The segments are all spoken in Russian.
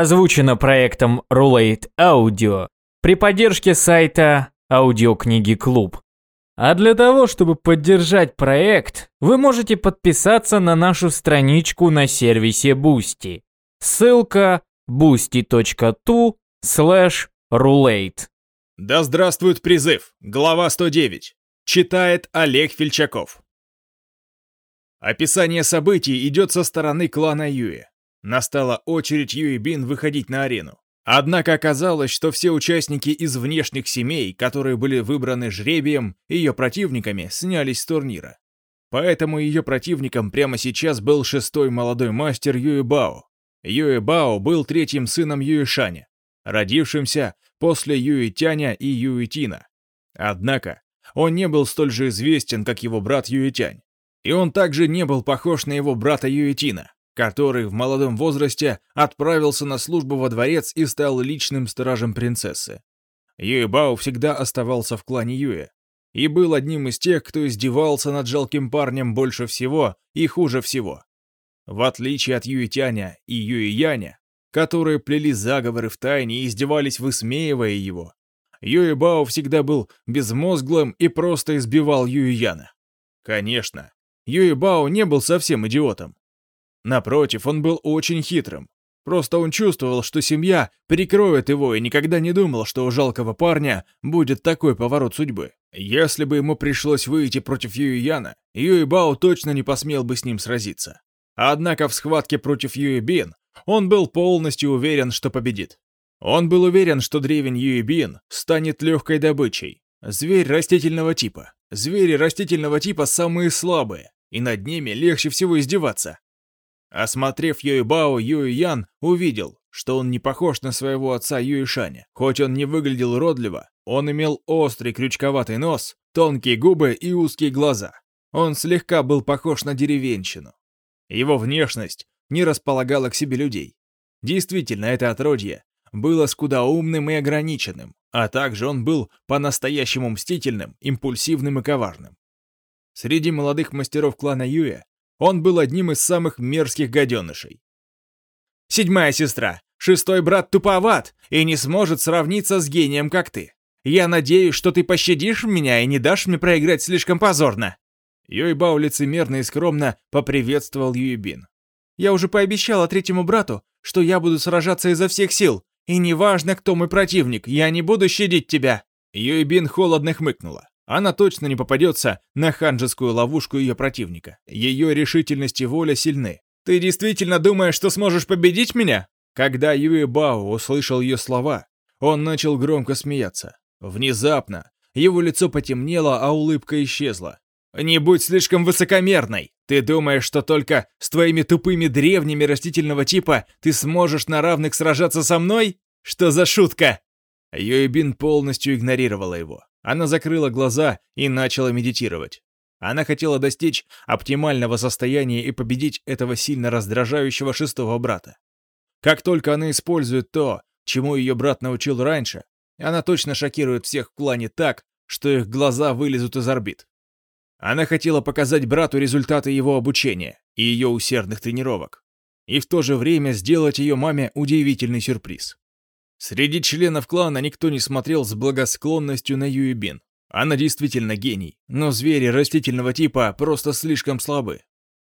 Озвучено проектом Roulette Audio при поддержке сайта Аудиокниги Клуб. А для того, чтобы поддержать проект, вы можете подписаться на нашу страничку на сервисе Boosty. Ссылка boosty.tu slash roulette. Да здравствует призыв! Глава 109. Читает Олег Фельчаков. Описание событий идет со стороны клана Юи. Настала очередь Юи Бин выходить на арену. Однако оказалось, что все участники из внешних семей, которые были выбраны жребием, ее противниками, снялись с турнира. Поэтому ее противником прямо сейчас был шестой молодой мастер Юэ Бао. Юэ Бао был третьим сыном Юэ Шаня, родившимся после Юэ Тяня и Юэ Тина. Однако, он не был столь же известен, как его брат Юэ Тянь. И он также не был похож на его брата Юэ Тина который в молодом возрасте отправился на службу во дворец и стал личным стражем принцессы. Юэ Бао всегда оставался в клане Юэ и был одним из тех, кто издевался над жалким парнем больше всего и хуже всего. В отличие от Юэ Тяня и Юэ Яня, которые плели заговоры в тайне и издевались, высмеивая его, Юэ Бао всегда был безмозглым и просто избивал Юэ Яна. Конечно, Юэ Бао не был совсем идиотом. Напротив, он был очень хитрым. Просто он чувствовал, что семья прикроет его и никогда не думал, что у жалкого парня будет такой поворот судьбы. Если бы ему пришлось выйти против Юи Яна, Юи Бао точно не посмел бы с ним сразиться. Однако в схватке против Юи Бин он был полностью уверен, что победит. Он был уверен, что древень Юи Бин станет легкой добычей. Зверь растительного типа. Звери растительного типа самые слабые, и над ними легче всего издеваться. Осмотрев Юйбао, Юй-Ян увидел, что он не похож на своего отца Юишаня. Хоть он не выглядел уродливо, он имел острый крючковатый нос, тонкие губы и узкие глаза. Он слегка был похож на деревенщину. Его внешность не располагала к себе людей. Действительно, это отродье было скудоумным и ограниченным, а также он был по-настоящему мстительным, импульсивным и коварным. Среди молодых мастеров клана Юя он был одним из самых мерзких гаденышей. Седьмая сестра. Шестой брат туповат и не сможет сравниться с гением, как ты. Я надеюсь, что ты пощадишь меня и не дашь мне проиграть слишком позорно. Юйбао лицемерно и скромно поприветствовал Юйбин. Я уже пообещала третьему брату, что я буду сражаться изо всех сил, и неважно, кто мой противник, я не буду щадить тебя. Юйбин холодно хмыкнула. Она точно не попадется на ханжескую ловушку ее противника. Ее решительность и воля сильны. «Ты действительно думаешь, что сможешь победить меня?» Когда Юэ Бао услышал ее слова, он начал громко смеяться. Внезапно его лицо потемнело, а улыбка исчезла. «Не будь слишком высокомерной! Ты думаешь, что только с твоими тупыми древними растительного типа ты сможешь на равных сражаться со мной? Что за шутка?» Юэбин полностью игнорировала его. Она закрыла глаза и начала медитировать. Она хотела достичь оптимального состояния и победить этого сильно раздражающего шестого брата. Как только она использует то, чему ее брат научил раньше, она точно шокирует всех в клане так, что их глаза вылезут из орбит. Она хотела показать брату результаты его обучения и ее усердных тренировок, и в то же время сделать ее маме удивительный сюрприз. Среди членов клана никто не смотрел с благосклонностью на Юйбин. Она действительно гений, но звери растительного типа просто слишком слабы.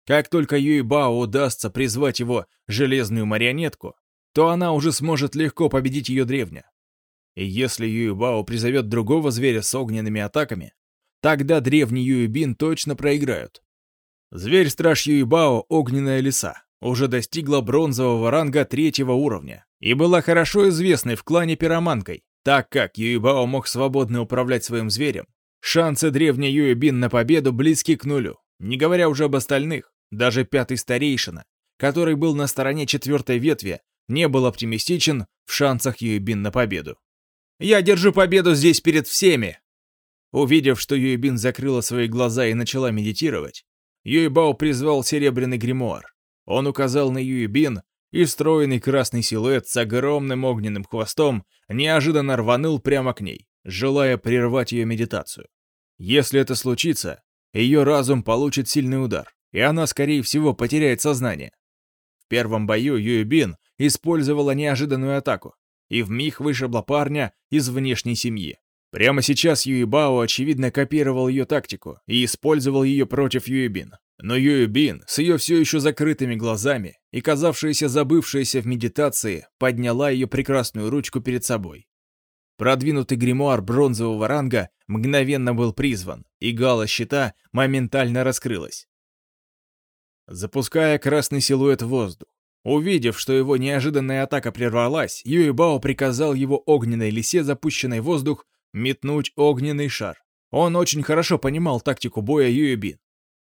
Как только Юйбао удастся призвать его железную марионетку, то она уже сможет легко победить ее древня. И если Юйбао призовет другого зверя с огненными атаками, тогда древний Юйбин точно проиграют. Зверь-страж Юйбао — огненная лиса уже достигла бронзового ранга третьего уровня и была хорошо известной в клане пироманкой, так как Юйбао мог свободно управлять своим зверем. Шансы древней Юйбин на победу близки к нулю, не говоря уже об остальных. Даже пятый старейшина, который был на стороне четвертой ветви, не был оптимистичен в шансах Юйбин на победу. «Я держу победу здесь перед всеми!» Увидев, что Юйбин закрыла свои глаза и начала медитировать, Юйбао призвал серебряный гримуар. Он указал на Юйбин, и стройный красный силуэт с огромным огненным хвостом неожиданно рванул прямо к ней, желая прервать ее медитацию. Если это случится, ее разум получит сильный удар, и она, скорее всего, потеряет сознание. В первом бою Юйбин использовала неожиданную атаку и вмиг вышибла парня из внешней семьи. Прямо сейчас Юибао, очевидно, копировал ее тактику и использовал ее против Юибин. Но Юибин, с ее все еще закрытыми глазами и казавшаяся забывшаяся в медитации, подняла ее прекрасную ручку перед собой. Продвинутый гримуар бронзового ранга мгновенно был призван, и гала щита моментально раскрылась. Запуская красный силуэт в воздух, увидев, что его неожиданная атака прервалась, Юибао приказал его огненной лисе, запущенной в воздух, метнуть огненный шар. Он очень хорошо понимал тактику боя Юэбин.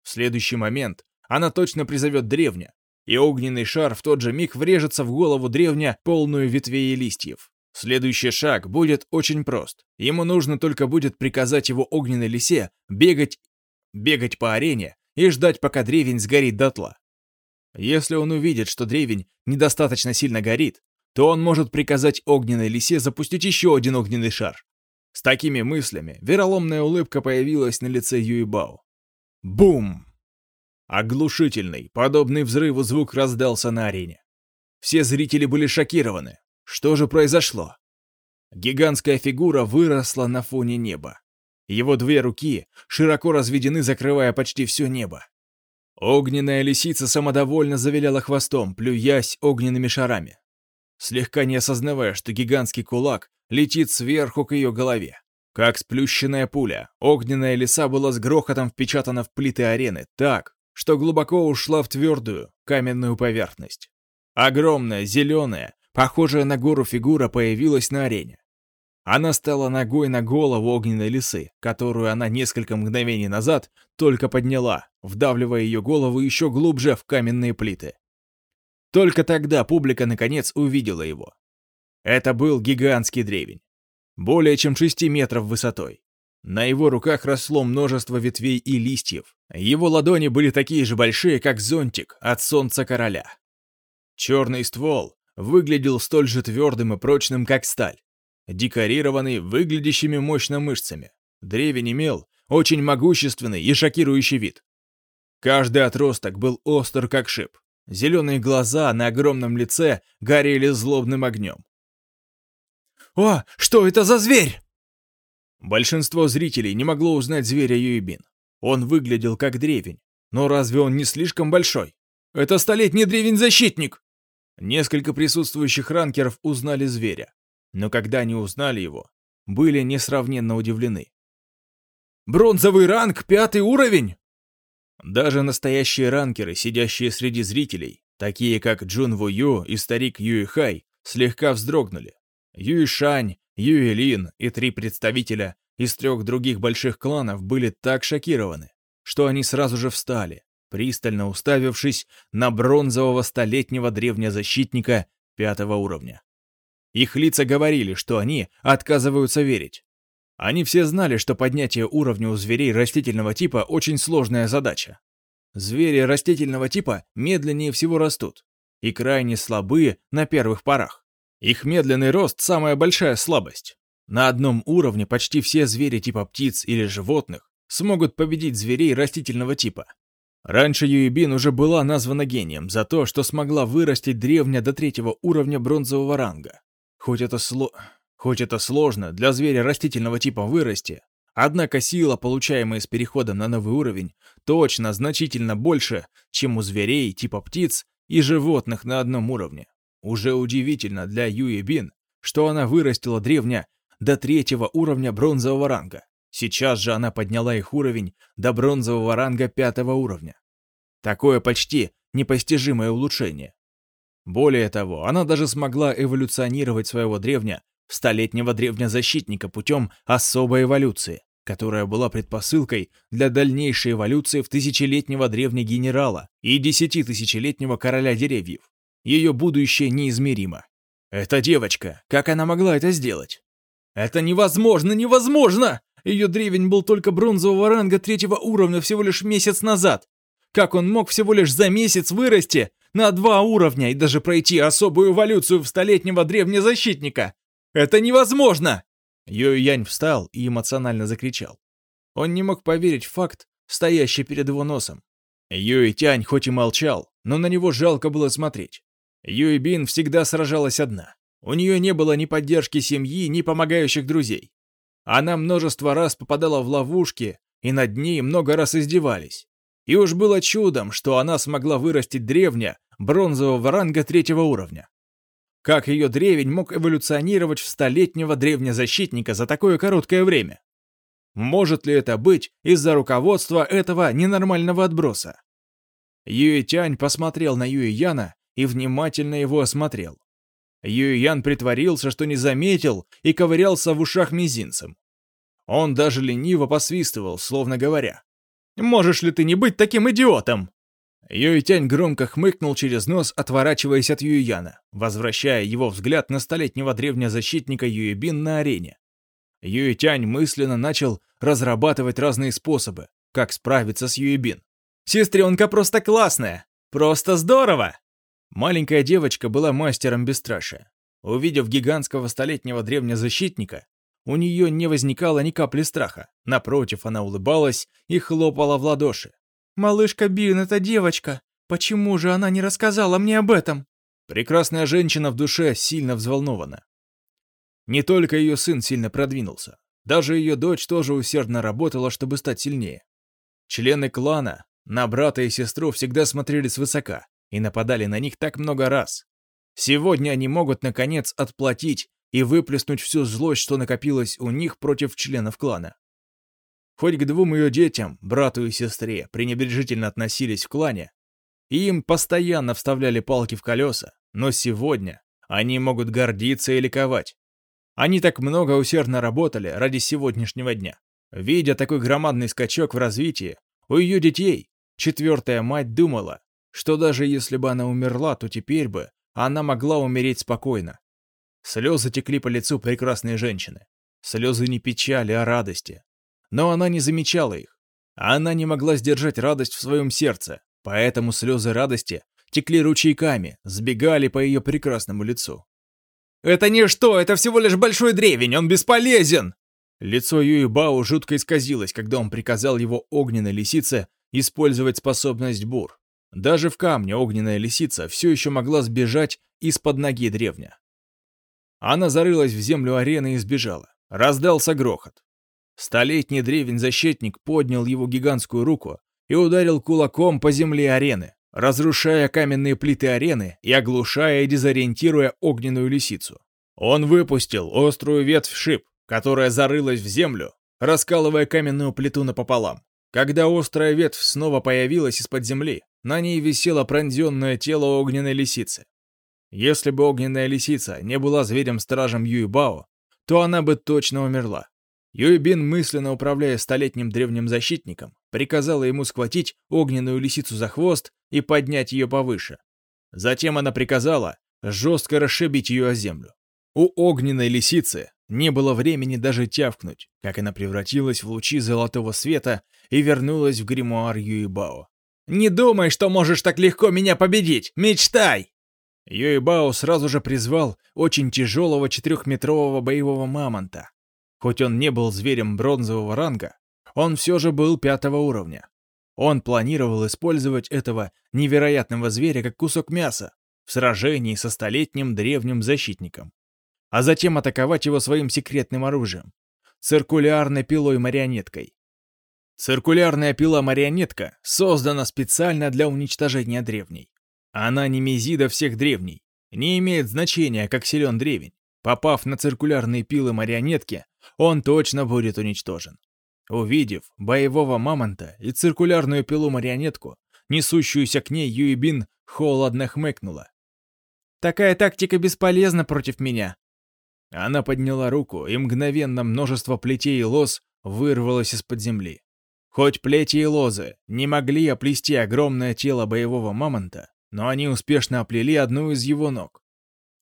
В следующий момент она точно призовет древня, и огненный шар в тот же миг врежется в голову древня, полную ветвей и листьев. Следующий шаг будет очень прост. Ему нужно только будет приказать его огненной лисе бегать, бегать по арене и ждать, пока древень сгорит дотла. Если он увидит, что древень недостаточно сильно горит, то он может приказать огненной лисе запустить еще один огненный шар. С такими мыслями вероломная улыбка появилась на лице Юйбао. Бум! Оглушительный, подобный взрыву звук раздался на арене. Все зрители были шокированы. Что же произошло? Гигантская фигура выросла на фоне неба. Его две руки широко разведены, закрывая почти все небо. Огненная лисица самодовольно завиляла хвостом, плюясь огненными шарами, слегка не осознавая, что гигантский кулак летит сверху к ее голове. Как сплющенная пуля, огненная лиса была с грохотом впечатана в плиты арены так, что глубоко ушла в твердую, каменную поверхность. Огромная, зеленая, похожая на гору фигура появилась на арене. Она стала ногой на голову огненной лисы, которую она несколько мгновений назад только подняла, вдавливая ее голову еще глубже в каменные плиты. Только тогда публика наконец увидела его. Это был гигантский древень, более чем 6 метров высотой. На его руках росло множество ветвей и листьев. Его ладони были такие же большие, как зонтик от солнца короля. Черный ствол выглядел столь же твердым и прочным, как сталь, декорированный выглядящими мощно мышцами. Древень имел очень могущественный и шокирующий вид. Каждый отросток был остр, как шип. Зеленые глаза на огромном лице горели злобным огнем. «О, что это за зверь?» Большинство зрителей не могло узнать зверя Юйбин. Он выглядел как древень. Но разве он не слишком большой? Это столетний древень-защитник! Несколько присутствующих ранкеров узнали зверя. Но когда они узнали его, были несравненно удивлены. «Бронзовый ранг, пятый уровень!» Даже настоящие ранкеры, сидящие среди зрителей, такие как Джун Ву Ю и старик Юй Хай, слегка вздрогнули. Юй Шань, Юй Лин и три представителя из трех других больших кланов были так шокированы, что они сразу же встали, пристально уставившись на бронзового столетнего древнезащитника пятого уровня. Их лица говорили, что они отказываются верить. Они все знали, что поднятие уровня у зверей растительного типа очень сложная задача. Звери растительного типа медленнее всего растут и крайне слабые на первых порах. Их медленный рост – самая большая слабость. На одном уровне почти все звери типа птиц или животных смогут победить зверей растительного типа. Раньше Юибин уже была названа гением за то, что смогла вырастить древня до третьего уровня бронзового ранга. Хоть это сло... Хоть это сложно для зверя растительного типа вырасти, однако сила, получаемая с переходом на новый уровень, точно значительно больше, чем у зверей типа птиц и животных на одном уровне. Уже удивительно для Юи Бин, что она вырастила древня до третьего уровня бронзового ранга. Сейчас же она подняла их уровень до бронзового ранга пятого уровня. Такое почти непостижимое улучшение. Более того, она даже смогла эволюционировать своего древня столетнего древнезащитника путем особой эволюции, которая была предпосылкой для дальнейшей эволюции в тысячелетнего древнегенерала и десятитысячелетнего короля деревьев. Ее будущее неизмеримо. Эта девочка, как она могла это сделать? Это невозможно, невозможно! Ее древень был только бронзового ранга третьего уровня всего лишь месяц назад. Как он мог всего лишь за месяц вырасти на два уровня и даже пройти особую эволюцию в столетнего древнезащитника? Это невозможно!» Юй Янь встал и эмоционально закричал. Он не мог поверить факт, стоящий перед его носом. Юй Тянь хоть и молчал, но на него жалко было смотреть. Юй Бин всегда сражалась одна. У нее не было ни поддержки семьи, ни помогающих друзей. Она множество раз попадала в ловушки, и над ней много раз издевались. И уж было чудом, что она смогла вырастить древня бронзового ранга третьего уровня. Как ее древень мог эволюционировать в столетнего древнезащитника за такое короткое время? Может ли это быть из-за руководства этого ненормального отброса? Юй Тянь посмотрел на Юй Яна и внимательно его осмотрел. Юй Ян притворился, что не заметил, и ковырялся в ушах мизинцем. Он даже лениво посвистывал, словно говоря. «Можешь ли ты не быть таким идиотом?» Юйтянь громко хмыкнул через нос, отворачиваясь от Юйяна, возвращая его взгляд на столетнего древнезащитника Юйбин на арене. Юйтянь мысленно начал разрабатывать разные способы, как справиться с Юйбин. «Сестренка просто классная! Просто здорово!» Маленькая девочка была мастером бесстрашия. Увидев гигантского столетнего древнезащитника, у нее не возникало ни капли страха. Напротив, она улыбалась и хлопала в ладоши. «Малышка Бин — это девочка. Почему же она не рассказала мне об этом?» Прекрасная женщина в душе сильно взволнована. Не только ее сын сильно продвинулся. Даже ее дочь тоже усердно работала, чтобы стать сильнее. Члены клана на брата и сестру всегда смотрели свысока и нападали на них так много раз. Сегодня они могут, наконец, отплатить и выплеснуть всю злость, что накопилось у них против членов клана. Хоть к двум ее детям, брату и сестре, пренебрежительно относились в клане, и им постоянно вставляли палки в колеса, но сегодня они могут гордиться и ликовать. Они так много усердно работали ради сегодняшнего дня. Видя такой громадный скачок в развитии, у ее детей четвертая мать думала, что даже если бы она умерла, то теперь бы она могла умереть спокойно. Слезы текли по лицу прекрасной женщины. Слезы не печали, а радости но она не замечала их. Она не могла сдержать радость в своем сердце, поэтому слезы радости текли ручейками, сбегали по ее прекрасному лицу. «Это ничто, это всего лишь большой древень, он бесполезен!» Лицо Юи Бао жутко исказилось, когда он приказал его огненной лисице использовать способность бур. Даже в камне огненная лисица все еще могла сбежать из-под ноги древня. Она зарылась в землю арены и сбежала. Раздался грохот. Столетний древень-защитник поднял его гигантскую руку и ударил кулаком по земле арены, разрушая каменные плиты арены и оглушая и дезориентируя огненную лисицу. Он выпустил острую ветвь шип, которая зарылась в землю, раскалывая каменную плиту напополам. Когда острая ветвь снова появилась из-под земли, на ней висело пронзенное тело огненной лисицы. Если бы огненная лисица не была зверем-стражем Юйбао, то она бы точно умерла. Юйбин, мысленно управляя столетним древним защитником, приказала ему схватить огненную лисицу за хвост и поднять ее повыше. Затем она приказала жестко расшибить ее о землю. У огненной лисицы не было времени даже тявкнуть, как она превратилась в лучи золотого света и вернулась в гримуар Юйбао. «Не думай, что можешь так легко меня победить! Мечтай!» Юйбао сразу же призвал очень тяжелого четырехметрового боевого мамонта, Хоть он не был зверем бронзового ранга, он все же был пятого уровня. Он планировал использовать этого невероятного зверя как кусок мяса в сражении со столетним древним защитником, а затем атаковать его своим секретным оружием — циркулярной пилой-марионеткой. Циркулярная пила-марионетка создана специально для уничтожения древней. Она не мезида всех древней, не имеет значения, как силен древень. Попав на циркулярные пилы марионетки, он точно будет уничтожен. Увидев боевого мамонта и циркулярную пилу-марионетку, несущуюся к ней Юйбин холодно хмыкнула. «Такая тактика бесполезна против меня». Она подняла руку, и мгновенно множество плетей и лоз вырвалось из-под земли. Хоть плети и лозы не могли оплести огромное тело боевого мамонта, но они успешно оплели одну из его ног.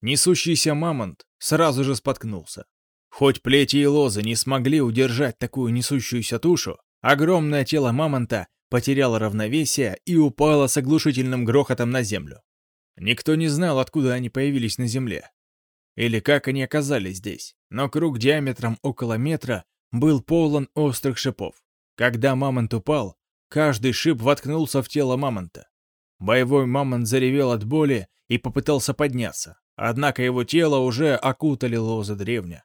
Несущийся мамонт сразу же споткнулся. Хоть плети и лозы не смогли удержать такую несущуюся тушу, огромное тело мамонта потеряло равновесие и упало с оглушительным грохотом на землю. Никто не знал, откуда они появились на земле. Или как они оказались здесь, но круг диаметром около метра был полон острых шипов. Когда мамонт упал, каждый шип воткнулся в тело мамонта. Боевой мамонт заревел от боли и попытался подняться, однако его тело уже окутали лозы древня.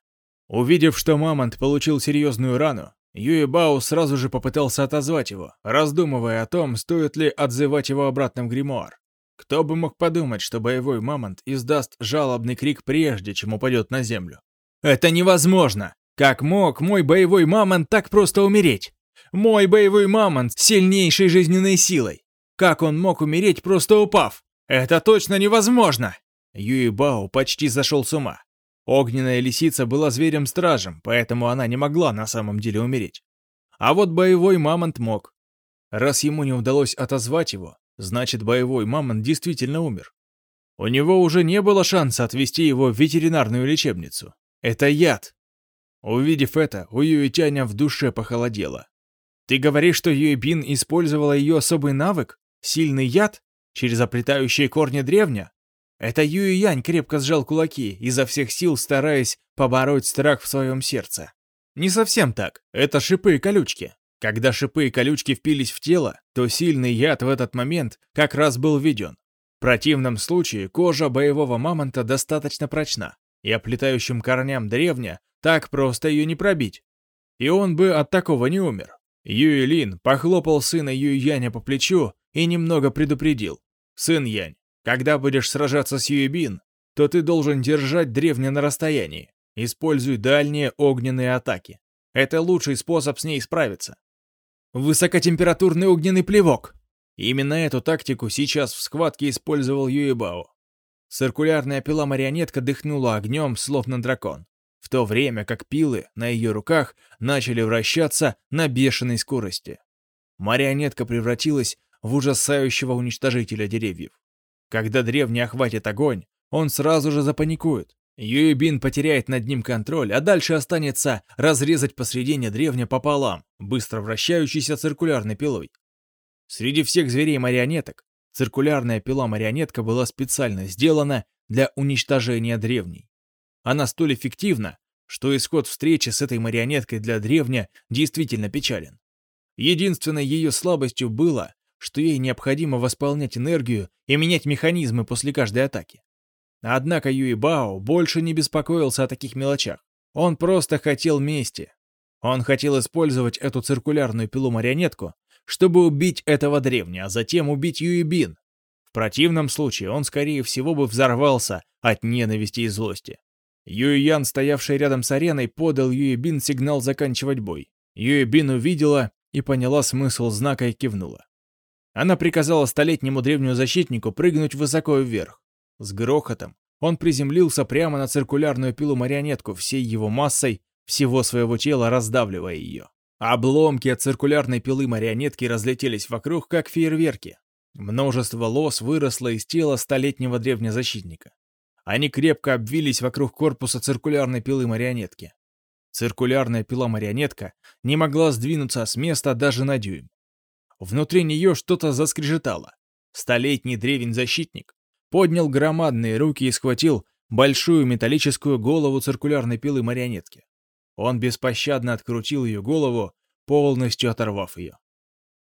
Увидев, что мамонт получил серьезную рану, Юэбао сразу же попытался отозвать его, раздумывая о том, стоит ли отзывать его обратно в гримуар. Кто бы мог подумать, что боевой мамонт издаст жалобный крик прежде, чем упадет на землю. «Это невозможно! Как мог мой боевой мамонт так просто умереть? Мой боевой мамонт с сильнейшей жизненной силой! Как он мог умереть, просто упав? Это точно невозможно!» Юэбао почти зашел с ума. Огненная лисица была зверем-стражем, поэтому она не могла на самом деле умереть. А вот боевой мамонт мог. Раз ему не удалось отозвать его, значит боевой мамонт действительно умер. У него уже не было шанса отвезти его в ветеринарную лечебницу. Это яд. Увидев это, у Юитяня в душе похолодело. Ты говоришь, что Юэбин использовала ее особый навык? Сильный яд? Через оплетающие корни древня? Это Юй крепко сжал кулаки, изо всех сил стараясь побороть страх в своем сердце. Не совсем так. Это шипы и колючки. Когда шипы и колючки впились в тело, то сильный яд в этот момент как раз был введен. В противном случае кожа боевого мамонта достаточно прочна, и оплетающим корням древня так просто ее не пробить. И он бы от такого не умер. Юй Лин похлопал сына Юй Яня по плечу и немного предупредил. «Сын Янь, когда будешь сражаться с Юебин, то ты должен держать древня на расстоянии. Используй дальние огненные атаки. Это лучший способ с ней справиться. Высокотемпературный огненный плевок. Именно эту тактику сейчас в схватке использовал Юебао. Циркулярная пила-марионетка дыхнула огнем, словно дракон, в то время как пилы на ее руках начали вращаться на бешеной скорости. Марионетка превратилась в ужасающего уничтожителя деревьев. Когда древний охватит огонь, он сразу же запаникует. Юйбин потеряет над ним контроль, а дальше останется разрезать посредине древня пополам, быстро вращающейся циркулярной пилой. Среди всех зверей-марионеток циркулярная пила-марионетка была специально сделана для уничтожения древней. Она столь эффективна, что исход встречи с этой марионеткой для древня действительно печален. Единственной ее слабостью было, что ей необходимо восполнять энергию и менять механизмы после каждой атаки. Однако Юи Бао больше не беспокоился о таких мелочах. Он просто хотел мести. Он хотел использовать эту циркулярную пилу-марионетку, чтобы убить этого древня, а затем убить Юи Бин. В противном случае он, скорее всего, бы взорвался от ненависти и злости. Юи Ян, стоявший рядом с ареной, подал Юи Бин сигнал заканчивать бой. Юи Бин увидела и поняла смысл знака и кивнула. Она приказала столетнему древнему защитнику прыгнуть высоко вверх. С грохотом он приземлился прямо на циркулярную пилу-марионетку всей его массой, всего своего тела раздавливая ее. Обломки от циркулярной пилы марионетки разлетелись вокруг, как фейерверки. Множество лос выросло из тела столетнего древнего защитника. Они крепко обвились вокруг корпуса циркулярной пилы марионетки. Циркулярная пила-марионетка не могла сдвинуться с места даже на дюйм. Внутри нее что-то заскрежетало. Столетний древень-защитник поднял громадные руки и схватил большую металлическую голову циркулярной пилы марионетки. Он беспощадно открутил ее голову, полностью оторвав ее.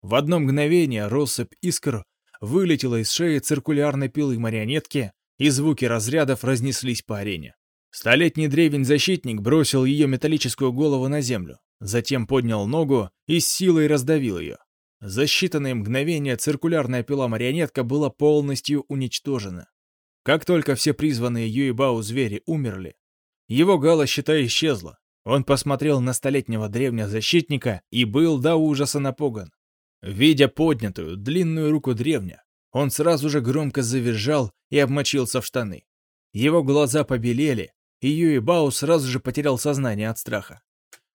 В одно мгновение россыпь искр вылетела из шеи циркулярной пилы марионетки, и звуки разрядов разнеслись по арене. Столетний древень-защитник бросил ее металлическую голову на землю, затем поднял ногу и с силой раздавил ее. За считанные мгновения циркулярная пила-марионетка была полностью уничтожена. Как только все призванные Юибау звери умерли, его гала щита исчезла. Он посмотрел на столетнего древнего защитника и был до ужаса напуган. Видя поднятую, длинную руку древня, он сразу же громко завизжал и обмочился в штаны. Его глаза побелели, и Юибау сразу же потерял сознание от страха.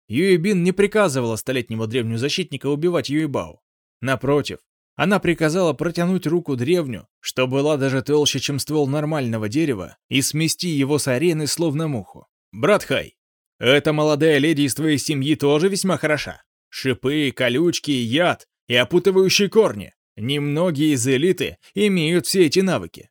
Юибин не приказывала столетнему древнему защитника убивать Юибау. Напротив, она приказала протянуть руку древню, что была даже толще, чем ствол нормального дерева, и смести его с арены словно муху. «Брат Хай, эта молодая леди из твоей семьи тоже весьма хороша. Шипы, колючки, яд и опутывающие корни. Немногие из элиты имеют все эти навыки.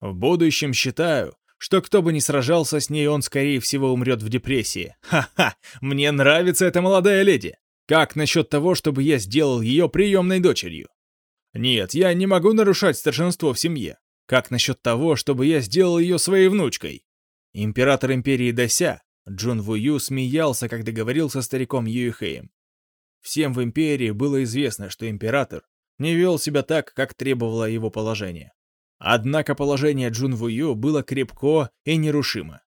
В будущем считаю, что кто бы ни сражался с ней, он, скорее всего, умрет в депрессии. Ха-ха, мне нравится эта молодая леди. Как насчет того, чтобы я сделал ее приемной дочерью? Нет, я не могу нарушать старшинство в семье. Как насчет того, чтобы я сделал ее своей внучкой? Император империи Дася, Джун Ву Ю, смеялся, когда говорил со стариком Юэхэем. Всем в империи было известно, что император не вел себя так, как требовало его положение. Однако положение Джун Ву Ю было крепко и нерушимо.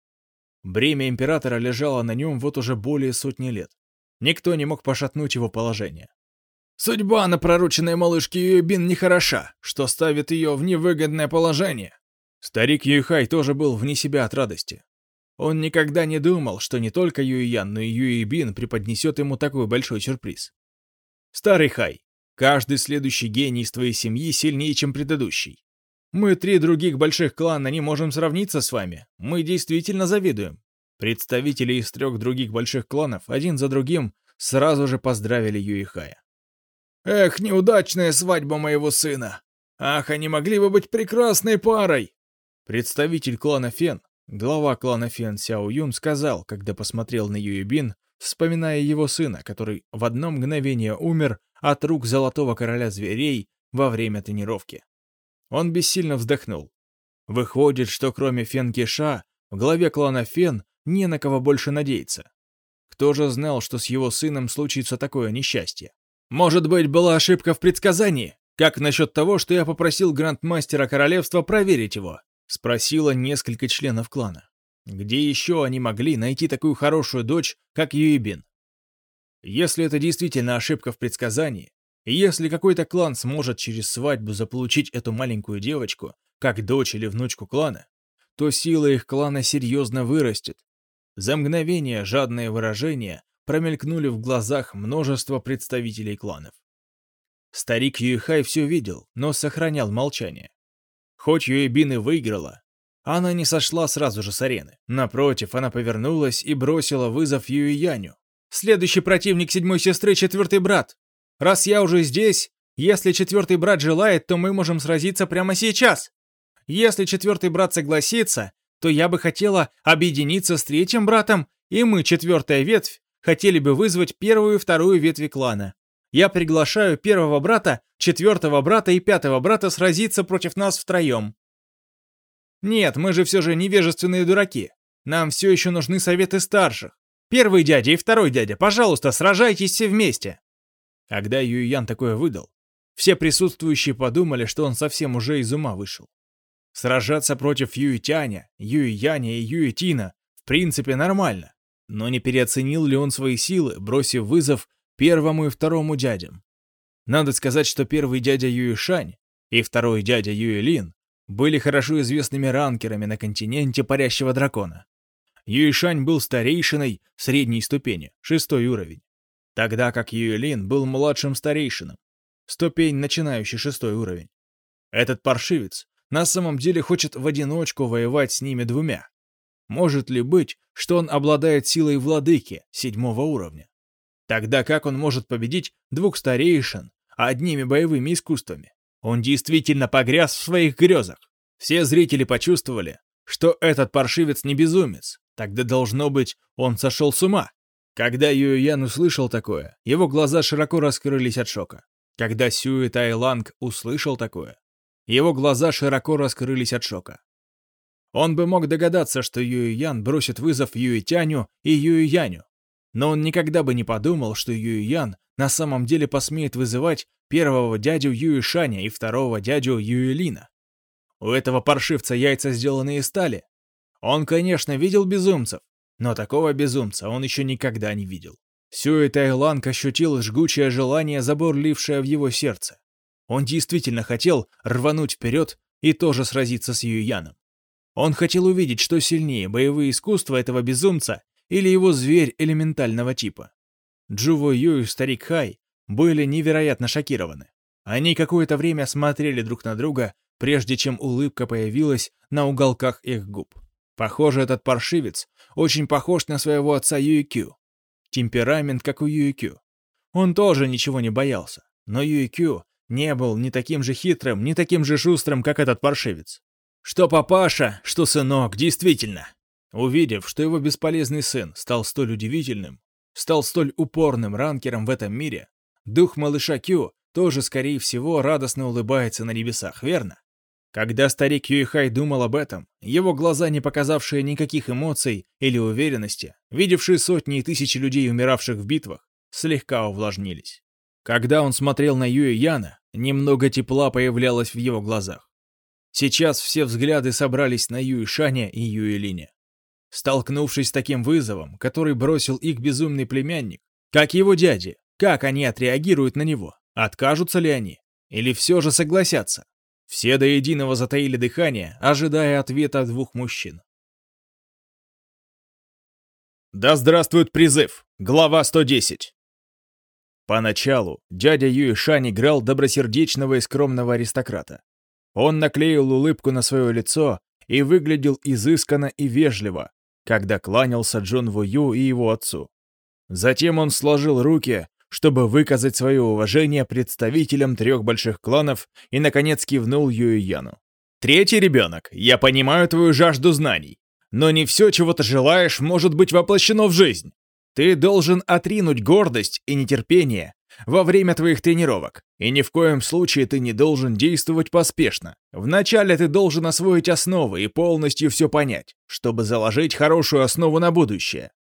Бремя императора лежало на нем вот уже более сотни лет. Никто не мог пошатнуть его положение. Судьба на пророченной малышке Юйбин нехороша, что ставит ее в невыгодное положение. Старик Юйхай тоже был вне себя от радости. Он никогда не думал, что не только Юйян, но и Юйбин преподнесет ему такой большой сюрприз. Старый Хай, каждый следующий гений из твоей семьи сильнее, чем предыдущий. Мы три других больших клана не можем сравниться с вами. Мы действительно завидуем. Представители из трех других больших кланов один за другим сразу же поздравили Юихая. «Эх, неудачная свадьба моего сына! Ах, они могли бы быть прекрасной парой!» Представитель клана Фен, глава клана Фен Сяо Юн сказал, когда посмотрел на Юйбин, вспоминая его сына, который в одно мгновение умер от рук золотого короля зверей во время тренировки. Он бессильно вздохнул. Выходит, что кроме Фен Киша, в главе клана Фен не на кого больше надеяться. Кто же знал, что с его сыном случится такое несчастье? Может быть, была ошибка в предсказании? Как насчет того, что я попросил грандмастера королевства проверить его? Спросила несколько членов клана. Где еще они могли найти такую хорошую дочь, как Юибин? Если это действительно ошибка в предсказании, и если какой-то клан сможет через свадьбу заполучить эту маленькую девочку, как дочь или внучку клана, то сила их клана серьезно вырастет. За мгновение жадные выражения промелькнули в глазах множества представителей кланов. Старик Юэхай все видел, но сохранял молчание. Хоть Юэбин и выиграла, она не сошла сразу же с арены. Напротив, она повернулась и бросила вызов Юэяню. «Следующий противник седьмой сестры — четвертый брат. Раз я уже здесь, если четвертый брат желает, то мы можем сразиться прямо сейчас. Если четвертый брат согласится, то я бы хотела объединиться с третьим братом, и мы, четвертая ветвь, хотели бы вызвать первую и вторую ветви клана. Я приглашаю первого брата, четвертого брата и пятого брата сразиться против нас втроем. Нет, мы же все же невежественные дураки. Нам все еще нужны советы старших. Первый дядя и второй дядя, пожалуйста, сражайтесь все вместе. Когда Юйян такое выдал, все присутствующие подумали, что он совсем уже из ума вышел. Сражаться против Юйтяня, Юйяня и Юйтина в принципе нормально, но не переоценил ли он свои силы, бросив вызов первому и второму дядям? Надо сказать, что первый дядя Юишань и второй дядя Юэлин были хорошо известными ранкерами на континенте Парящего Дракона. Юишань был старейшиной средней ступени, шестой уровень тогда как Юэлин был младшим старейшином, ступень начинающий шестой уровень. Этот паршивец на самом деле хочет в одиночку воевать с ними двумя. Может ли быть, что он обладает силой владыки седьмого уровня? Тогда как он может победить двух старейшин одними боевыми искусствами? Он действительно погряз в своих грезах. Все зрители почувствовали, что этот паршивец не безумец. Тогда должно быть, он сошел с ума. Когда Юэян услышал такое, его глаза широко раскрылись от шока. Когда Сюэ Тайланг услышал такое, его глаза широко раскрылись от шока. Он бы мог догадаться, что Юэян бросит вызов Юэтяню и Юэяню, но он никогда бы не подумал, что Юэян на самом деле посмеет вызывать первого дядю Юэшаня и второго дядю Юэлина. У этого паршивца яйца сделаны из стали. Он, конечно, видел безумцев, но такого безумца он еще никогда не видел. Сюэ Тайланг ощутил жгучее желание, забурлившее в его сердце. Он действительно хотел рвануть вперед и тоже сразиться с Юяном. Он хотел увидеть, что сильнее, боевые искусства этого безумца или его зверь элементального типа. Джуво Ю и старик Хай были невероятно шокированы. Они какое-то время смотрели друг на друга, прежде чем улыбка появилась на уголках их губ. Похоже, этот паршивец очень похож на своего отца Юикю. Темперамент, как у Юикю. Он тоже ничего не боялся. Но Юикю не был ни таким же хитрым, ни таким же шустрым, как этот паршивец. Что папаша, что сынок, действительно. Увидев, что его бесполезный сын стал столь удивительным, стал столь упорным ранкером в этом мире, дух малыша Кю тоже, скорее всего, радостно улыбается на небесах, верно? Когда старик Юихай думал об этом, его глаза, не показавшие никаких эмоций или уверенности, видевшие сотни и тысячи людей, умиравших в битвах, слегка увлажнились. Когда он смотрел на Юэ Яна, немного тепла появлялось в его глазах. Сейчас все взгляды собрались на Юэ Шаня и Юэ Линя. Столкнувшись с таким вызовом, который бросил их безумный племянник, как его дяди, как они отреагируют на него? Откажутся ли они? Или все же согласятся? Все до единого затаили дыхание, ожидая ответа двух мужчин. Да здравствует призыв! Глава 110. Поначалу дядя Юишань играл добросердечного и скромного аристократа. Он наклеил улыбку на свое лицо и выглядел изысканно и вежливо, когда кланялся Джон Ву Ю и его отцу. Затем он сложил руки, чтобы выказать свое уважение представителям трех больших кланов и, наконец, кивнул Юэяну. «Третий ребенок, я понимаю твою жажду знаний, но не все, чего ты желаешь, может быть воплощено в жизнь. Ты должен отринуть гордость и нетерпение во время твоих тренировок, и ни в коем случае ты не должен действовать поспешно. Вначале ты должен освоить основы и полностью все понять, чтобы заложить хорошую основу на будущее.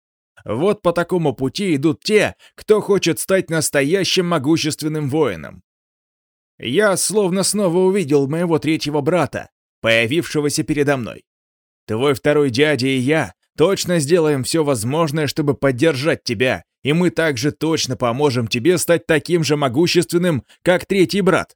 Вот по такому пути идут те, кто хочет стать настоящим могущественным воином. Я словно снова увидел моего третьего брата, появившегося передо мной. Твой второй дядя и я точно сделаем все возможное, чтобы поддержать тебя, и мы также точно поможем тебе стать таким же могущественным, как третий брат.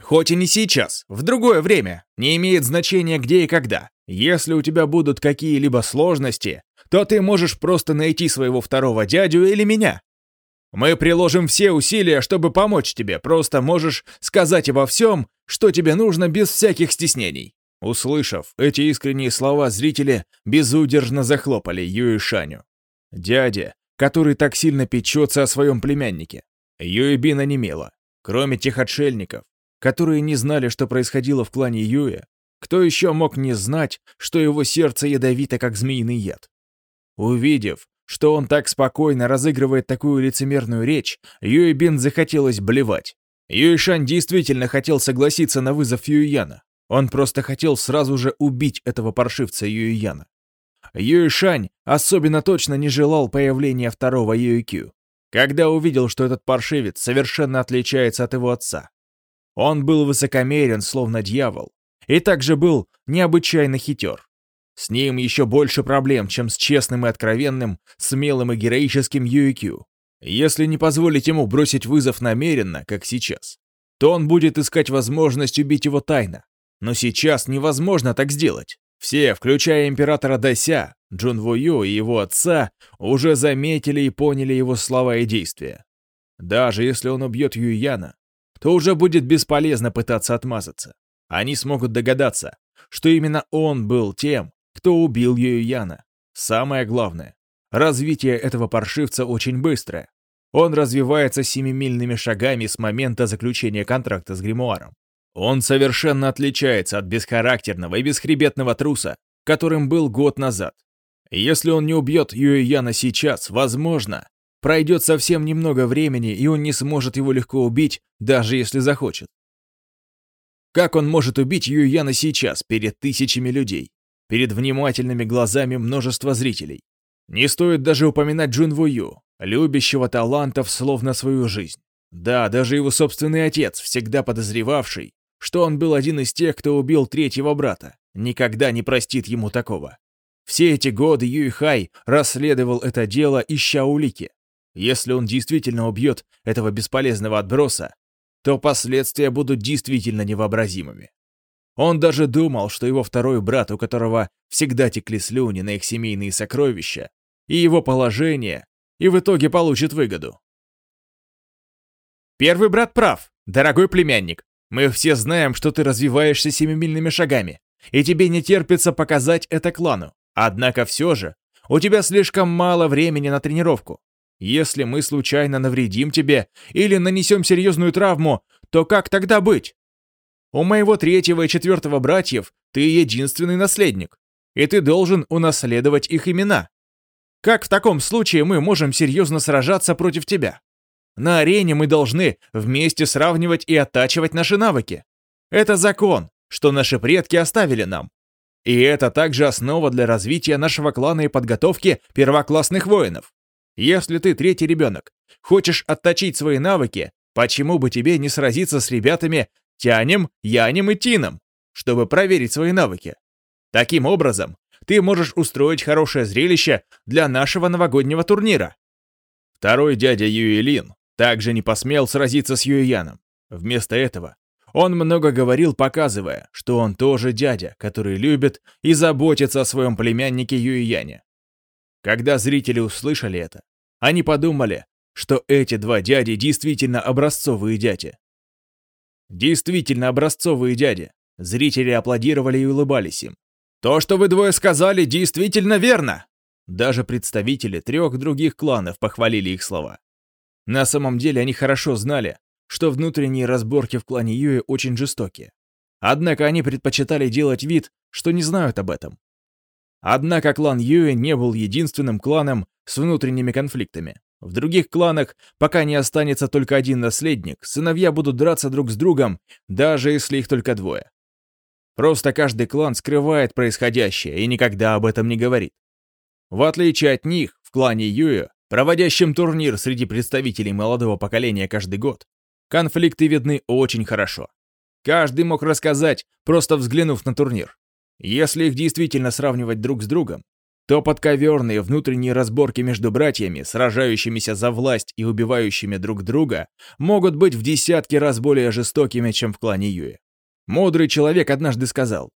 Хоть и не сейчас, в другое время, не имеет значения где и когда. Если у тебя будут какие-либо сложности, то ты можешь просто найти своего второго дядю или меня. Мы приложим все усилия, чтобы помочь тебе, просто можешь сказать обо всем, что тебе нужно без всяких стеснений». Услышав эти искренние слова, зрители безудержно захлопали Юи Шаню. Дядя, который так сильно печется о своем племяннике. Юи Бин онемела. Кроме тех отшельников, которые не знали, что происходило в клане Юэ, кто еще мог не знать, что его сердце ядовито, как змеиный яд? Увидев, что он так спокойно разыгрывает такую лицемерную речь, Юйбин захотелось блевать. Юйшань действительно хотел согласиться на вызов Юйяна. Он просто хотел сразу же убить этого паршивца Юйяна. Юйшань особенно точно не желал появления второго Юйкю, когда увидел, что этот паршивец совершенно отличается от его отца. Он был высокомерен, словно дьявол, и также был необычайно хитер. С ним еще больше проблем, чем с честным и откровенным, смелым и героическим Юикю. Если не позволить ему бросить вызов намеренно, как сейчас, то он будет искать возможность убить его тайно. Но сейчас невозможно так сделать. Все, включая императора Дася, Джун Ву Ю и его отца, уже заметили и поняли его слова и действия. Даже если он убьет Юяна, то уже будет бесполезно пытаться отмазаться. Они смогут догадаться, что именно он был тем, кто убил Юяна. Самое главное, развитие этого паршивца очень быстрое. Он развивается семимильными шагами с момента заключения контракта с гримуаром. Он совершенно отличается от бесхарактерного и бесхребетного труса, которым был год назад. Если он не убьет Юэяна сейчас, возможно, пройдет совсем немного времени, и он не сможет его легко убить, даже если захочет. Как он может убить Юэяна сейчас, перед тысячами людей? Перед внимательными глазами множества зрителей. Не стоит даже упоминать Джун Ву Ю, любящего талантов словно свою жизнь. Да, даже его собственный отец, всегда подозревавший, что он был один из тех, кто убил третьего брата, никогда не простит ему такого. Все эти годы Юй Хай расследовал это дело, ища улики. Если он действительно убьет этого бесполезного отброса, то последствия будут действительно невообразимыми. Он даже думал, что его второй брат, у которого всегда текли слюни на их семейные сокровища, и его положение, и в итоге получит выгоду. Первый брат прав, дорогой племянник. Мы все знаем, что ты развиваешься семимильными шагами, и тебе не терпится показать это клану. Однако все же, у тебя слишком мало времени на тренировку. Если мы случайно навредим тебе или нанесем серьезную травму, то как тогда быть? У моего третьего и четвертого братьев ты единственный наследник, и ты должен унаследовать их имена. Как в таком случае мы можем серьезно сражаться против тебя? На арене мы должны вместе сравнивать и оттачивать наши навыки. Это закон, что наши предки оставили нам. И это также основа для развития нашего клана и подготовки первоклассных воинов. Если ты третий ребенок, хочешь отточить свои навыки, почему бы тебе не сразиться с ребятами Тянем, Янем и Тином, чтобы проверить свои навыки? Таким образом, ты можешь устроить хорошее зрелище для нашего новогоднего турнира. Второй дядя Юэлин также не посмел сразиться с Юэяном. Вместо этого он много говорил, показывая, что он тоже дядя, который любит и заботится о своем племяннике Юэяне. Когда зрители услышали это, они подумали, что эти два дяди действительно образцовые дяди. Действительно образцовые дяди. Зрители аплодировали и улыбались им. «То, что вы двое сказали, действительно верно!» Даже представители трех других кланов похвалили их слова. На самом деле они хорошо знали, что внутренние разборки в клане Юи очень жестокие. Однако они предпочитали делать вид, что не знают об этом. Однако клан Юи не был единственным кланом с внутренними конфликтами. В других кланах, пока не останется только один наследник, сыновья будут драться друг с другом, даже если их только двое. Просто каждый клан скрывает происходящее и никогда об этом не говорит. В отличие от них, в клане Юэ, проводящем турнир среди представителей молодого поколения каждый год, конфликты видны очень хорошо. Каждый мог рассказать, просто взглянув на турнир. Если их действительно сравнивать друг с другом, то подковерные внутренние разборки между братьями, сражающимися за власть и убивающими друг друга, могут быть в десятки раз более жестокими, чем в клане Юи. Мудрый человек однажды сказал,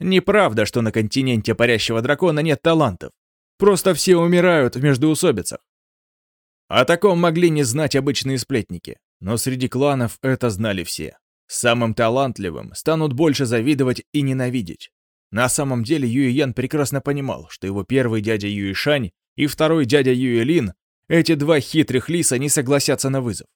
«Неправда, что на континенте парящего дракона нет талантов. Просто все умирают в междоусобицах». О таком могли не знать обычные сплетники, но среди кланов это знали все. Самым талантливым станут больше завидовать и ненавидеть. На самом деле Юй Ян прекрасно понимал, что его первый дядя Юй Шань и второй дядя Юй Лин, эти два хитрых лиса, не согласятся на вызов.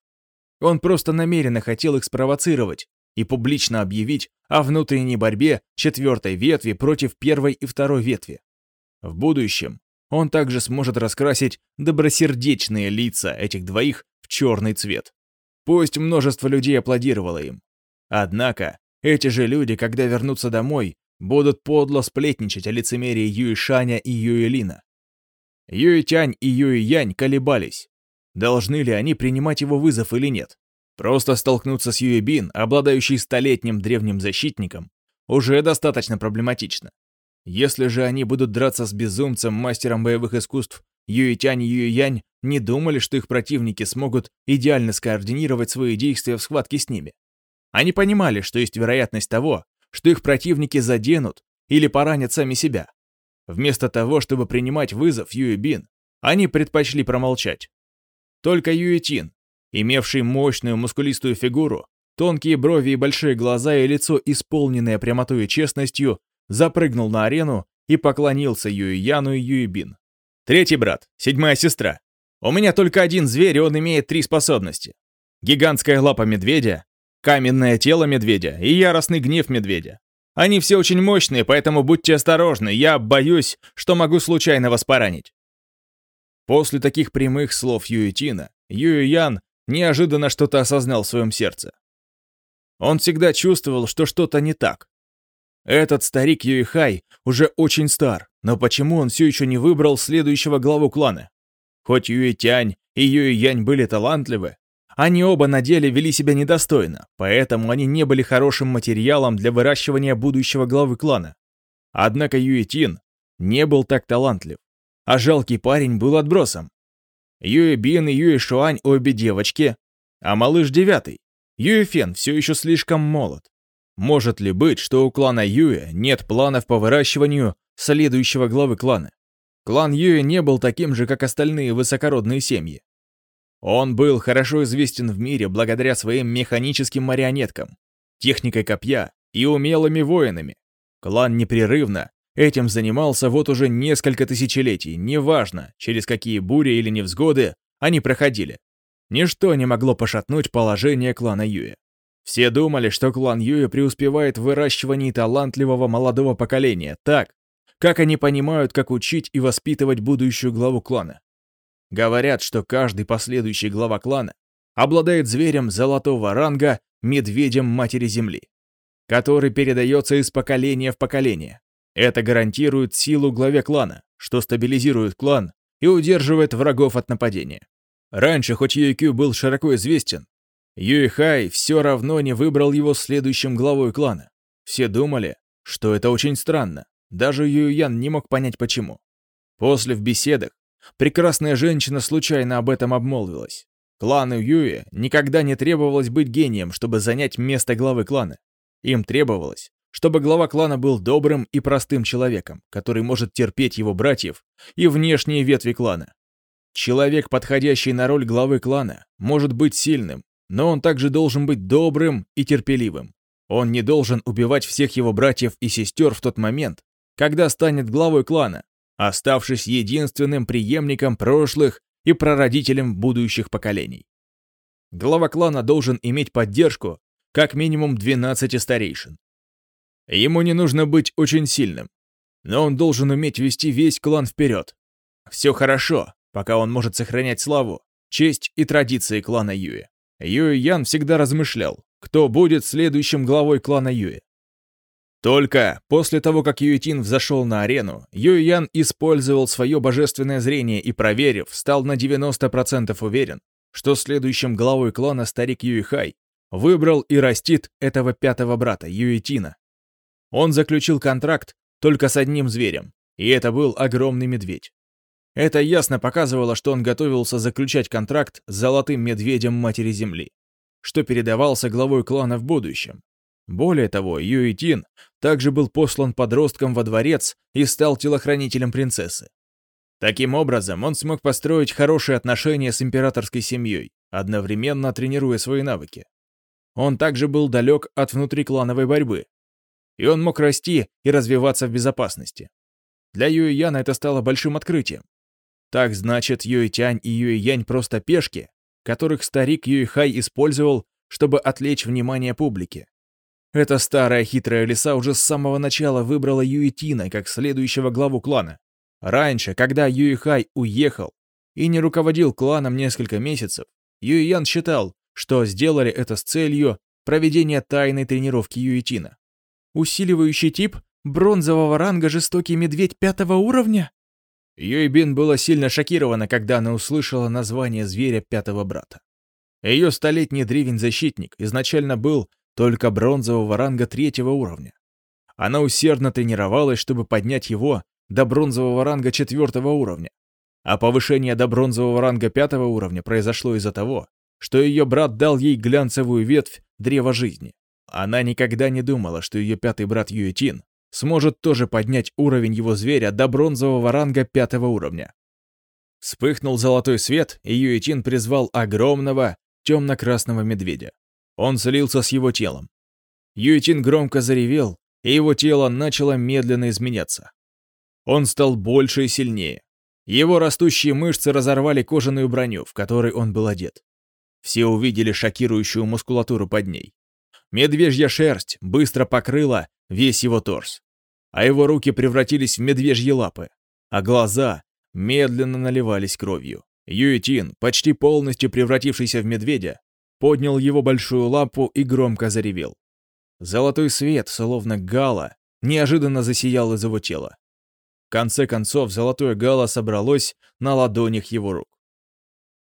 Он просто намеренно хотел их спровоцировать и публично объявить о внутренней борьбе четвертой ветви против первой и второй ветви. В будущем он также сможет раскрасить добросердечные лица этих двоих в черный цвет. Пусть множество людей аплодировало им. Однако, эти же люди, когда вернутся домой, будут подло сплетничать о лицемерии Юишаня и Юэлина. Юитянь и Юиянь колебались. Должны ли они принимать его вызов или нет? Просто столкнуться с Юэбин, обладающей столетним древним защитником, уже достаточно проблематично. Если же они будут драться с безумцем, мастером боевых искусств, Юитянь и Юиянь не думали, что их противники смогут идеально скоординировать свои действия в схватке с ними. Они понимали, что есть вероятность того, что их противники заденут или поранят сами себя. Вместо того, чтобы принимать вызов Юэбин, они предпочли промолчать. Только Юэтин, имевший мощную мускулистую фигуру, тонкие брови и большие глаза и лицо, исполненное прямотой и честностью, запрыгнул на арену и поклонился Юэяну и Юэбин. «Третий брат, седьмая сестра. У меня только один зверь, и он имеет три способности. Гигантская лапа медведя, каменное тело медведя и яростный гнев медведя. Они все очень мощные, поэтому будьте осторожны, я боюсь, что могу случайно вас поранить. После таких прямых слов Юитина, Юйян неожиданно что-то осознал в своем сердце. Он всегда чувствовал, что что-то не так. Этот старик Юйхай уже очень стар, но почему он все еще не выбрал следующего главу клана? Хоть Юитянь и Юйянь были талантливы, они оба на деле вели себя недостойно, поэтому они не были хорошим материалом для выращивания будущего главы клана. Однако Юэтин не был так талантлив, а жалкий парень был отбросом. Юэ Бин и Юэ Шуань обе девочки, а малыш девятый. Юэ Фен все еще слишком молод. Может ли быть, что у клана Юэ нет планов по выращиванию следующего главы клана? Клан Юэ не был таким же, как остальные высокородные семьи. Он был хорошо известен в мире благодаря своим механическим марионеткам, техникой копья и умелыми воинами. Клан непрерывно этим занимался вот уже несколько тысячелетий, неважно, через какие бури или невзгоды они проходили. Ничто не могло пошатнуть положение клана Юэ. Все думали, что клан Юэ преуспевает в выращивании талантливого молодого поколения, так, как они понимают, как учить и воспитывать будущую главу клана. Говорят, что каждый последующий глава клана обладает зверем золотого ранга, медведем Матери Земли, который передается из поколения в поколение. Это гарантирует силу главе клана, что стабилизирует клан и удерживает врагов от нападения. Раньше, хоть Юйкю был широко известен, Юйхай все равно не выбрал его следующим главой клана. Все думали, что это очень странно. Даже Юйян не мог понять почему. После в беседах прекрасная женщина случайно об этом обмолвилась. Клану Юи никогда не требовалось быть гением, чтобы занять место главы клана. Им требовалось, чтобы глава клана был добрым и простым человеком, который может терпеть его братьев и внешние ветви клана. Человек, подходящий на роль главы клана, может быть сильным, но он также должен быть добрым и терпеливым. Он не должен убивать всех его братьев и сестер в тот момент, когда станет главой клана, оставшись единственным преемником прошлых и прародителем будущих поколений. Глава клана должен иметь поддержку как минимум 12 старейшин. Ему не нужно быть очень сильным, но он должен уметь вести весь клан вперед. Все хорошо, пока он может сохранять славу, честь и традиции клана Юи. Юи Ян всегда размышлял, кто будет следующим главой клана Юи. Только после того, как Юитин взошел на арену, Юйян использовал свое божественное зрение и, проверив, стал на 90% уверен, что следующим главой клана старик Юйхай выбрал и растит этого пятого брата, Юитина. Он заключил контракт только с одним зверем, и это был огромный медведь. Это ясно показывало, что он готовился заключать контракт с золотым медведем Матери Земли, что передавался главой клана в будущем. Более того, Юитин также был послан подростком во дворец и стал телохранителем принцессы. Таким образом, он смог построить хорошие отношения с императорской семьей, одновременно тренируя свои навыки. Он также был далек от внутриклановой борьбы, и он мог расти и развиваться в безопасности. Для Юйяна это стало большим открытием. Так значит, Юйтянь и Юйянь просто пешки, которых старик Юйхай использовал, чтобы отвлечь внимание публики. Эта старая хитрая лиса уже с самого начала выбрала Юитина как следующего главу клана. Раньше, когда Юихай уехал и не руководил кланом несколько месяцев, Юиян считал, что сделали это с целью проведения тайной тренировки Юитина. Усиливающий тип бронзового ранга жестокий медведь пятого уровня? Юйбин была сильно шокирована, когда она услышала название зверя пятого брата. Ее столетний древень-защитник изначально был только бронзового ранга третьего уровня. Она усердно тренировалась, чтобы поднять его до бронзового ранга четвертого уровня. А повышение до бронзового ранга пятого уровня произошло из-за того, что ее брат дал ей глянцевую ветвь древа жизни. Она никогда не думала, что ее пятый брат Юэтин сможет тоже поднять уровень его зверя до бронзового ранга пятого уровня. Вспыхнул золотой свет, и Юэтин призвал огромного темно-красного медведя. Он слился с его телом. Юйтин громко заревел, и его тело начало медленно изменяться. Он стал больше и сильнее. Его растущие мышцы разорвали кожаную броню, в которой он был одет. Все увидели шокирующую мускулатуру под ней. Медвежья шерсть быстро покрыла весь его торс, а его руки превратились в медвежьи лапы, а глаза медленно наливались кровью. Юитин, почти полностью превратившийся в медведя, поднял его большую лапу и громко заревел. Золотой свет, словно гала, неожиданно засиял из его тела. В конце концов, золотое гало собралось на ладонях его рук.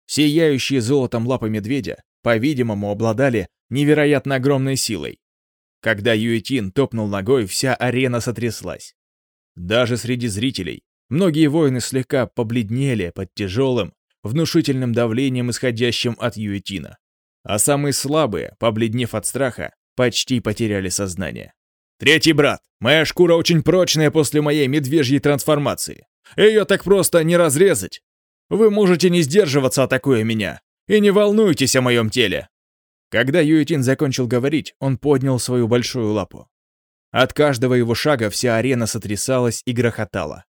Сияющие золотом лапы медведя, по-видимому, обладали невероятно огромной силой. Когда Юэтин топнул ногой, вся арена сотряслась. Даже среди зрителей многие воины слегка побледнели под тяжелым, внушительным давлением, исходящим от Юэтина а самые слабые, побледнев от страха, почти потеряли сознание. «Третий брат, моя шкура очень прочная после моей медвежьей трансформации. Ее так просто не разрезать. Вы можете не сдерживаться, атакуя меня, и не волнуйтесь о моем теле». Когда Юэтин закончил говорить, он поднял свою большую лапу. От каждого его шага вся арена сотрясалась и грохотала.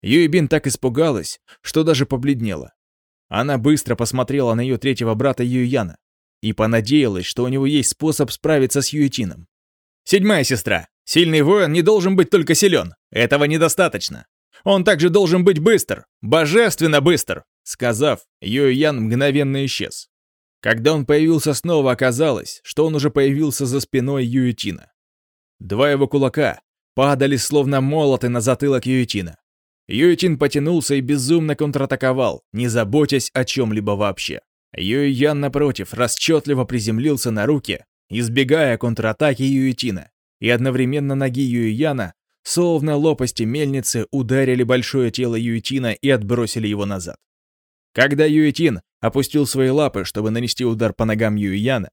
Юйбин так испугалась, что даже побледнела. Она быстро посмотрела на ее третьего брата Юйяна и понадеялась, что у него есть способ справиться с Юэтином. Седьмая сестра. Сильный воин не должен быть только силен. Этого недостаточно. Он также должен быть быстр. Божественно быстр. Сказав, Юэян мгновенно исчез. Когда он появился снова, оказалось, что он уже появился за спиной Юетина. Два его кулака падали словно молоты на затылок Юетина. Юетин потянулся и безумно контратаковал, не заботясь о чем-либо вообще. Юйян, напротив, расчетливо приземлился на руки, избегая контратаки Юетина, и одновременно ноги Юйяна, словно лопасти мельницы, ударили большое тело Юетина и отбросили его назад. Когда Юэтин опустил свои лапы, чтобы нанести удар по ногам Юэяна,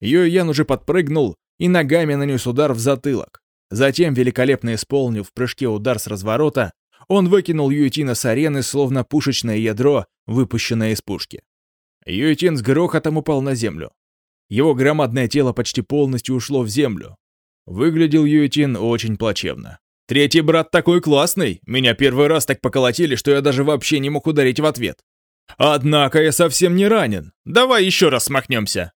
Юэян уже подпрыгнул и ногами нанес удар в затылок. Затем, великолепно исполнив в прыжке удар с разворота, он выкинул Юэтина с арены, словно пушечное ядро, выпущенное из пушки. Юэтин с грохотом упал на землю. Его громадное тело почти полностью ушло в землю. Выглядел Юэтин очень плачевно. «Третий брат такой классный! Меня первый раз так поколотили, что я даже вообще не мог ударить в ответ!» «Однако я совсем не ранен. Давай еще раз смахнемся!»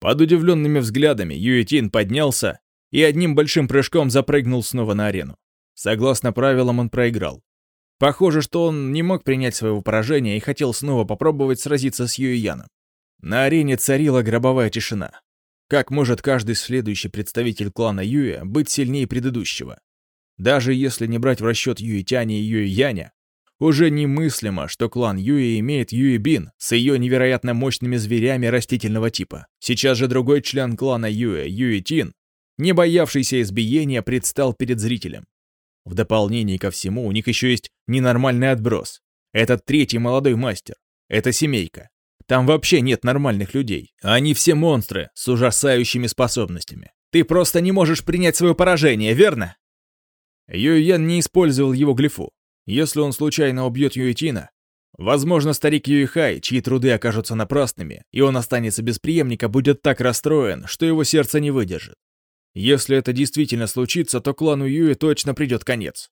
Под удивленными взглядами Юэтин поднялся и одним большим прыжком запрыгнул снова на арену. Согласно правилам, он проиграл. Похоже, что он не мог принять своего поражения и хотел снова попробовать сразиться с Юэяном. На арене царила гробовая тишина. Как может каждый следующий представитель клана Юэ быть сильнее предыдущего? Даже если не брать в расчет Юэтяня и Юэяня, уже немыслимо, что клан Юи имеет Юи Бин с ее невероятно мощными зверями растительного типа. Сейчас же другой член клана Юи, Юи Тин, не боявшийся избиения, предстал перед зрителем. В дополнение ко всему, у них еще есть ненормальный отброс. Этот третий молодой мастер. Это семейка. Там вообще нет нормальных людей. Они все монстры с ужасающими способностями. Ты просто не можешь принять свое поражение, верно? Юйян не использовал его глифу. Если он случайно убьет Юэтина, возможно, старик Юихай, чьи труды окажутся напрасными, и он останется без преемника, будет так расстроен, что его сердце не выдержит. Если это действительно случится, то клану Юи точно придет конец.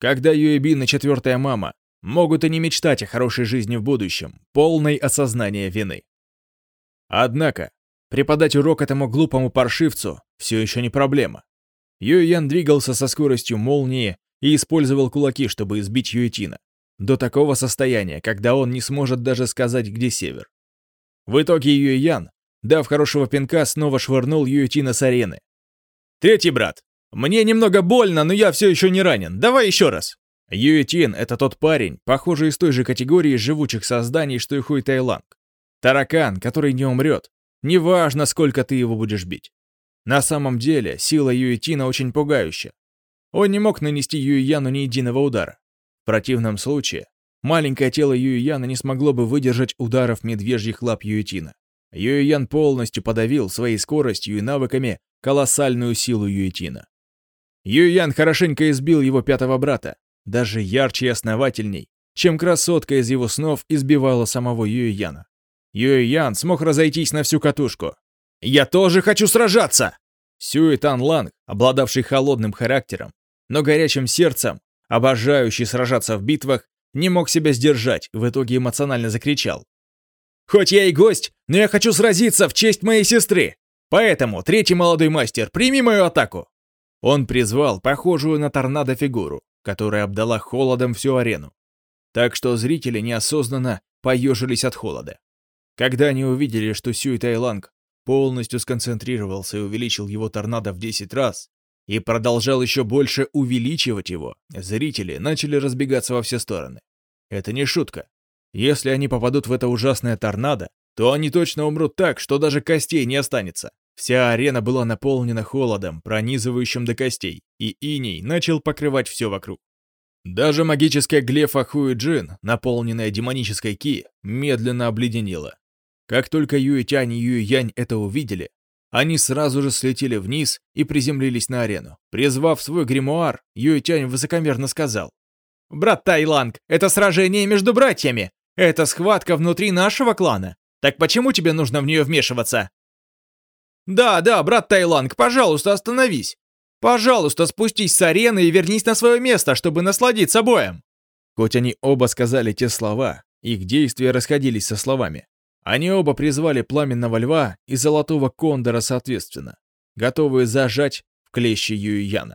Когда Юэбин и четвертая мама могут и не мечтать о хорошей жизни в будущем, полной осознания вины. Однако, преподать урок этому глупому паршивцу все еще не проблема. Юйян двигался со скоростью молнии и использовал кулаки, чтобы избить Юэтина. До такого состояния, когда он не сможет даже сказать, где север. В итоге Юэян, дав хорошего пинка, снова швырнул Юэтина с арены. «Третий брат, мне немного больно, но я все еще не ранен. Давай еще раз!» Юэтин — это тот парень, похожий из той же категории живучих созданий, что и Хуй Тайланг. Таракан, который не умрет. Неважно, сколько ты его будешь бить. На самом деле, сила Юэтина очень пугающая. Он не мог нанести Юйяну ни единого удара. В противном случае, маленькое тело Юйяна не смогло бы выдержать ударов медвежьих лап Юэтина. Юйян полностью подавил своей скоростью и навыками колоссальную силу Юэтина. Юйян хорошенько избил его пятого брата, даже ярче и основательней, чем красотка из его снов избивала самого Юйяна. Юйян смог разойтись на всю катушку. «Я тоже хочу сражаться!» Сюэ Тан Ланг, обладавший холодным характером, но горячим сердцем, обожающий сражаться в битвах, не мог себя сдержать, в итоге эмоционально закричал. «Хоть я и гость, но я хочу сразиться в честь моей сестры! Поэтому, третий молодой мастер, прими мою атаку!» Он призвал похожую на торнадо фигуру, которая обдала холодом всю арену. Так что зрители неосознанно поежились от холода. Когда они увидели, что Сюй Тайланг полностью сконцентрировался и увеличил его торнадо в 10 раз, и продолжал еще больше увеличивать его, зрители начали разбегаться во все стороны. Это не шутка. Если они попадут в это ужасное торнадо, то они точно умрут так, что даже костей не останется. Вся арена была наполнена холодом, пронизывающим до костей, и иней начал покрывать все вокруг. Даже магическая глефа Хуи-Джин, наполненная демонической ки, медленно обледенела. Как только Юэ-Тянь и Юэ-Янь это увидели, они сразу же слетели вниз и приземлились на арену. Призвав свой гримуар, Юйтянь высокомерно сказал. «Брат Тайланг, это сражение между братьями! Это схватка внутри нашего клана! Так почему тебе нужно в нее вмешиваться?» «Да, да, брат Тайланг, пожалуйста, остановись! Пожалуйста, спустись с арены и вернись на свое место, чтобы насладиться боем!» Хоть они оба сказали те слова, их действия расходились со словами. Они оба призвали пламенного льва и золотого кондора соответственно, готовые зажать в клещи Юйяна.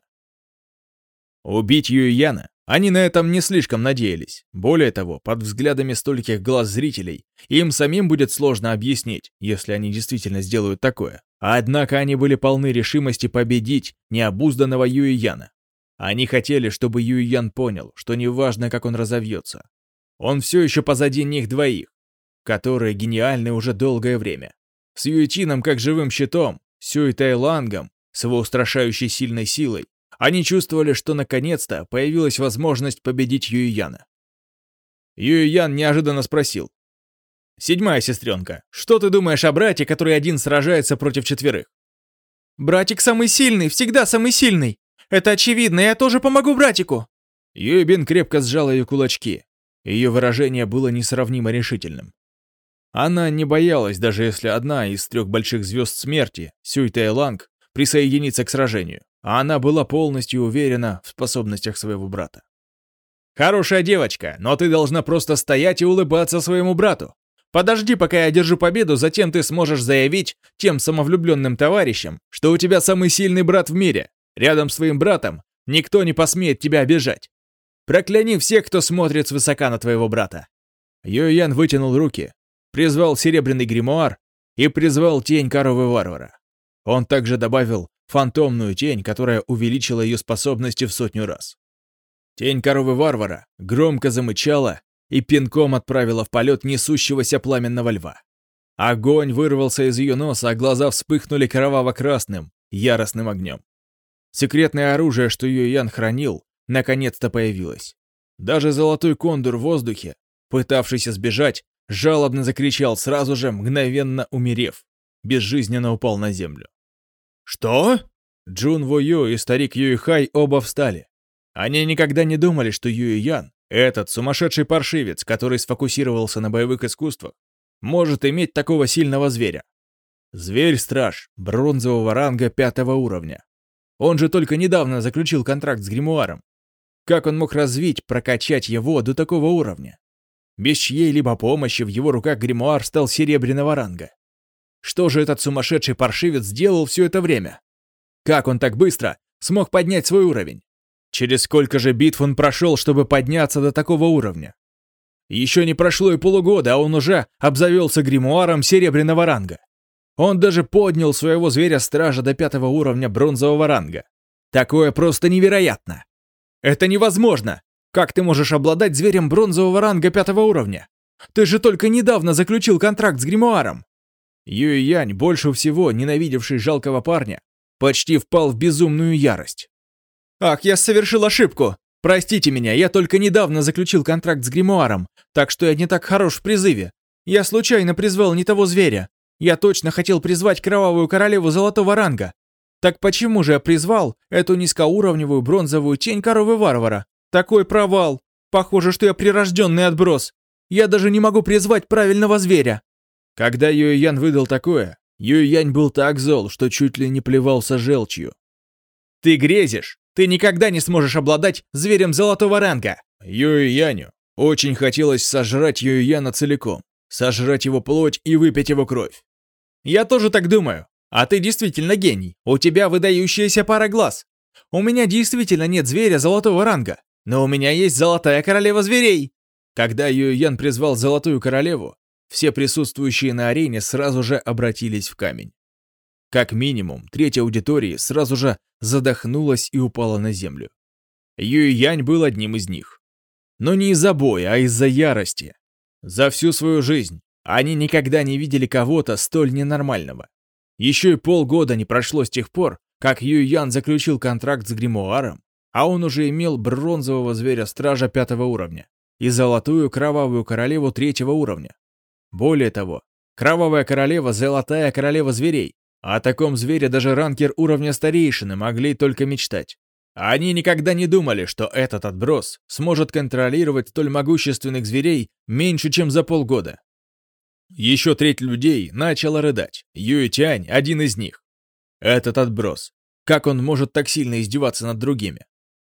Убить Юйяна Они на этом не слишком надеялись. Более того, под взглядами стольких глаз зрителей, им самим будет сложно объяснить, если они действительно сделают такое. Однако они были полны решимости победить необузданного Юи Яна. Они хотели, чтобы Юй Ян понял, что неважно, как он разовьется. Он все еще позади них двоих, которые гениальны уже долгое время. С Юичином как живым щитом, Сюй Тайлангом с его устрашающей сильной силой, они чувствовали, что наконец-то появилась возможность победить Юйяна. Юйян неожиданно спросил. «Седьмая сестренка, что ты думаешь о брате, который один сражается против четверых?» «Братик самый сильный, всегда самый сильный. Это очевидно, я тоже помогу братику!» Юйбин крепко сжала ее кулачки. Ее выражение было несравнимо решительным. Она не боялась, даже если одна из трех больших звезд смерти, Сюй Тайланг, присоединится к сражению, а она была полностью уверена в способностях своего брата. «Хорошая девочка, но ты должна просто стоять и улыбаться своему брату. Подожди, пока я одержу победу, затем ты сможешь заявить тем самовлюбленным товарищам, что у тебя самый сильный брат в мире. Рядом с твоим братом никто не посмеет тебя обижать. Прокляни всех, кто смотрит свысока на твоего брата». Юйян вытянул руки, призвал серебряный гримуар и призвал тень коровы варвара. Он также добавил фантомную тень, которая увеличила ее способности в сотню раз. Тень коровы варвара громко замычала и пинком отправила в полет несущегося пламенного льва. Огонь вырвался из ее носа, а глаза вспыхнули кроваво-красным, яростным огнем. Секретное оружие, что Юян хранил, наконец-то появилось. Даже золотой кондор в воздухе, пытавшийся сбежать, жалобно закричал, сразу же мгновенно умерев, безжизненно упал на землю. «Что?» Джун Во Ю и старик Юй Хай оба встали. Они никогда не думали, что Юй Ян, этот сумасшедший паршивец, который сфокусировался на боевых искусствах, может иметь такого сильного зверя. Зверь-страж бронзового ранга пятого уровня. Он же только недавно заключил контракт с гримуаром. Как он мог развить, прокачать его до такого уровня? Без чьей-либо помощи в его руках гримуар стал серебряного ранга. Что же этот сумасшедший паршивец сделал все это время? Как он так быстро смог поднять свой уровень? Через сколько же битв он прошел, чтобы подняться до такого уровня? Еще не прошло и полугода, а он уже обзавелся гримуаром серебряного ранга. Он даже поднял своего зверя-стража до пятого уровня бронзового ранга. Такое просто невероятно. Это невозможно! Как ты можешь обладать зверем бронзового ранга пятого уровня? Ты же только недавно заключил контракт с гримуаром. Юй Янь, больше всего ненавидевший жалкого парня, почти впал в безумную ярость. «Ах, я совершил ошибку! Простите меня, я только недавно заключил контракт с гримуаром, так что я не так хорош в призыве. Я случайно призвал не того зверя. Я точно хотел призвать кровавую королеву золотого ранга. Так почему же я призвал эту низкоуровневую бронзовую тень коровы варвара? Такой провал! Похоже, что я прирожденный отброс. Я даже не могу призвать правильного зверя. Когда Юй Ян выдал такое, Юй Янь был так зол, что чуть ли не плевался желчью. «Ты грезишь! Ты никогда не сможешь обладать зверем золотого ранга!» Юй Яню очень хотелось сожрать Юй Яна целиком, сожрать его плоть и выпить его кровь. «Я тоже так думаю. А ты действительно гений. У тебя выдающаяся пара глаз. У меня действительно нет зверя золотого ранга, но у меня есть золотая королева зверей!» Когда Юй Ян призвал золотую королеву, все присутствующие на арене сразу же обратились в камень. Как минимум, треть аудитории сразу же задохнулась и упала на землю. Юй Янь был одним из них. Но не из-за боя, а из-за ярости. За всю свою жизнь они никогда не видели кого-то столь ненормального. Еще и полгода не прошло с тех пор, как Юй Ян заключил контракт с гримуаром, а он уже имел бронзового зверя-стража пятого уровня и золотую кровавую королеву третьего уровня. Более того, Кровавая королева – золотая королева зверей. О таком звере даже ранкер уровня старейшины могли только мечтать. Они никогда не думали, что этот отброс сможет контролировать столь могущественных зверей меньше, чем за полгода. Еще треть людей начала рыдать. Юй Тянь – один из них. Этот отброс. Как он может так сильно издеваться над другими?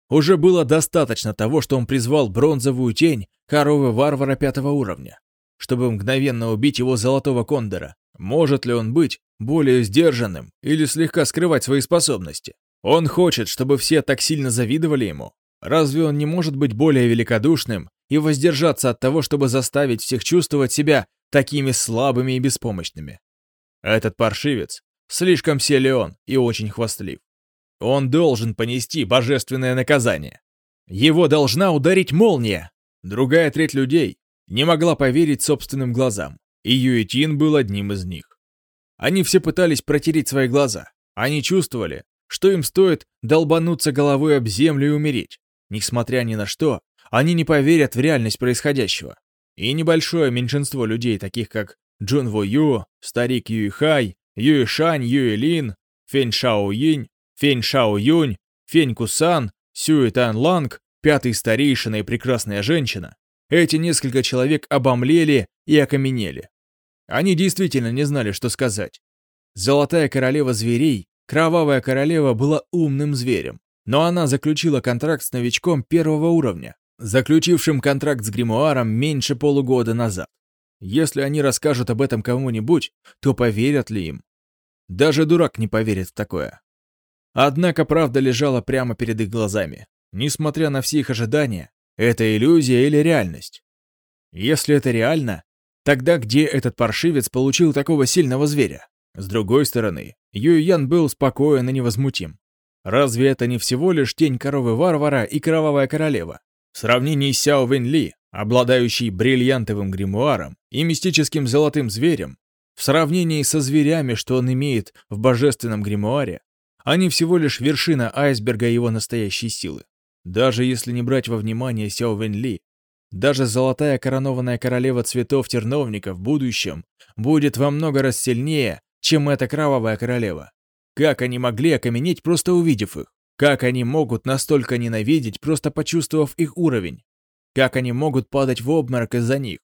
Уже было достаточно того, что он призвал бронзовую тень коровы варвара пятого уровня чтобы мгновенно убить его золотого кондора. Может ли он быть более сдержанным или слегка скрывать свои способности? Он хочет, чтобы все так сильно завидовали ему. Разве он не может быть более великодушным и воздержаться от того, чтобы заставить всех чувствовать себя такими слабыми и беспомощными? Этот паршивец слишком силен и очень хвастлив. Он должен понести божественное наказание. Его должна ударить молния. Другая треть людей не могла поверить собственным глазам, и Юэтин был одним из них. Они все пытались протереть свои глаза. Они чувствовали, что им стоит долбануться головой об землю и умереть. Несмотря ни на что, они не поверят в реальность происходящего. И небольшое меньшинство людей, таких как Джун Во Ю, Старик Юй Хай, Юй Шань, Юй Лин, Фень Шао Йинь, Фень Шао Юнь, Фень Кусан, Сюэ Тан Ланг, пятый старейшина и прекрасная женщина, эти несколько человек обомлели и окаменели. Они действительно не знали, что сказать. Золотая королева зверей, кровавая королева была умным зверем, но она заключила контракт с новичком первого уровня, заключившим контракт с гримуаром меньше полугода назад. Если они расскажут об этом кому-нибудь, то поверят ли им? Даже дурак не поверит в такое. Однако правда лежала прямо перед их глазами. Несмотря на все их ожидания, это иллюзия или реальность? Если это реально, тогда где этот паршивец получил такого сильного зверя? С другой стороны, Юй Ян был спокоен и невозмутим. Разве это не всего лишь тень коровы-варвара и кровавая королева? В сравнении с Сяо Вэнь Ли, обладающей бриллиантовым гримуаром и мистическим золотым зверем, в сравнении со зверями, что он имеет в божественном гримуаре, они всего лишь вершина айсберга его настоящей силы. Даже если не брать во внимание Сяо Вэнь Ли, даже золотая коронованная королева цветов терновника в будущем будет во много раз сильнее, чем эта кровавая королева. Как они могли окаменеть, просто увидев их? Как они могут настолько ненавидеть, просто почувствовав их уровень? Как они могут падать в обморок из-за них?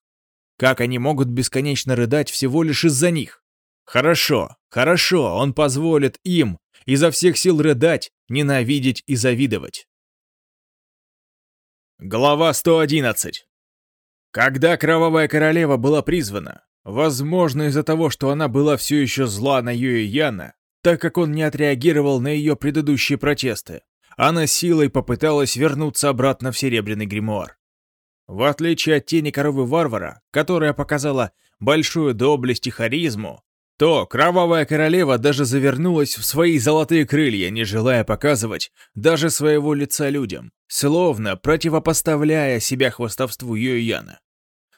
Как они могут бесконечно рыдать всего лишь из-за них? Хорошо, хорошо, он позволит им изо всех сил рыдать, ненавидеть и завидовать. Глава 111. Когда Кровавая Королева была призвана, возможно из-за того, что она была все еще зла на Юэ Яна, так как он не отреагировал на ее предыдущие протесты, она силой попыталась вернуться обратно в Серебряный Гримуар. В отличие от тени коровы варвара, которая показала большую доблесть и харизму, то кровавая королева даже завернулась в свои золотые крылья, не желая показывать даже своего лица людям, словно противопоставляя себя хвостовству Юйяна.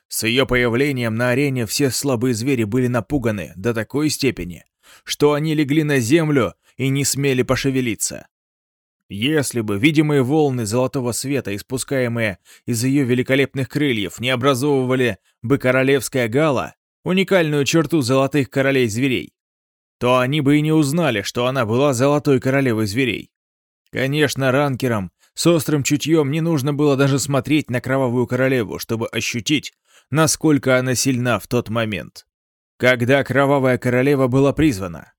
С ее появлением на арене все слабые звери были напуганы до такой степени, что они легли на землю и не смели пошевелиться. Если бы видимые волны золотого света, испускаемые из ее великолепных крыльев, не образовывали бы королевская гала, уникальную черту золотых королей зверей, то они бы и не узнали, что она была золотой королевой зверей. Конечно, ранкерам с острым чутьем не нужно было даже смотреть на кровавую королеву, чтобы ощутить, насколько она сильна в тот момент. Когда кровавая королева была призвана.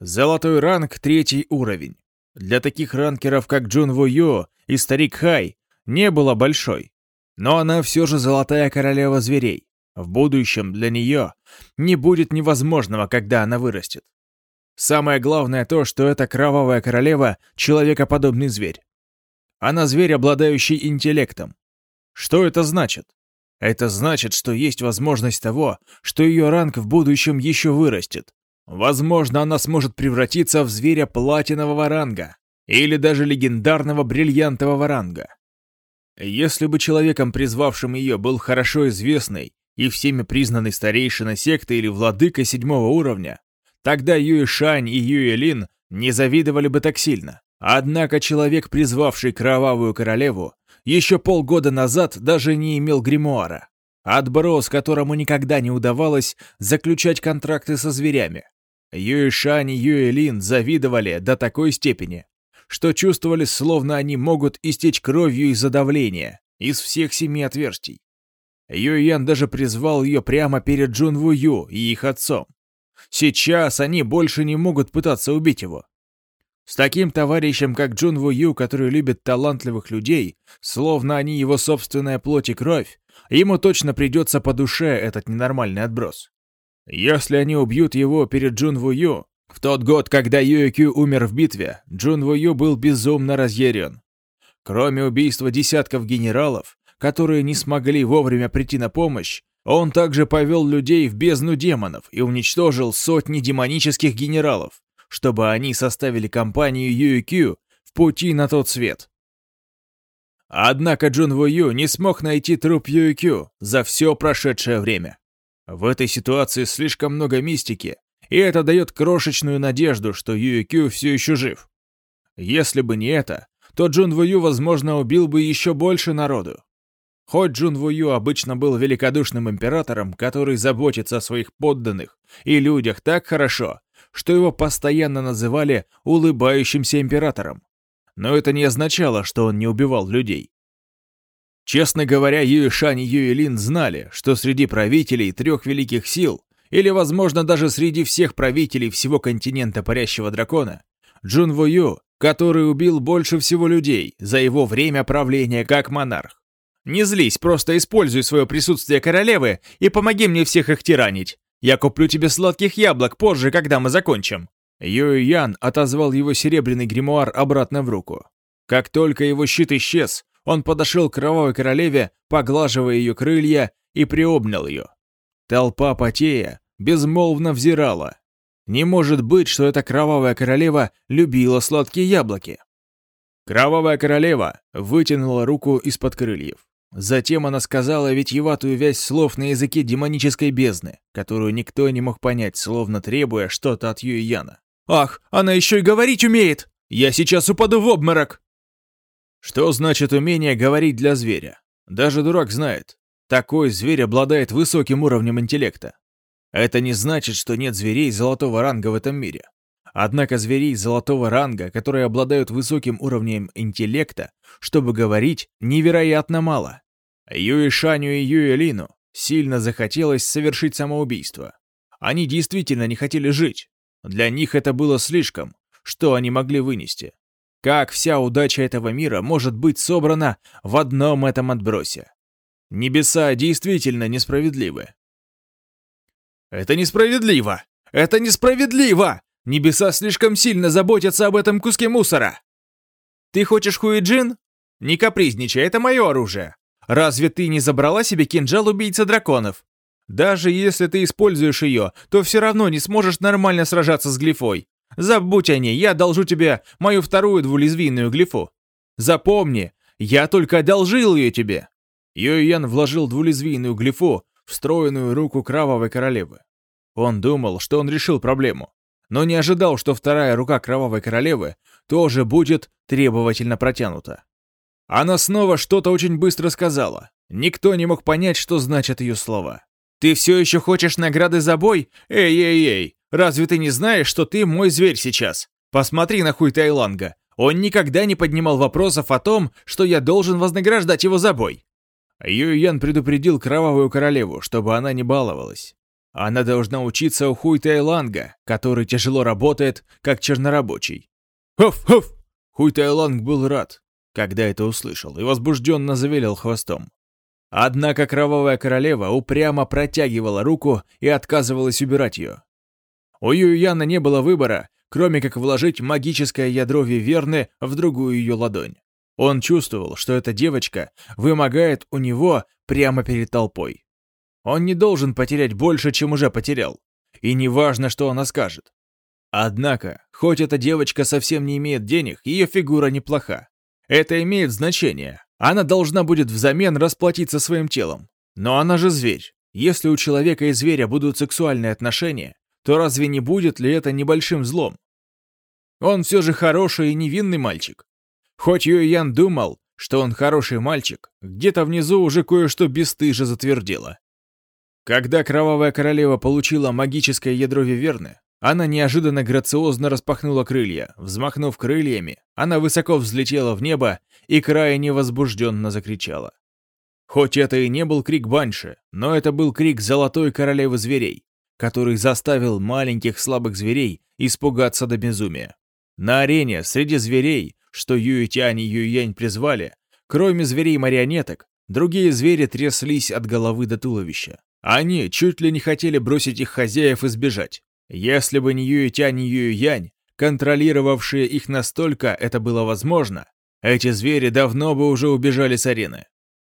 Золотой ранг — третий уровень. Для таких ранкеров, как Джун Ву Ю и Старик Хай, не было большой. Но она все же золотая королева зверей. В будущем для нее не будет невозможного, когда она вырастет. Самое главное то, что эта кровавая королева — человекоподобный зверь. Она зверь, обладающий интеллектом. Что это значит? Это значит, что есть возможность того, что ее ранг в будущем еще вырастет. Возможно, она сможет превратиться в зверя платинового ранга или даже легендарного бриллиантового ранга. Если бы человеком, призвавшим ее, был хорошо известный и всеми признанный старейшина секты или владыка седьмого уровня, тогда Юэ Шань и Юэ Лин не завидовали бы так сильно. Однако человек, призвавший кровавую королеву, еще полгода назад даже не имел гримуара. Отброс, которому никогда не удавалось заключать контракты со зверями. Юэ Шань и Юэ Лин завидовали до такой степени, что чувствовали, словно они могут истечь кровью из-за давления из всех семи отверстий. Юйян даже призвал ее прямо перед Джун Ву Ю и их отцом. Сейчас они больше не могут пытаться убить его. С таким товарищем, как Джун Ву Ю, который любит талантливых людей, словно они его собственная плоть и кровь, ему точно придется по душе этот ненормальный отброс. Если они убьют его перед Джун Ву Ю, в тот год, когда Юэ Кю умер в битве, Джун Ву Ю был безумно разъярен. Кроме убийства десятков генералов, которые не смогли вовремя прийти на помощь, он также повел людей в бездну демонов и уничтожил сотни демонических генералов, чтобы они составили компанию Юикю в пути на тот свет. Однако Джун Ву Ю не смог найти труп Юикю за все прошедшее время. В этой ситуации слишком много мистики, и это дает крошечную надежду, что Юикю все еще жив. Если бы не это, то Джун Ву Ю, возможно, убил бы еще больше народу. Хоть Джун Ву Ю обычно был великодушным императором, который заботится о своих подданных и людях так хорошо, что его постоянно называли улыбающимся императором. Но это не означало, что он не убивал людей. Честно говоря, Юй Шань и Юй Лин знали, что среди правителей трех великих сил, или, возможно, даже среди всех правителей всего континента Парящего Дракона, Джун Ву Ю, который убил больше всего людей за его время правления как монарх. Не злись, просто используй свое присутствие королевы и помоги мне всех их тиранить. Я куплю тебе сладких яблок позже, когда мы закончим». Юй Ян отозвал его серебряный гримуар обратно в руку. Как только его щит исчез, он подошел к кровавой королеве, поглаживая ее крылья, и приобнял ее. Толпа потея безмолвно взирала. Не может быть, что эта кровавая королева любила сладкие яблоки. Кровавая королева вытянула руку из-под крыльев. Затем она сказала витьеватую вязь слов на языке демонической бездны, которую никто не мог понять, словно требуя что-то от Юйяна. «Ах, она еще и говорить умеет! Я сейчас упаду в обморок!» Что значит умение говорить для зверя? Даже дурак знает. Такой зверь обладает высоким уровнем интеллекта. Это не значит, что нет зверей золотого ранга в этом мире. Однако зверей золотого ранга, которые обладают высоким уровнем интеллекта, чтобы говорить, невероятно мало. Юи Шаню и Юи Лину сильно захотелось совершить самоубийство. Они действительно не хотели жить. Для них это было слишком, что они могли вынести. Как вся удача этого мира может быть собрана в одном этом отбросе? Небеса действительно несправедливы. Это несправедливо! Это несправедливо! Небеса слишком сильно заботятся об этом куске мусора. Ты хочешь хуиджин? Не капризничай, это мое оружие. Разве ты не забрала себе кинжал убийца драконов? Даже если ты используешь ее, то все равно не сможешь нормально сражаться с глифой. Забудь о ней, я одолжу тебе мою вторую двулезвийную глифу. Запомни, я только одолжил ее тебе. Йоян вложил двулезвийную глифу, встроенную руку кровавой королевы. Он думал, что он решил проблему но не ожидал, что вторая рука Кровавой Королевы тоже будет требовательно протянута. Она снова что-то очень быстро сказала. Никто не мог понять, что значат ее слова. «Ты все еще хочешь награды за бой? Эй-эй-эй! Разве ты не знаешь, что ты мой зверь сейчас? Посмотри на хуй Тайланга. Он никогда не поднимал вопросов о том, что я должен вознаграждать его за бой». Юйян предупредил Кровавую Королеву, чтобы она не баловалась. Она должна учиться у Хуй Тайланга, который тяжело работает, как чернорабочий. Хоф-хоф! Хуй Тайланг был рад, когда это услышал, и возбужденно завелел хвостом. Однако Кровавая Королева упрямо протягивала руку и отказывалась убирать ее. У Юяна не было выбора, кроме как вложить магическое ядро Виверны в другую ее ладонь. Он чувствовал, что эта девочка вымогает у него прямо перед толпой. Он не должен потерять больше, чем уже потерял. И не важно, что она скажет. Однако, хоть эта девочка совсем не имеет денег, ее фигура неплоха. Это имеет значение. Она должна будет взамен расплатиться своим телом. Но она же зверь. Если у человека и зверя будут сексуальные отношения, то разве не будет ли это небольшим злом? Он все же хороший и невинный мальчик. Хоть Юэян думал, что он хороший мальчик, где-то внизу уже кое-что бесстыже затвердело. Когда Кровавая Королева получила магическое ядро Виверны, она неожиданно грациозно распахнула крылья. Взмахнув крыльями, она высоко взлетела в небо и крайне возбужденно закричала. Хоть это и не был крик Банши, но это был крик Золотой Королевы Зверей, который заставил маленьких слабых зверей испугаться до безумия. На арене среди зверей, что Юйтянь и Юянь призвали, кроме зверей-марионеток, другие звери тряслись от головы до туловища. Они чуть ли не хотели бросить их хозяев и сбежать. Если бы не Юйтя, ни Юянь, контролировавшие их настолько это было возможно, Эти звери давно бы уже убежали с арены.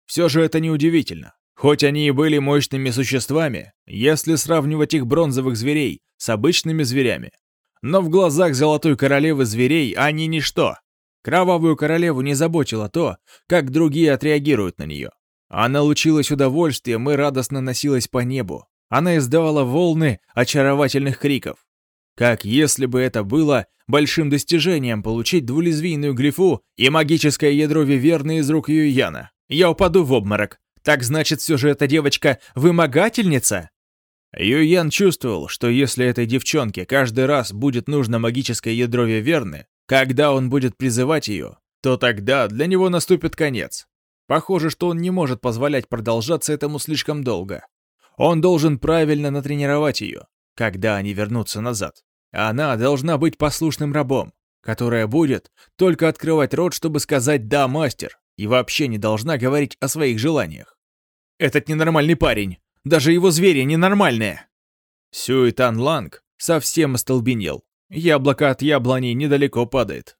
Все же это неудивительно. Хоть они и были мощными существами, если сравнивать их бронзовых зверей с обычными зверями. Но в глазах Золотой Королевы зверей они ничто. Кровавую Королеву не заботило то, как другие отреагируют на нее. Она лучилась удовольствием и радостно носилась по небу. Она издавала волны очаровательных криков. Как если бы это было большим достижением получить двулезвийную глифу и магическое ядро Виверны из рук Юйяна. Я упаду в обморок. Так значит, все же эта девочка вымогательница? Юйян чувствовал, что если этой девчонке каждый раз будет нужно магическое ядро Виверны, когда он будет призывать ее, то тогда для него наступит конец. Похоже, что он не может позволять продолжаться этому слишком долго. Он должен правильно натренировать ее, когда они вернутся назад. Она должна быть послушным рабом, которая будет только открывать рот, чтобы сказать «да, мастер», и вообще не должна говорить о своих желаниях. Этот ненормальный парень, даже его звери ненормальные. Сюй Тан Ланг совсем остолбенел. Яблоко от яблони недалеко падает.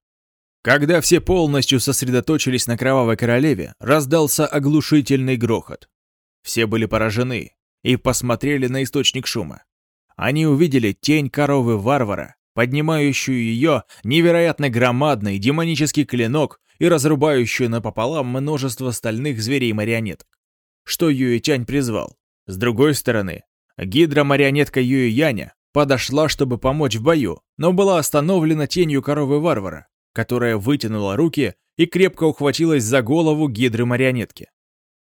Когда все полностью сосредоточились на Кровавой Королеве, раздался оглушительный грохот. Все были поражены и посмотрели на источник шума. Они увидели тень коровы-варвара, поднимающую ее невероятно громадный демонический клинок и разрубающую напополам множество стальных зверей-марионеток. Что Юэ-Тянь призвал. С другой стороны, гидра-марионетка Юэ-Яня подошла, чтобы помочь в бою, но была остановлена тенью коровы-варвара, которая вытянула руки и крепко ухватилась за голову гидры-марионетки.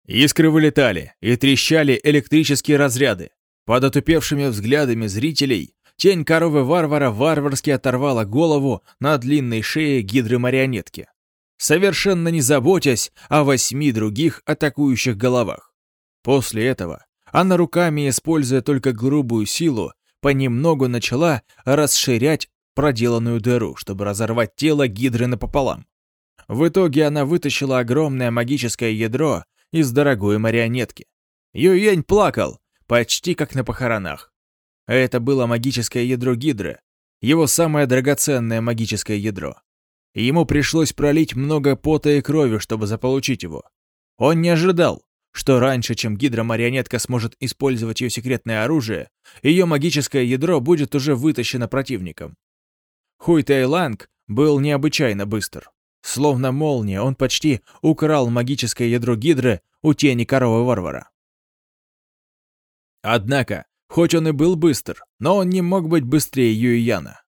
Искры вылетали и трещали электрические разряды, под отупевшими взглядами зрителей тень коровы-варвара варварски оторвала голову на длинной шее гидры-марионетки, совершенно не заботясь о восьми других атакующих головах. После этого она руками, используя только грубую силу, понемногу начала расширять проделанную дыру, чтобы разорвать тело гидры напополам. В итоге она вытащила огромное магическое ядро из дорогой марионетки. Юянь плакал, почти как на похоронах. Это было магическое ядро Гидры, его самое драгоценное магическое ядро. ему пришлось пролить много пота и крови, чтобы заполучить его. Он не ожидал, что раньше, чем гидромарионетка сможет использовать ее секретное оружие, ее магическое ядро будет уже вытащено противником. Хуй Тайланг был необычайно быстр. Словно молния, он почти украл магическое ядро Гидры у тени коровы-варвара. Однако, хоть он и был быстр, но он не мог быть быстрее Юйяна.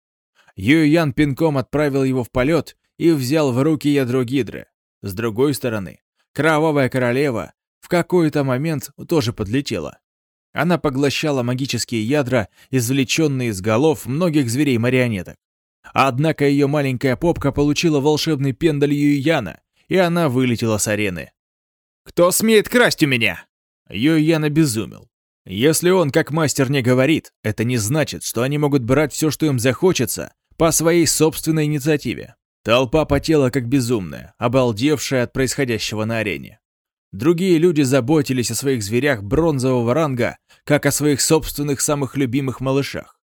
Юйян пинком отправил его в полет и взял в руки ядро Гидры. С другой стороны, Кровавая Королева в какой-то момент тоже подлетела. Она поглощала магические ядра, извлеченные из голов многих зверей-марионеток. Однако ее маленькая попка получила волшебный пендаль Юйяна, и она вылетела с арены. «Кто смеет красть у меня?» Юйян обезумел. Если он, как мастер, не говорит, это не значит, что они могут брать все, что им захочется, по своей собственной инициативе. Толпа потела как безумная, обалдевшая от происходящего на арене. Другие люди заботились о своих зверях бронзового ранга, как о своих собственных самых любимых малышах.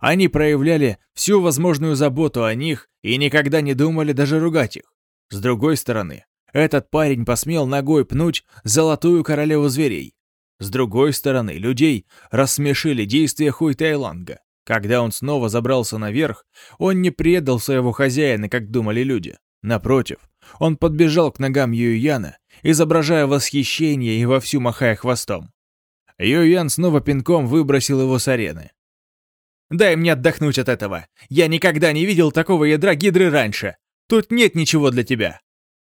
Они проявляли всю возможную заботу о них и никогда не думали даже ругать их. С другой стороны, этот парень посмел ногой пнуть золотую королеву зверей, с другой стороны, людей рассмешили действия Хуй Тайланга. Когда он снова забрался наверх, он не предал своего хозяина, как думали люди. Напротив, он подбежал к ногам Юйяна, изображая восхищение и вовсю махая хвостом. Юйян снова пинком выбросил его с арены. «Дай мне отдохнуть от этого. Я никогда не видел такого ядра гидры раньше. Тут нет ничего для тебя».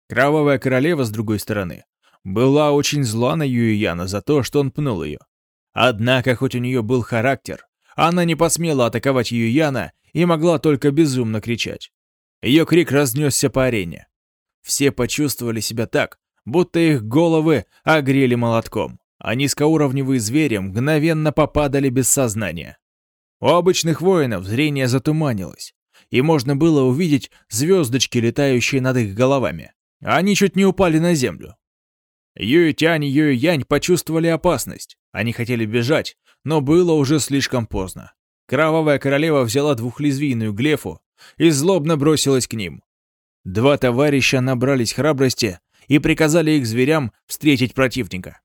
Кровавая королева, с другой стороны, была очень зла на Юйяна за то, что он пнул ее. Однако, хоть у нее был характер, она не посмела атаковать Юйяна и могла только безумно кричать. Ее крик разнесся по арене. Все почувствовали себя так, будто их головы огрели молотком, а низкоуровневые звери мгновенно попадали без сознания. У обычных воинов зрение затуманилось, и можно было увидеть звездочки, летающие над их головами. Они чуть не упали на землю. Юй-Тянь и Юй-Янь почувствовали опасность. Они хотели бежать, но было уже слишком поздно. Кровавая королева взяла двухлезвийную глефу и злобно бросилась к ним. Два товарища набрались храбрости и приказали их зверям встретить противника.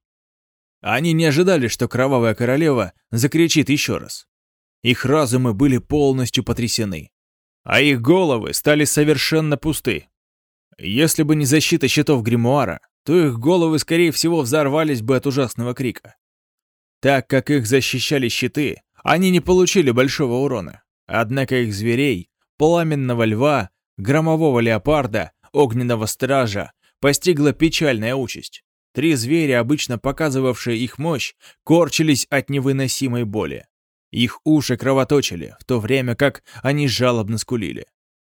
Они не ожидали, что Кровавая Королева закричит еще раз. Их разумы были полностью потрясены, а их головы стали совершенно пусты. Если бы не защита щитов гримуара, то их головы, скорее всего, взорвались бы от ужасного крика. Так как их защищали щиты, они не получили большого урона. Однако их зверей, пламенного льва, громового леопарда, огненного стража, постигла печальная участь. Три зверя, обычно показывавшие их мощь, корчились от невыносимой боли. Их уши кровоточили, в то время как они жалобно скулили.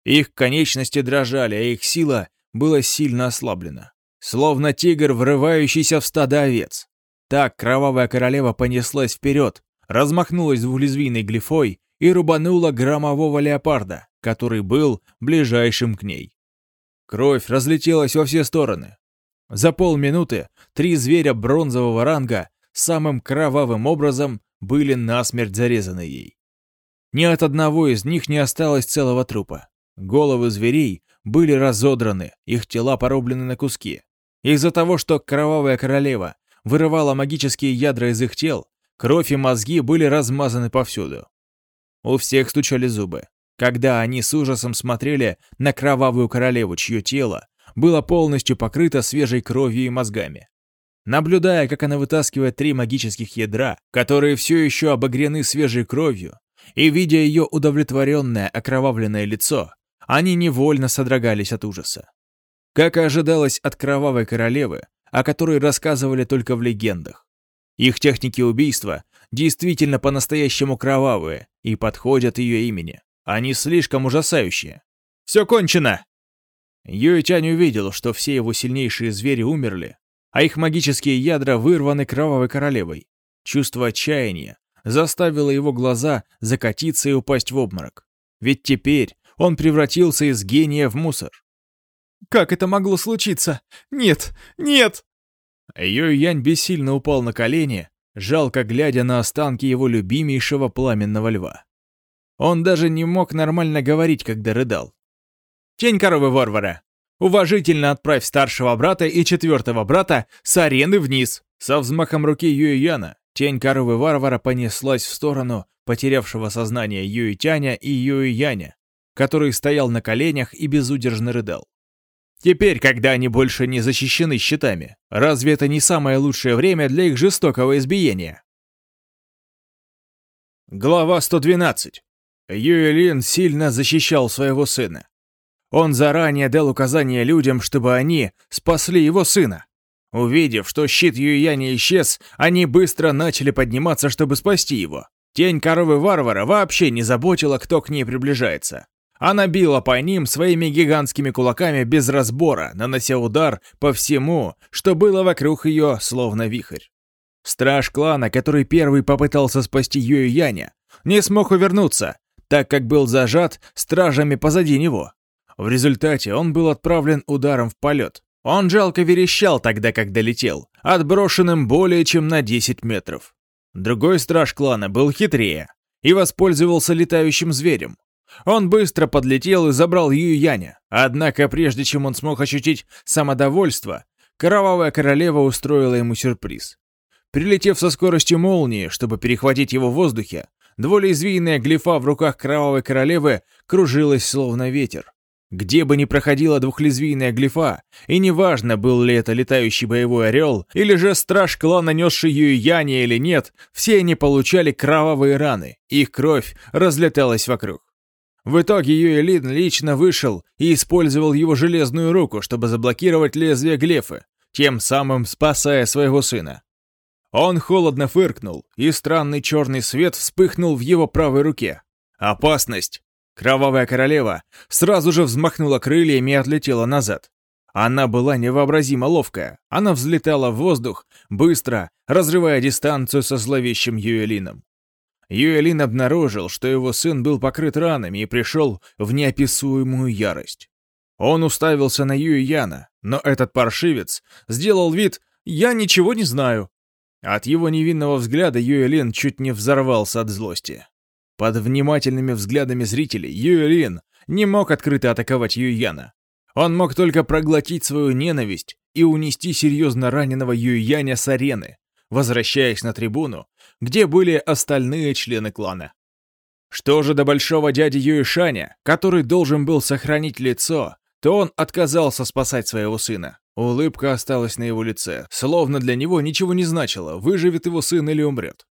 Их конечности дрожали, а их сила была сильно ослаблена. Словно тигр, врывающийся в стадо овец. Так кровавая королева понеслась вперед, размахнулась двухлезвийной глифой и рубанула громового леопарда, который был ближайшим к ней. Кровь разлетелась во все стороны. За полминуты три зверя бронзового ранга самым кровавым образом были насмерть зарезаны ей. Ни от одного из них не осталось целого трупа. Головы зверей были разодраны, их тела порублены на куски. Из-за того, что кровавая королева вырывала магические ядра из их тел, кровь и мозги были размазаны повсюду. У всех стучали зубы, когда они с ужасом смотрели на кровавую королеву, чье тело было полностью покрыто свежей кровью и мозгами. Наблюдая, как она вытаскивает три магических ядра, которые все еще обогрены свежей кровью, и видя ее удовлетворенное окровавленное лицо, они невольно содрогались от ужаса. Как и ожидалось от кровавой королевы, о которой рассказывали только в легендах. Их техники убийства действительно по-настоящему кровавые и подходят ее имени. Они слишком ужасающие. «Все кончено!» Юэтянь увидел, что все его сильнейшие звери умерли, а их магические ядра вырваны кровавой королевой. Чувство отчаяния заставило его глаза закатиться и упасть в обморок. Ведь теперь он превратился из гения в мусор. «Как это могло случиться? Нет, нет!» Юй-Янь бессильно упал на колени, жалко глядя на останки его любимейшего пламенного льва. Он даже не мог нормально говорить, когда рыдал. «Тень коровы Варвара, уважительно отправь старшего брата и четвертого брата с арены вниз!» Со взмахом руки Юй-Яна тень коровы Варвара понеслась в сторону потерявшего сознание Юй-Тяня и Юй-Яня, который стоял на коленях и безудержно рыдал. Теперь, когда они больше не защищены щитами, разве это не самое лучшее время для их жестокого избиения? Глава 112. Юэлин сильно защищал своего сына. Он заранее дал указание людям, чтобы они спасли его сына. Увидев, что щит Юяни исчез, они быстро начали подниматься, чтобы спасти его. Тень коровы варвара вообще не заботила, кто к ней приближается. Она била по ним своими гигантскими кулаками без разбора, нанося удар по всему, что было вокруг ее, словно вихрь. Страж клана, который первый попытался спасти Юю Яня, не смог увернуться, так как был зажат стражами позади него. В результате он был отправлен ударом в полет. Он жалко верещал тогда, когда летел, отброшенным более чем на 10 метров. Другой страж клана был хитрее и воспользовался летающим зверем, он быстро подлетел и забрал Ю Яня. Однако, прежде чем он смог ощутить самодовольство, Кровавая Королева устроила ему сюрприз. Прилетев со скоростью молнии, чтобы перехватить его в воздухе, двулезвийная глифа в руках Кровавой Королевы кружилась словно ветер. Где бы ни проходила двухлезвийная глифа, и неважно, был ли это летающий боевой орел, или же страж клана, несший Юяне или нет, все они получали кровавые раны, их кровь разлеталась вокруг. В итоге Юэлин лично вышел и использовал его железную руку, чтобы заблокировать лезвие Глефы, тем самым спасая своего сына. Он холодно фыркнул, и странный черный свет вспыхнул в его правой руке. «Опасность!» Кровавая королева сразу же взмахнула крыльями и отлетела назад. Она была невообразимо ловкая. Она взлетала в воздух, быстро, разрывая дистанцию со зловещим Юэлином. Юэлин обнаружил, что его сын был покрыт ранами и пришел в неописуемую ярость. Он уставился на Юэяна, но этот паршивец сделал вид «я ничего не знаю». От его невинного взгляда Юэлин чуть не взорвался от злости. Под внимательными взглядами зрителей Юэлин не мог открыто атаковать Юэяна. Он мог только проглотить свою ненависть и унести серьезно раненого Юяня с арены, возвращаясь на трибуну, где были остальные члены клана. Что же до большого дяди Юишаня, который должен был сохранить лицо, то он отказался спасать своего сына. Улыбка осталась на его лице, словно для него ничего не значило, выживет его сын или умрет.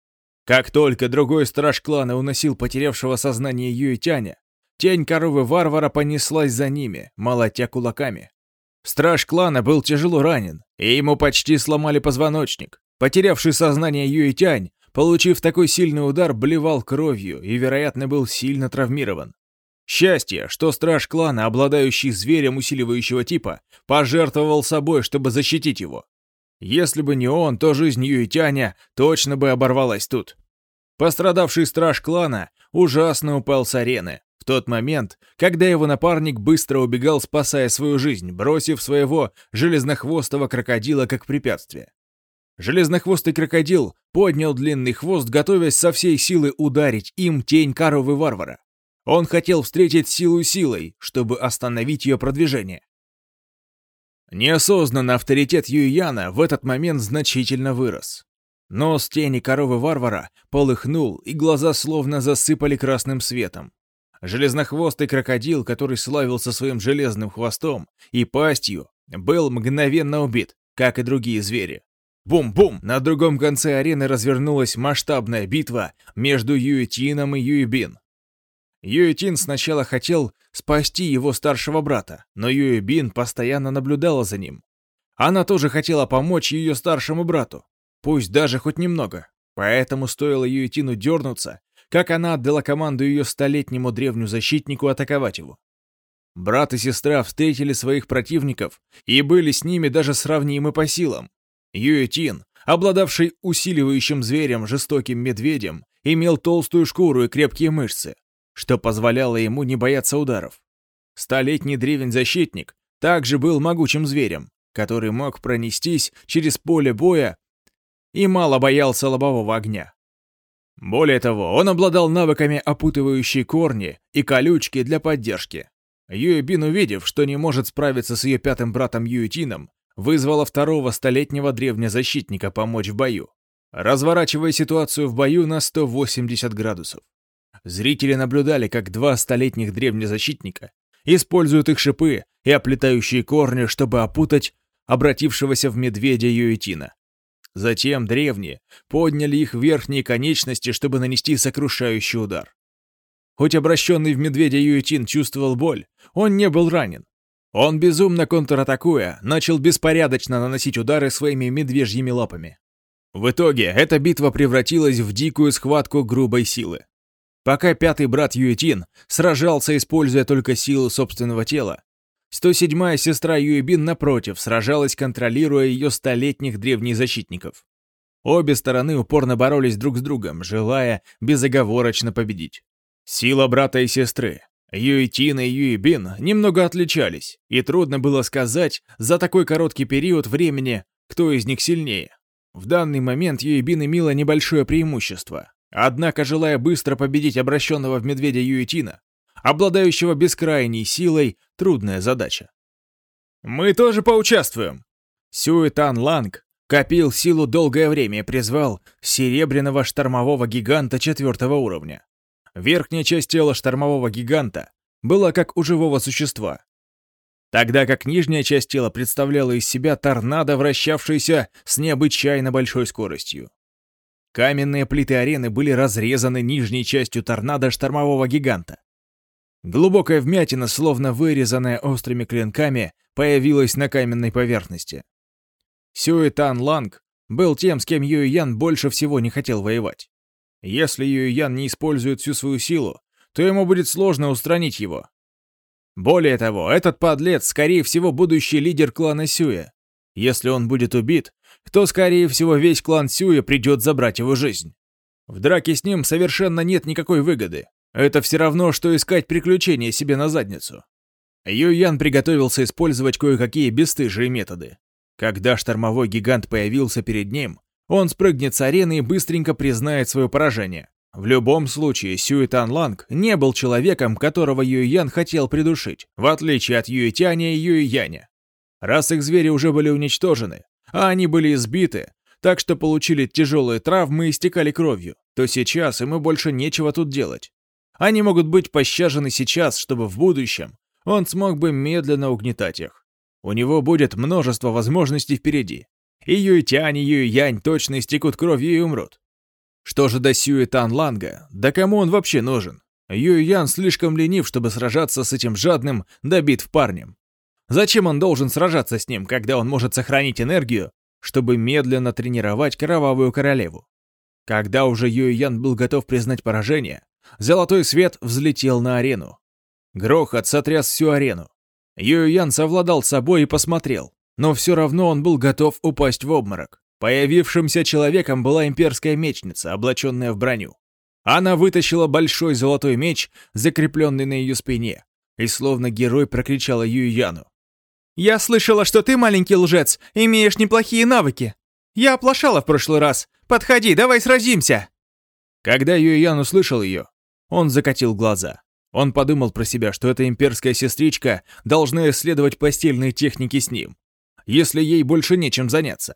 Как только другой страж клана уносил потерявшего сознание Юитяня, тень коровы варвара понеслась за ними, молотя кулаками. Страж клана был тяжело ранен, и ему почти сломали позвоночник. Потерявший сознание Юитянь, получив такой сильный удар, блевал кровью и, вероятно, был сильно травмирован. Счастье, что страж клана, обладающий зверем усиливающего типа, пожертвовал собой, чтобы защитить его. Если бы не он, то жизнь Юитяня точно бы оборвалась тут. Пострадавший страж клана ужасно упал с арены, в тот момент, когда его напарник быстро убегал, спасая свою жизнь, бросив своего железнохвостого крокодила как препятствие. Железнохвостый крокодил поднял длинный хвост, готовясь со всей силы ударить им тень коровы варвара. Он хотел встретить силу силой, чтобы остановить ее продвижение. Неосознанно авторитет Юйяна в этот момент значительно вырос. Нос тени коровы-варвара полыхнул, и глаза словно засыпали красным светом. Железнохвостый крокодил, который славился своим железным хвостом и пастью, был мгновенно убит, как и другие звери. Бум-бум! На другом конце арены развернулась масштабная битва между Юэтином и Юэбин. Юэтин сначала хотел спасти его старшего брата, но Юэбин постоянно наблюдала за ним. Она тоже хотела помочь ее старшему брату, пусть даже хоть немного. Поэтому стоило Юэтину дернуться, как она отдала команду ее столетнему древнему защитнику атаковать его. Брат и сестра встретили своих противников и были с ними даже сравнимы по силам. Юэтин, обладавший усиливающим зверем жестоким медведем, имел толстую шкуру и крепкие мышцы, что позволяло ему не бояться ударов. Столетний древень-защитник также был могучим зверем, который мог пронестись через поле боя и мало боялся лобового огня. Более того, он обладал навыками опутывающей корни и колючки для поддержки. Юэбин, увидев, что не может справиться с ее пятым братом Юэтином, вызвала второго столетнего древнезащитника помочь в бою, разворачивая ситуацию в бою на 180 градусов. Зрители наблюдали, как два столетних древнезащитника используют их шипы и оплетающие корни, чтобы опутать обратившегося в медведя Юэтина. Затем древние подняли их верхние конечности, чтобы нанести сокрушающий удар. Хоть обращенный в медведя Юэтин чувствовал боль, он не был ранен. Он, безумно контратакуя, начал беспорядочно наносить удары своими медвежьими лапами. В итоге эта битва превратилась в дикую схватку грубой силы. Пока пятый брат Юэтин сражался, используя только силу собственного тела, 107-я сестра Юэбин, напротив, сражалась, контролируя ее столетних древних защитников. Обе стороны упорно боролись друг с другом, желая безоговорочно победить. Сила брата и сестры, Юэтин и Юэбин, немного отличались, и трудно было сказать за такой короткий период времени, кто из них сильнее. В данный момент Юэбин имела небольшое преимущество, Однако, желая быстро победить обращенного в медведя Юэтина, обладающего бескрайней силой, трудная задача. «Мы тоже поучаствуем!» Сюэтан Ланг копил силу долгое время и призвал серебряного штормового гиганта четвертого уровня. Верхняя часть тела штормового гиганта была как у живого существа, тогда как нижняя часть тела представляла из себя торнадо, вращавшееся с необычайно большой скоростью. Каменные плиты арены были разрезаны нижней частью торнадо штормового гиганта. Глубокая вмятина, словно вырезанная острыми клинками, появилась на каменной поверхности. Сюэтан Ланг был тем, с кем Юйян больше всего не хотел воевать. Если Юйян не использует всю свою силу, то ему будет сложно устранить его. Более того, этот подлец, скорее всего, будущий лидер клана Сюя. Если он будет убит, то, скорее всего, весь клан Сюя придет забрать его жизнь. В драке с ним совершенно нет никакой выгоды. Это все равно, что искать приключения себе на задницу. Юйян приготовился использовать кое-какие бесстыжие методы. Когда штормовой гигант появился перед ним, он спрыгнет с арены и быстренько признает свое поражение, В любом случае, Сюй Тан Ланг не был человеком, которого Юй Ян хотел придушить, в отличие от Юй Тяня и Юй Яня. Раз их звери уже были уничтожены, а они были избиты, так что получили тяжелые травмы и истекали кровью, то сейчас ему больше нечего тут делать. Они могут быть пощажены сейчас, чтобы в будущем он смог бы медленно угнетать их. У него будет множество возможностей впереди. И Юйтянь, и Юй-Янь точно истекут кровью и умрут. Что же до Сюэ Тан Ланга? Да кому он вообще нужен? Юй Ян слишком ленив, чтобы сражаться с этим жадным, добит парнем. Зачем он должен сражаться с ним, когда он может сохранить энергию, чтобы медленно тренировать Кровавую Королеву? Когда уже Юй Ян был готов признать поражение, золотой свет взлетел на арену. Грохот сотряс всю арену. Юй Ян совладал собой и посмотрел, но все равно он был готов упасть в обморок. Появившимся человеком была имперская мечница, облаченная в броню. Она вытащила большой золотой меч, закрепленный на ее спине, и словно герой прокричала Юйяну. «Я слышала, что ты, маленький лжец, имеешь неплохие навыки. Я оплошала в прошлый раз. Подходи, давай сразимся!» Когда Юйян услышал ее, он закатил глаза. Он подумал про себя, что эта имперская сестричка должна исследовать постельные техники с ним, если ей больше нечем заняться.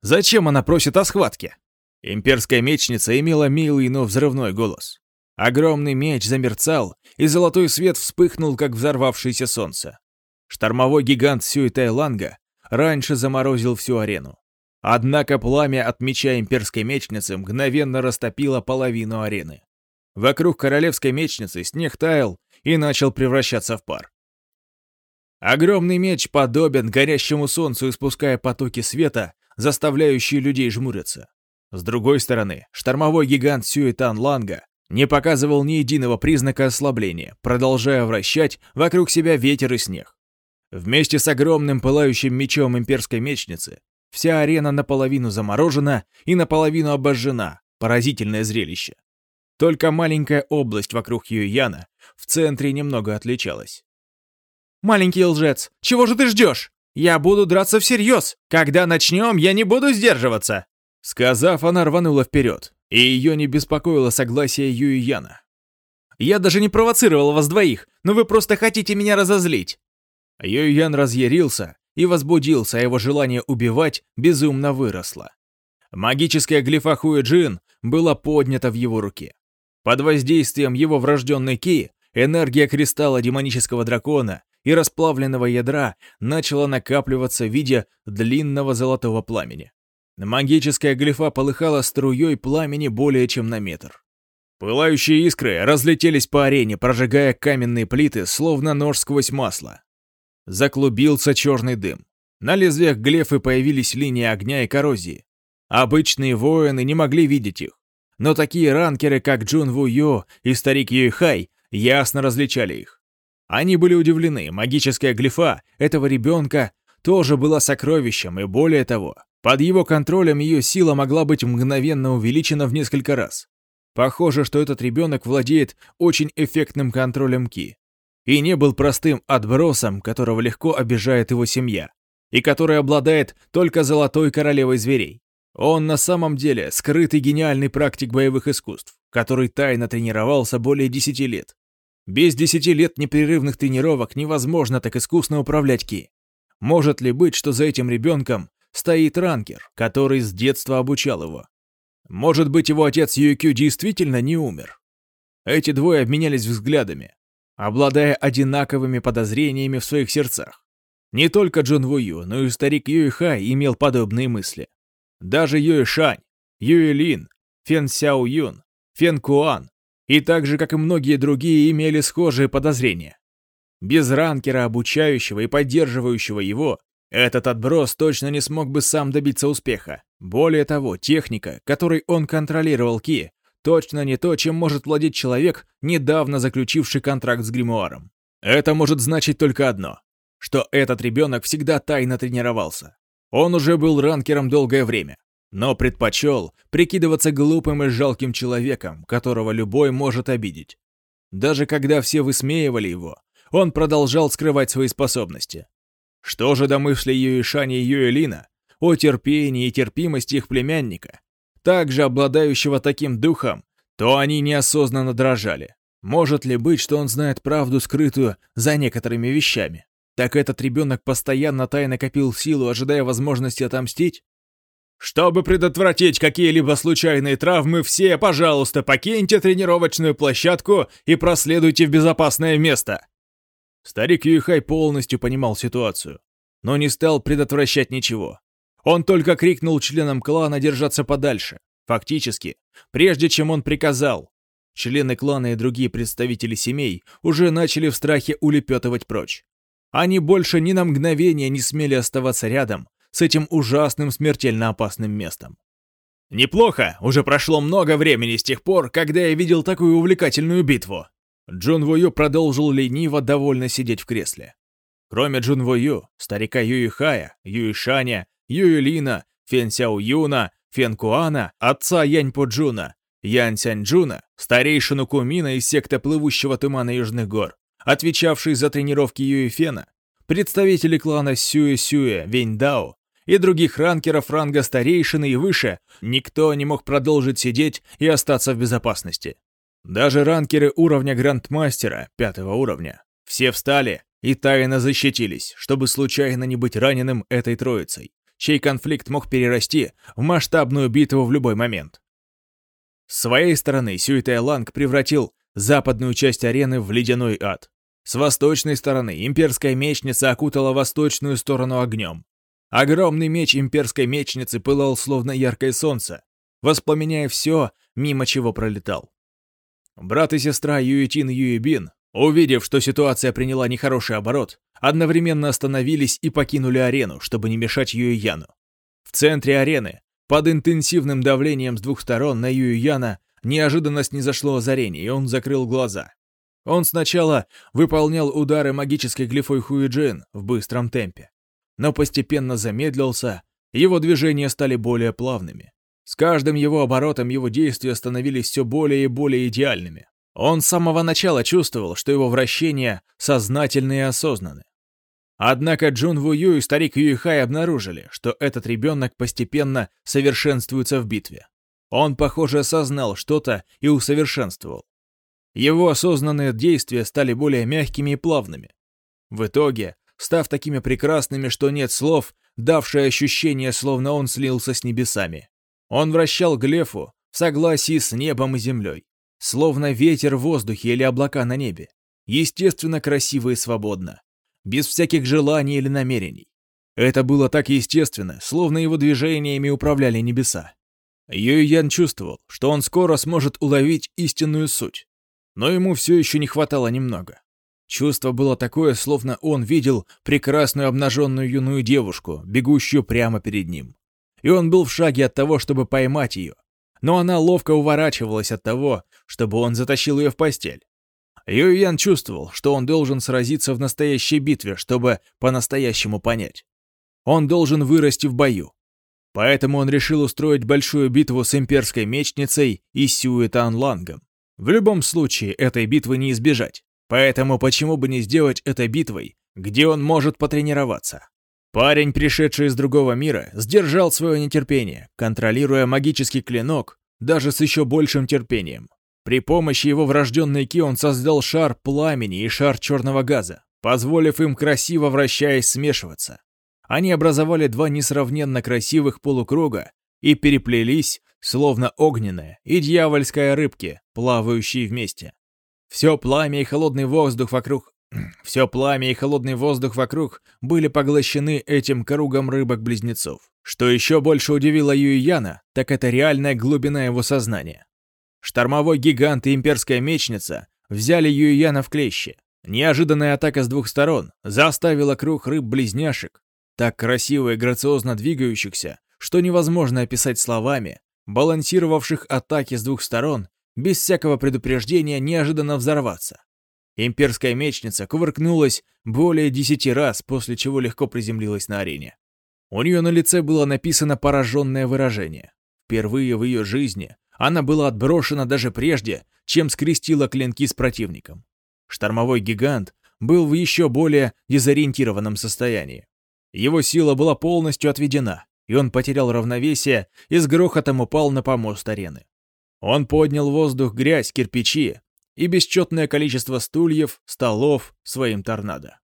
Зачем она просит о схватке? Имперская мечница имела милый, но взрывной голос. Огромный меч замерцал, и золотой свет вспыхнул, как взорвавшееся солнце. Штормовой гигант Сюй Тайланга раньше заморозил всю арену. Однако пламя от меча имперской мечницы мгновенно растопило половину арены. Вокруг королевской мечницы снег таял и начал превращаться в пар. Огромный меч подобен горящему солнцу, испуская потоки света, заставляющие людей жмуриться. С другой стороны, штормовой гигант Сюэтан Ланга не показывал ни единого признака ослабления, продолжая вращать вокруг себя ветер и снег. Вместе с огромным пылающим мечом имперской мечницы вся арена наполовину заморожена и наполовину обожжена. Поразительное зрелище. Только маленькая область вокруг Юйяна в центре немного отличалась. «Маленький лжец, чего же ты ждешь?» Я буду драться всерьез. Когда начнем, я не буду сдерживаться!» Сказав, она рванула вперед, и ее не беспокоило согласие Юи Яна. «Я даже не провоцировал вас двоих, но вы просто хотите меня разозлить!» Юй Ян разъярился и возбудился, а его желание убивать безумно выросло. Магическая глифа Хуэ Джин была поднята в его руке. Под воздействием его врожденной ки энергия кристалла демонического дракона и расплавленного ядра начало накапливаться в виде длинного золотого пламени. Магическая глифа полыхала струей пламени более чем на метр. Пылающие искры разлетелись по арене, прожигая каменные плиты, словно нож сквозь масло. Заклубился черный дым. На лезвиях глефы появились линии огня и коррозии. Обычные воины не могли видеть их. Но такие ранкеры, как Джун Ву Йо и старик Юйхай, ясно различали их. Они были удивлены, магическая глифа этого ребенка тоже была сокровищем, и более того, под его контролем ее сила могла быть мгновенно увеличена в несколько раз. Похоже, что этот ребенок владеет очень эффектным контролем Ки. И не был простым отбросом, которого легко обижает его семья, и который обладает только золотой королевой зверей. Он на самом деле скрытый гениальный практик боевых искусств, который тайно тренировался более десяти лет. Без десяти лет непрерывных тренировок невозможно так искусно управлять Ки. Может ли быть, что за этим ребенком стоит ранкер, который с детства обучал его? Может быть, его отец Юкю действительно не умер? Эти двое обменялись взглядами, обладая одинаковыми подозрениями в своих сердцах. Не только Джон Вую, но и старик Юй Хай имел подобные мысли. Даже Юй Шань, Юй Лин, Фен Сяо Юн, Фен Куан и так же, как и многие другие, имели схожие подозрения. Без ранкера, обучающего и поддерживающего его, этот отброс точно не смог бы сам добиться успеха. Более того, техника, которой он контролировал Ки, точно не то, чем может владеть человек, недавно заключивший контракт с гримуаром. Это может значить только одно, что этот ребенок всегда тайно тренировался. Он уже был ранкером долгое время но предпочел прикидываться глупым и жалким человеком, которого любой может обидеть. Даже когда все высмеивали его, он продолжал скрывать свои способности. Что же до мысли Юишани и Юэлина о терпении и терпимости их племянника, также обладающего таким духом, то они неосознанно дрожали. Может ли быть, что он знает правду, скрытую за некоторыми вещами? Так этот ребенок постоянно тайно копил силу, ожидая возможности отомстить? Чтобы предотвратить какие-либо случайные травмы, все, пожалуйста, покиньте тренировочную площадку и проследуйте в безопасное место. Старик Юихай полностью понимал ситуацию, но не стал предотвращать ничего. Он только крикнул членам клана держаться подальше. Фактически, прежде чем он приказал, члены клана и другие представители семей уже начали в страхе улепетывать прочь. Они больше ни на мгновение не смели оставаться рядом, с этим ужасным смертельно опасным местом. Неплохо, уже прошло много времени с тех пор, когда я видел такую увлекательную битву. Джун Вую продолжил лениво довольно сидеть в кресле. Кроме Джун Вую, старика Юихая, Юишаня, Юилина, Фен Сяо Юна, Фен Куана, отца Янь Джуна, Ян Джуна, старейшину Кумина из секты Плывущего Тумана Южных Гор, отвечавший за тренировки Юэфена, представители клана Сюэ-Сюэ, Вень Дао, и других ранкеров ранга старейшины и выше, никто не мог продолжить сидеть и остаться в безопасности. Даже ранкеры уровня Грандмастера, пятого уровня, все встали и тайно защитились, чтобы случайно не быть раненым этой троицей, чей конфликт мог перерасти в масштабную битву в любой момент. С своей стороны Сюитай Ланг превратил западную часть арены в ледяной ад. С восточной стороны имперская мечница окутала восточную сторону огнем, Огромный меч имперской мечницы пылал словно яркое солнце, воспламеняя все, мимо чего пролетал. Брат и сестра Юэтин и Юэбин, увидев, что ситуация приняла нехороший оборот, одновременно остановились и покинули арену, чтобы не мешать Юэяну. В центре арены, под интенсивным давлением с двух сторон на Юэяна, неожиданно снизошло озарение, и он закрыл глаза. Он сначала выполнял удары магической глифой Хуиджин в быстром темпе но постепенно замедлился, его движения стали более плавными. С каждым его оборотом его действия становились все более и более идеальными. Он с самого начала чувствовал, что его вращения сознательны и осознаны. Однако Джун Ву Ю и старик Юихай обнаружили, что этот ребенок постепенно совершенствуется в битве. Он, похоже, осознал что-то и усовершенствовал. Его осознанные действия стали более мягкими и плавными. В итоге став такими прекрасными, что нет слов, давшие ощущение, словно он слился с небесами. Он вращал Глефу в согласии с небом и землей, словно ветер в воздухе или облака на небе, естественно, красиво и свободно, без всяких желаний или намерений. Это было так естественно, словно его движениями управляли небеса. Юй чувствовал, что он скоро сможет уловить истинную суть, но ему все еще не хватало немного. Чувство было такое, словно он видел прекрасную обнаженную юную девушку, бегущую прямо перед ним. И он был в шаге от того, чтобы поймать ее. Но она ловко уворачивалась от того, чтобы он затащил ее в постель. Юйян чувствовал, что он должен сразиться в настоящей битве, чтобы по-настоящему понять. Он должен вырасти в бою. Поэтому он решил устроить большую битву с имперской мечницей и Сюэтан Лангом. В любом случае, этой битвы не избежать. Поэтому почему бы не сделать это битвой, где он может потренироваться? Парень, пришедший из другого мира, сдержал свое нетерпение, контролируя магический клинок даже с еще большим терпением. При помощи его врожденной ки он создал шар пламени и шар черного газа, позволив им красиво вращаясь смешиваться. Они образовали два несравненно красивых полукруга и переплелись, словно огненная и дьявольская рыбки, плавающие вместе. Все пламя и холодный воздух вокруг... Все пламя и холодный воздух вокруг были поглощены этим кругом рыбок-близнецов. Что еще больше удивило Юйяна, так это реальная глубина его сознания. Штормовой гигант и имперская мечница взяли Юйяна в клещи. Неожиданная атака с двух сторон заставила круг рыб-близняшек, так красиво и грациозно двигающихся, что невозможно описать словами, балансировавших атаки с двух сторон без всякого предупреждения неожиданно взорваться. Имперская мечница кувыркнулась более десяти раз, после чего легко приземлилась на арене. У нее на лице было написано пораженное выражение. Впервые в ее жизни она была отброшена даже прежде, чем скрестила клинки с противником. Штормовой гигант был в еще более дезориентированном состоянии. Его сила была полностью отведена, и он потерял равновесие и с грохотом упал на помост арены. Он поднял в воздух грязь, кирпичи и бесчетное количество стульев, столов своим торнадо.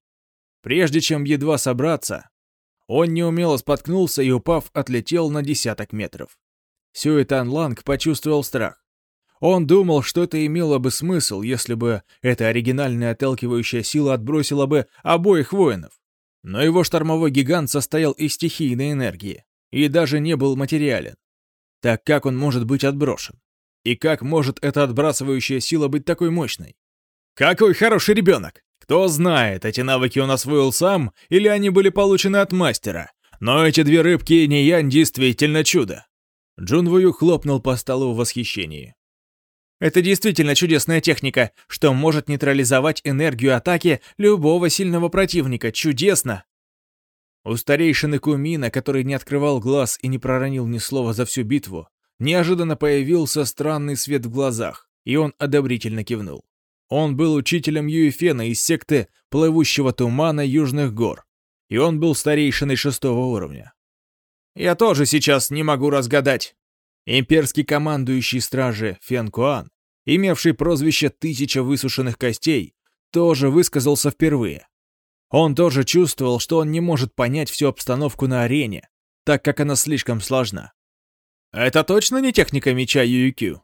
Прежде чем едва собраться, он неумело споткнулся и, упав, отлетел на десяток метров. Сюэтан Ланг почувствовал страх. Он думал, что это имело бы смысл, если бы эта оригинальная отталкивающая сила отбросила бы обоих воинов. Но его штормовой гигант состоял из стихийной энергии и даже не был материален. Так как он может быть отброшен? И как может эта отбрасывающая сила быть такой мощной? Какой хороший ребенок! Кто знает, эти навыки он освоил сам, или они были получены от мастера. Но эти две рыбки и Янь действительно чудо. Джун Вую хлопнул по столу в восхищении. Это действительно чудесная техника, что может нейтрализовать энергию атаки любого сильного противника. Чудесно! У старейшины Кумина, который не открывал глаз и не проронил ни слова за всю битву, неожиданно появился странный свет в глазах, и он одобрительно кивнул. Он был учителем Юэфена из секты Плывущего Тумана Южных Гор, и он был старейшиной шестого уровня. Я тоже сейчас не могу разгадать. Имперский командующий стражи Фен Куан, имевший прозвище «Тысяча высушенных костей», тоже высказался впервые. Он тоже чувствовал, что он не может понять всю обстановку на арене, так как она слишком сложна. Это точно не техника меча Ююкю?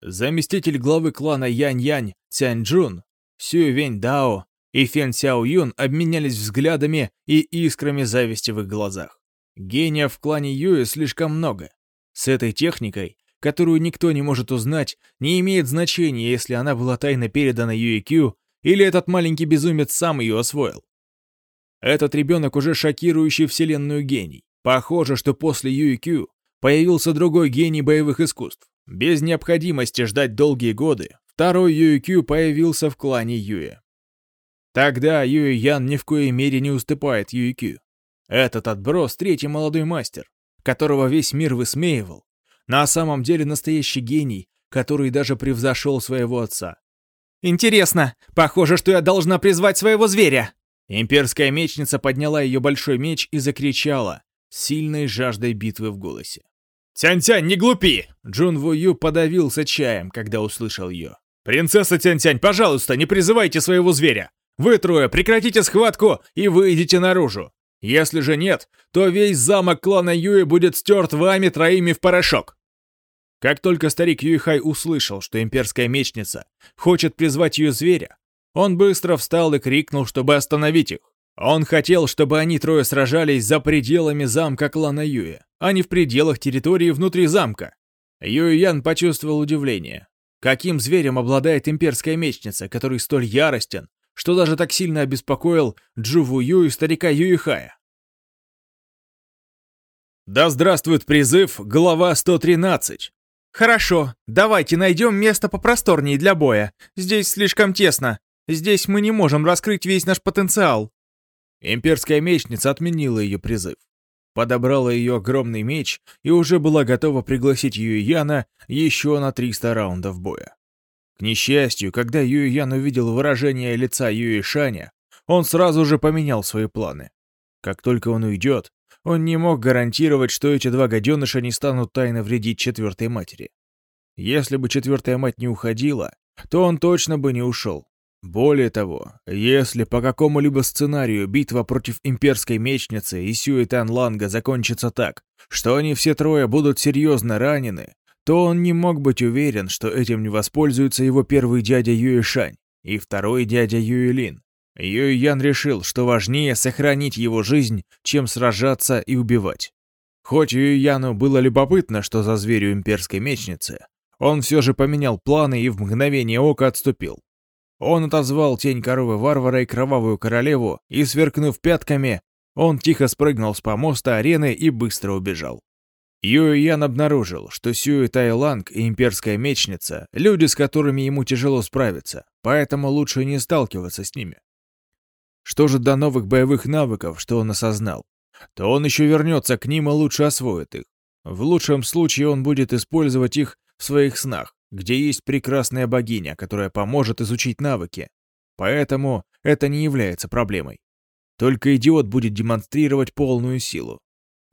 Заместитель главы клана Янь-Янь Цянь-Джун, Сюй-Вень Дао и Фен Сяо Юн обменялись взглядами и искрами зависти в их глазах. Гения в клане Юэ слишком много. С этой техникой, которую никто не может узнать, не имеет значения, если она была тайно передана Юэ-Кю или этот маленький безумец сам ее освоил? Этот ребенок уже шокирующий вселенную гений. Похоже, что после Юи появился другой гений боевых искусств. Без необходимости ждать долгие годы, второй Юи появился в клане Юэ. Тогда Юи Ян ни в коей мере не уступает Юи Этот отброс — третий молодой мастер, которого весь мир высмеивал. На самом деле настоящий гений, который даже превзошел своего отца. «Интересно, похоже, что я должна призвать своего зверя!» Имперская мечница подняла ее большой меч и закричала, сильной жаждой битвы в голосе. «Тянь-тянь, не глупи!» Джун Ву Ю подавился чаем, когда услышал ее. «Принцесса Тянь-тянь, пожалуйста, не призывайте своего зверя! Вы трое прекратите схватку и выйдите наружу! Если же нет, то весь замок клана Юи будет стерт вами троими в порошок!» Как только старик Юйхай услышал, что имперская мечница хочет призвать ее зверя, он быстро встал и крикнул, чтобы остановить их. Он хотел, чтобы они трое сражались за пределами замка клана Юя, а не в пределах территории внутри замка. Юй Ян почувствовал удивление. Каким зверем обладает имперская мечница, который столь яростен, что даже так сильно обеспокоил Джуву Ю и старика Юихая? Да здравствует призыв, глава 113. Хорошо, давайте найдем место попросторнее для боя. Здесь слишком тесно. Здесь мы не можем раскрыть весь наш потенциал. Имперская мечница отменила ее призыв. Подобрала ее огромный меч и уже была готова пригласить Юйяна еще на 300 раундов боя. К несчастью, когда Юйян увидел выражение лица Юишаня, он сразу же поменял свои планы. Как только он уйдет, он не мог гарантировать, что эти два гаденыша не станут тайно вредить четвертой матери. Если бы четвертая мать не уходила, то он точно бы не ушел. Более того, если по какому-либо сценарию битва против имперской мечницы и Сюэтан Ланга закончится так, что они все трое будут серьезно ранены, то он не мог быть уверен, что этим не воспользуется его первый дядя Юэшань и второй дядя Юэлин. Юй Ян решил, что важнее сохранить его жизнь, чем сражаться и убивать. Хоть Юй Яну было любопытно, что за зверь у имперской мечницы, он все же поменял планы и в мгновение ока отступил. Он отозвал тень коровы варвара и кровавую королеву, и, сверкнув пятками, он тихо спрыгнул с помоста арены и быстро убежал. Юй Ян обнаружил, что Сюэ Тайланг и имперская мечница — люди, с которыми ему тяжело справиться, поэтому лучше не сталкиваться с ними. Что же до новых боевых навыков, что он осознал, то он еще вернется к ним и лучше освоит их. В лучшем случае он будет использовать их в своих снах, где есть прекрасная богиня, которая поможет изучить навыки. Поэтому это не является проблемой. Только идиот будет демонстрировать полную силу.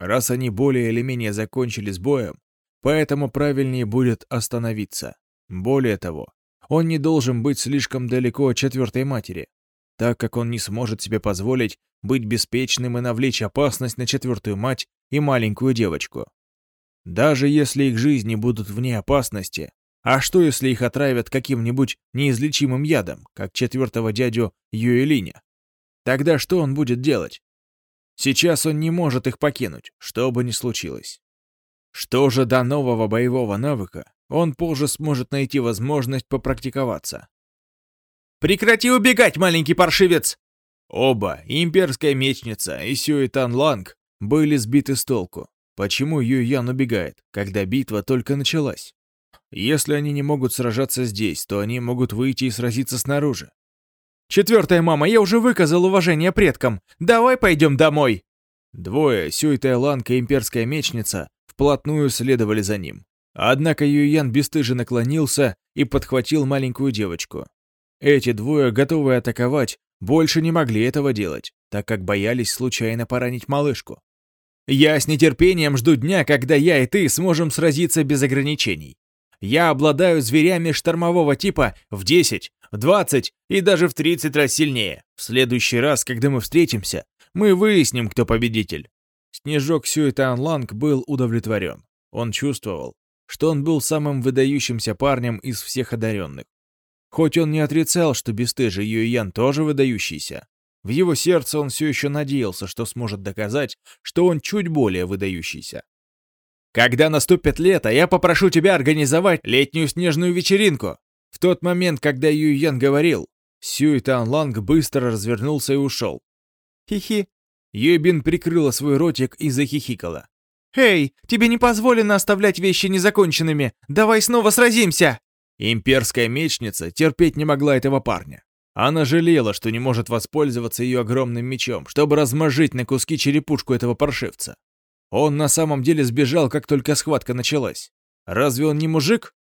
Раз они более или менее закончили с боем, Поэтому правильнее будет остановиться. Более того, он не должен быть слишком далеко от четвертой матери, так как он не сможет себе позволить быть беспечным и навлечь опасность на четвертую мать и маленькую девочку. Даже если их жизни будут вне опасности, а что если их отравят каким-нибудь неизлечимым ядом, как четвертого дядю Юэлиня? Тогда что он будет делать? Сейчас он не может их покинуть, что бы ни случилось. Что же до нового боевого навыка, он позже сможет найти возможность попрактиковаться. «Прекрати убегать, маленький паршивец!» Оба, имперская мечница и Сюэтан Ланг, были сбиты с толку. Почему Юйян убегает, когда битва только началась? Если они не могут сражаться здесь, то они могут выйти и сразиться снаружи. «Четвертая мама, я уже выказал уважение предкам. Давай пойдем домой!» Двое, Сюй Ланг и имперская мечница, вплотную следовали за ним. Однако Юйян бесстыже наклонился и подхватил маленькую девочку. Эти двое, готовые атаковать, больше не могли этого делать, так как боялись случайно поранить малышку. «Я с нетерпением жду дня, когда я и ты сможем сразиться без ограничений. Я обладаю зверями штормового типа в 10, в 20 и даже в 30 раз сильнее. В следующий раз, когда мы встретимся, мы выясним, кто победитель. Снежок Сюэтан Ланг был удовлетворен. Он чувствовал, что он был самым выдающимся парнем из всех одаренных. Хоть он не отрицал, что бесстыжий Юйян тоже выдающийся, в его сердце он все еще надеялся, что сможет доказать, что он чуть более выдающийся. Когда наступит лето, я попрошу тебя организовать летнюю снежную вечеринку. В тот момент, когда Юй Ян говорил, Сюй Тан Ланг быстро развернулся и ушел. Хи-хи. Юйбин прикрыла свой ротик и захихикала. «Эй, тебе не позволено оставлять вещи незаконченными! Давай снова сразимся!» Имперская мечница терпеть не могла этого парня. Она жалела, что не может воспользоваться ее огромным мечом, чтобы размажить на куски черепушку этого паршивца. Он на самом деле сбежал, как только схватка началась. Разве он не мужик?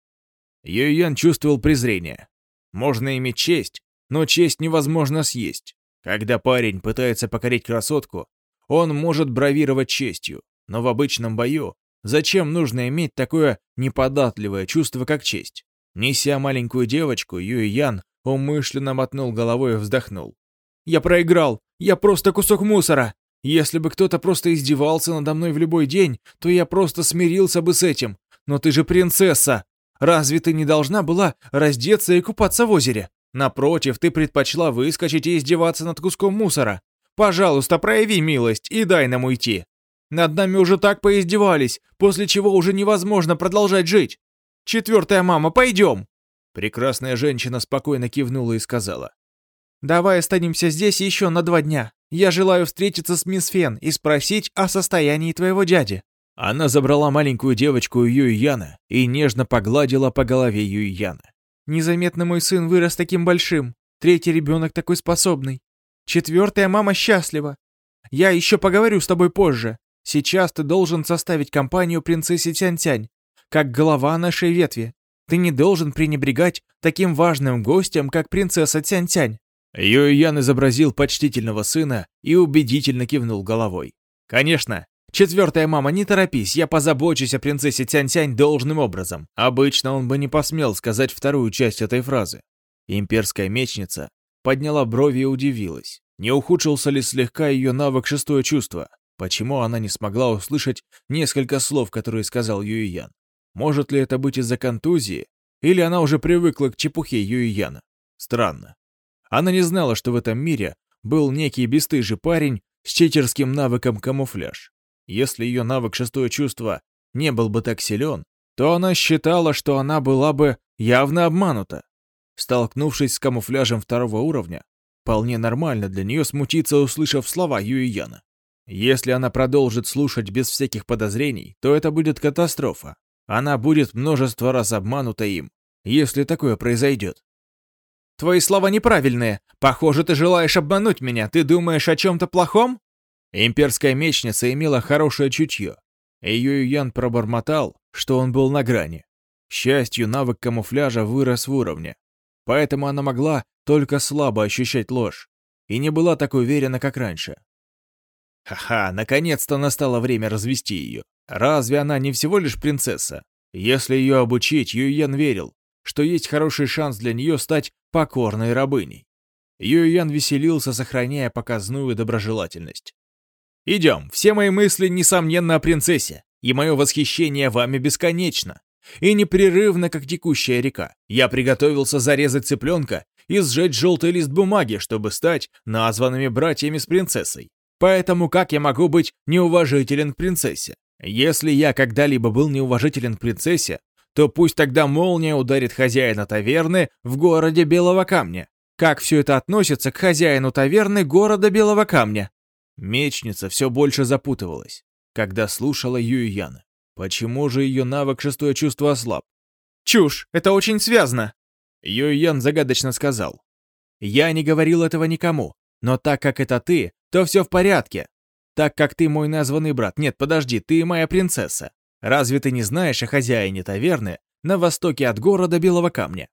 Юйян чувствовал презрение. Можно иметь честь, но честь невозможно съесть. Когда парень пытается покорить красотку, он может бравировать честью, но в обычном бою зачем нужно иметь такое неподатливое чувство, как честь? Неся маленькую девочку, Юйян умышленно мотнул головой и вздохнул. «Я проиграл! Я просто кусок мусора! Если бы кто-то просто издевался надо мной в любой день, то я просто смирился бы с этим. Но ты же принцесса! Разве ты не должна была раздеться и купаться в озере? Напротив, ты предпочла выскочить и издеваться над куском мусора. Пожалуйста, прояви милость и дай нам уйти. Над нами уже так поиздевались, после чего уже невозможно продолжать жить. Четвертая мама, пойдем!» Прекрасная женщина спокойно кивнула и сказала. «Давай останемся здесь еще на два дня. Я желаю встретиться с мисс Фен и спросить о состоянии твоего дяди». Она забрала маленькую девочку Юйяна и нежно погладила по голове Юйяна. «Незаметно мой сын вырос таким большим. Третий ребенок такой способный. Четвертая мама счастлива. Я еще поговорю с тобой позже. Сейчас ты должен составить компанию принцессе Тянь-Тянь, как глава нашей ветви. Ты не должен пренебрегать таким важным гостем, как принцесса Тянь-Тянь. Юйян изобразил почтительного сына и убедительно кивнул головой. «Конечно. Четвертая мама, не торопись, я позабочусь о принцессе Тянь-Тянь должным образом». Обычно он бы не посмел сказать вторую часть этой фразы. Имперская мечница подняла брови и удивилась. Не ухудшился ли слегка ее навык шестое чувство? Почему она не смогла услышать несколько слов, которые сказал Юйян? Может ли это быть из-за контузии? Или она уже привыкла к чепухе Юйяна? Странно. Она не знала, что в этом мире был некий бесстыжий парень с читерским навыком камуфляж. Если ее навык шестое чувство не был бы так силен, то она считала, что она была бы явно обманута. Столкнувшись с камуфляжем второго уровня, вполне нормально для нее смутиться, услышав слова Юйяна. Если она продолжит слушать без всяких подозрений, то это будет катастрофа. Она будет множество раз обманута им, если такое произойдет. Твои слова неправильные. Похоже, ты желаешь обмануть меня. Ты думаешь о чем-то плохом?» Имперская мечница имела хорошее чутье. И Юйян пробормотал, что он был на грани. К счастью, навык камуфляжа вырос в уровне. Поэтому она могла только слабо ощущать ложь. И не была так уверена, как раньше. Ха-ха, наконец-то настало время развести ее. Разве она не всего лишь принцесса? Если ее обучить, Юйян верил, что есть хороший шанс для нее стать покорной рабыней. Юйян веселился, сохраняя показную доброжелательность. «Идем, все мои мысли, несомненно, о принцессе, и мое восхищение вами бесконечно. И непрерывно, как текущая река. Я приготовился зарезать цыпленка и сжечь желтый лист бумаги, чтобы стать названными братьями с принцессой. Поэтому как я могу быть неуважителен к принцессе? Если я когда-либо был неуважителен к принцессе, то пусть тогда молния ударит хозяина таверны в городе Белого Камня. Как все это относится к хозяину таверны города Белого Камня? Мечница все больше запутывалась, когда слушала Юйяна. Почему же ее навык шестое чувство ослаб? «Чушь, это очень связано!» Юйян загадочно сказал. «Я не говорил этого никому, но так как это ты, то все в порядке. Так как ты мой названный брат. Нет, подожди, ты моя принцесса. Разве ты не знаешь о хозяине таверны на востоке от города Белого Камня?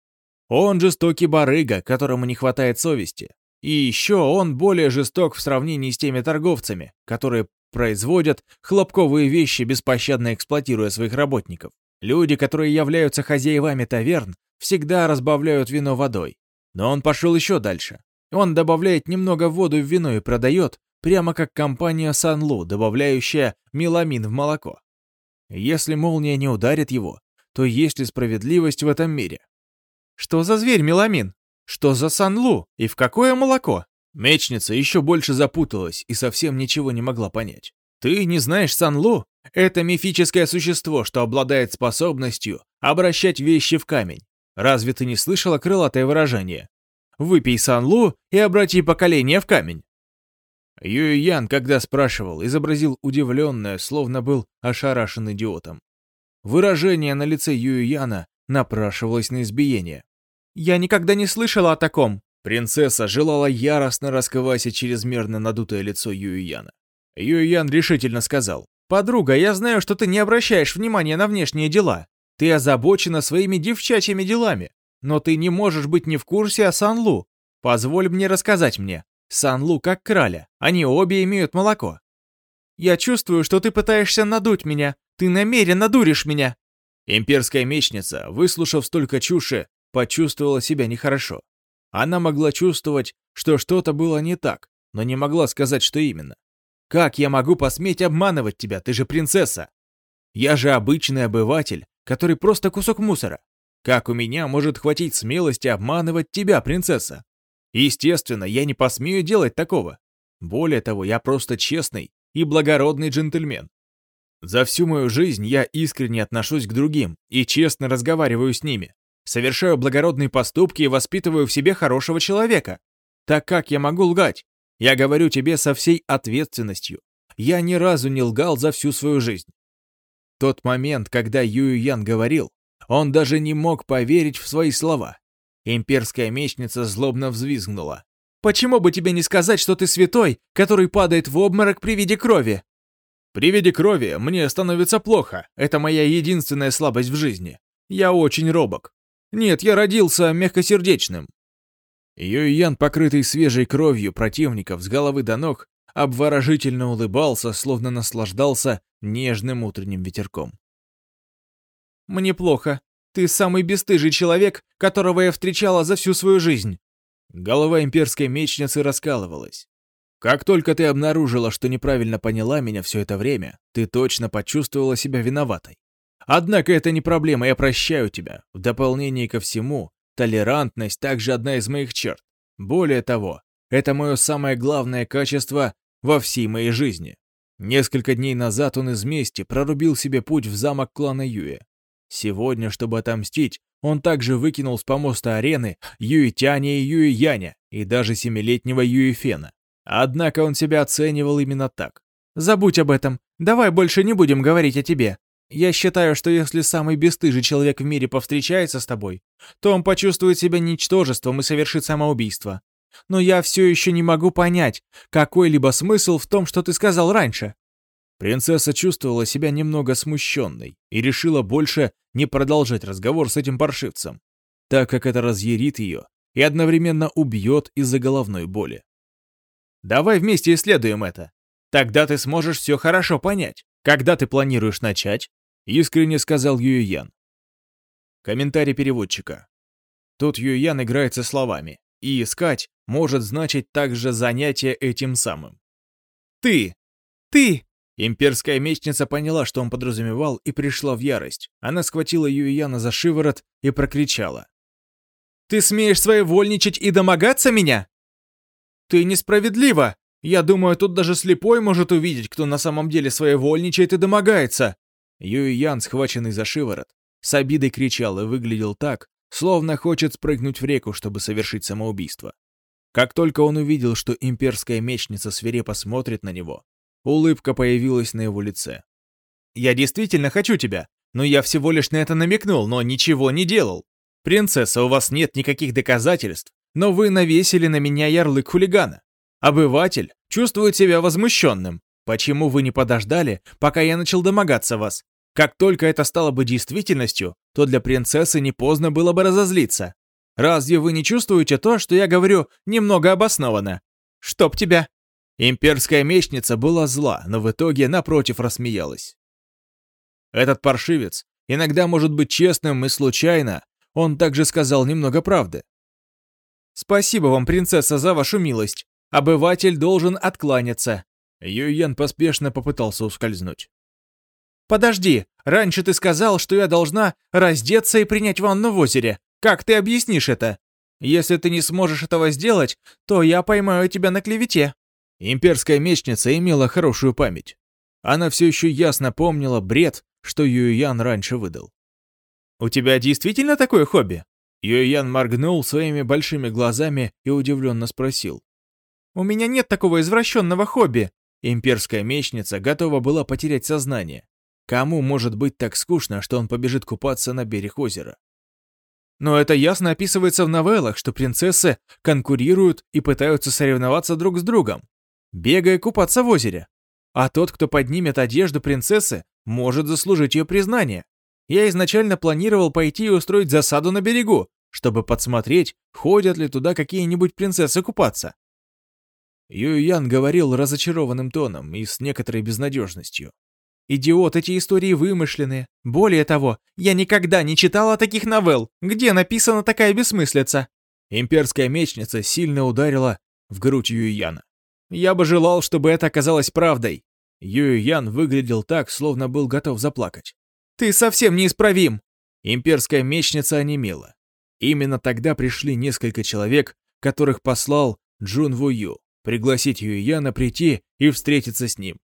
Он жестокий барыга, которому не хватает совести. И еще он более жесток в сравнении с теми торговцами, которые производят хлопковые вещи, беспощадно эксплуатируя своих работников. Люди, которые являются хозяевами таверн, всегда разбавляют вино водой. Но он пошел еще дальше. Он добавляет немного воду в вино и продает, прямо как компания Санлу, добавляющая меламин в молоко. Если молния не ударит его, то есть ли справедливость в этом мире? Что за зверь меламин? Что за Санлу? И в какое молоко? Мечница еще больше запуталась и совсем ничего не могла понять. «Ты не знаешь Санлу? Это мифическое существо, что обладает способностью обращать вещи в камень. Разве ты не слышала крылатое выражение? Выпей Санлу и обрати поколение в камень». Юй Ян, когда спрашивал, изобразил удивленное, словно был ошарашен идиотом. Выражение на лице Юй Яна напрашивалось на избиение. «Я никогда не слышала о таком», Принцесса желала яростно расквасить чрезмерно надутое лицо Юйяна. Юйян решительно сказал, «Подруга, я знаю, что ты не обращаешь внимания на внешние дела. Ты озабочена своими девчачьими делами, но ты не можешь быть не в курсе о Санлу. Позволь мне рассказать мне. Санлу как краля, они обе имеют молоко. Я чувствую, что ты пытаешься надуть меня. Ты намеренно дуришь меня. Имперская мечница, выслушав столько чуши, почувствовала себя нехорошо. Она могла чувствовать, что что-то было не так, но не могла сказать, что именно. «Как я могу посметь обманывать тебя? Ты же принцесса!» «Я же обычный обыватель, который просто кусок мусора. Как у меня может хватить смелости обманывать тебя, принцесса? Естественно, я не посмею делать такого. Более того, я просто честный и благородный джентльмен. За всю мою жизнь я искренне отношусь к другим и честно разговариваю с ними совершаю благородные поступки и воспитываю в себе хорошего человека. Так как я могу лгать? Я говорю тебе со всей ответственностью. Я ни разу не лгал за всю свою жизнь. Тот момент, когда Юю Ян говорил, он даже не мог поверить в свои слова. Имперская мечница злобно взвизгнула. «Почему бы тебе не сказать, что ты святой, который падает в обморок при виде крови?» «При виде крови мне становится плохо. Это моя единственная слабость в жизни. Я очень робок. Нет, я родился мягкосердечным. Юйян, покрытый свежей кровью противников с головы до ног, обворожительно улыбался, словно наслаждался нежным утренним ветерком. «Мне плохо. Ты самый бесстыжий человек, которого я встречала за всю свою жизнь». Голова имперской мечницы раскалывалась. «Как только ты обнаружила, что неправильно поняла меня все это время, ты точно почувствовала себя виноватой. Однако это не проблема, я прощаю тебя. В дополнение ко всему, толерантность также одна из моих черт. Более того, это мое самое главное качество во всей моей жизни. Несколько дней назад он из мести прорубил себе путь в замок клана Юэ. Сегодня, чтобы отомстить, он также выкинул с помоста арены Юитяня и Юияня, и даже семилетнего Юифена. Однако он себя оценивал именно так. «Забудь об этом. Давай больше не будем говорить о тебе. Я считаю, что если самый бесстыжий человек в мире повстречается с тобой, то он почувствует себя ничтожеством и совершит самоубийство. Но я все еще не могу понять, какой-либо смысл в том, что ты сказал раньше». Принцесса чувствовала себя немного смущенной и решила больше не продолжать разговор с этим паршивцем, так как это разъярит ее и одновременно убьет из-за головной боли. «Давай вместе исследуем это. Тогда ты сможешь все хорошо понять. Когда ты планируешь начать? искренне сказал Юйян. Комментарий переводчика. Тут Юйян играет со словами, и искать может значить также занятие этим самым. «Ты! Ты!» Имперская мечница поняла, что он подразумевал, и пришла в ярость. Она схватила Юйяна за шиворот и прокричала. «Ты смеешь своевольничать и домогаться меня? Ты несправедлива! Я думаю, тут даже слепой может увидеть, кто на самом деле своевольничает и домогается!» Юйян, схваченный за шиворот, с обидой кричал и выглядел так, словно хочет спрыгнуть в реку, чтобы совершить самоубийство. Как только он увидел, что имперская мечница свирепо смотрит на него, Улыбка появилась на его лице. «Я действительно хочу тебя, но я всего лишь на это намекнул, но ничего не делал. Принцесса, у вас нет никаких доказательств, но вы навесили на меня ярлык хулигана. Обыватель чувствует себя возмущенным. Почему вы не подождали, пока я начал домогаться вас? Как только это стало бы действительностью, то для принцессы не поздно было бы разозлиться. Разве вы не чувствуете то, что я говорю немного обоснованно? Чтоб тебя!» Имперская мечница была зла, но в итоге напротив рассмеялась. Этот паршивец иногда может быть честным и случайно, он также сказал немного правды. «Спасибо вам, принцесса, за вашу милость. Обыватель должен откланяться». Юйян поспешно попытался ускользнуть. «Подожди, раньше ты сказал, что я должна раздеться и принять ванну в озере. Как ты объяснишь это? Если ты не сможешь этого сделать, то я поймаю тебя на клевете». Имперская мечница имела хорошую память. Она все еще ясно помнила бред, что Юйян раньше выдал. «У тебя действительно такое хобби?» Юйян моргнул своими большими глазами и удивленно спросил. «У меня нет такого извращенного хобби!» Имперская мечница готова была потерять сознание. Кому может быть так скучно, что он побежит купаться на берег озера? Но это ясно описывается в новеллах, что принцессы конкурируют и пытаются соревноваться друг с другом бегая купаться в озере. А тот, кто поднимет одежду принцессы, может заслужить ее признание. Я изначально планировал пойти и устроить засаду на берегу, чтобы подсмотреть, ходят ли туда какие-нибудь принцессы купаться. Юйян говорил разочарованным тоном и с некоторой безнадежностью. «Идиот, эти истории вымышленные. Более того, я никогда не читала таких новелл. Где написана такая бессмыслица?» Имперская мечница сильно ударила в грудь Юйяна. Я бы желал, чтобы это оказалось правдой. Юй Ян выглядел так, словно был готов заплакать. «Ты совсем неисправим!» Имперская мечница онемела. Именно тогда пришли несколько человек, которых послал Джун Ву Ю, пригласить Юй Яна прийти и встретиться с ним.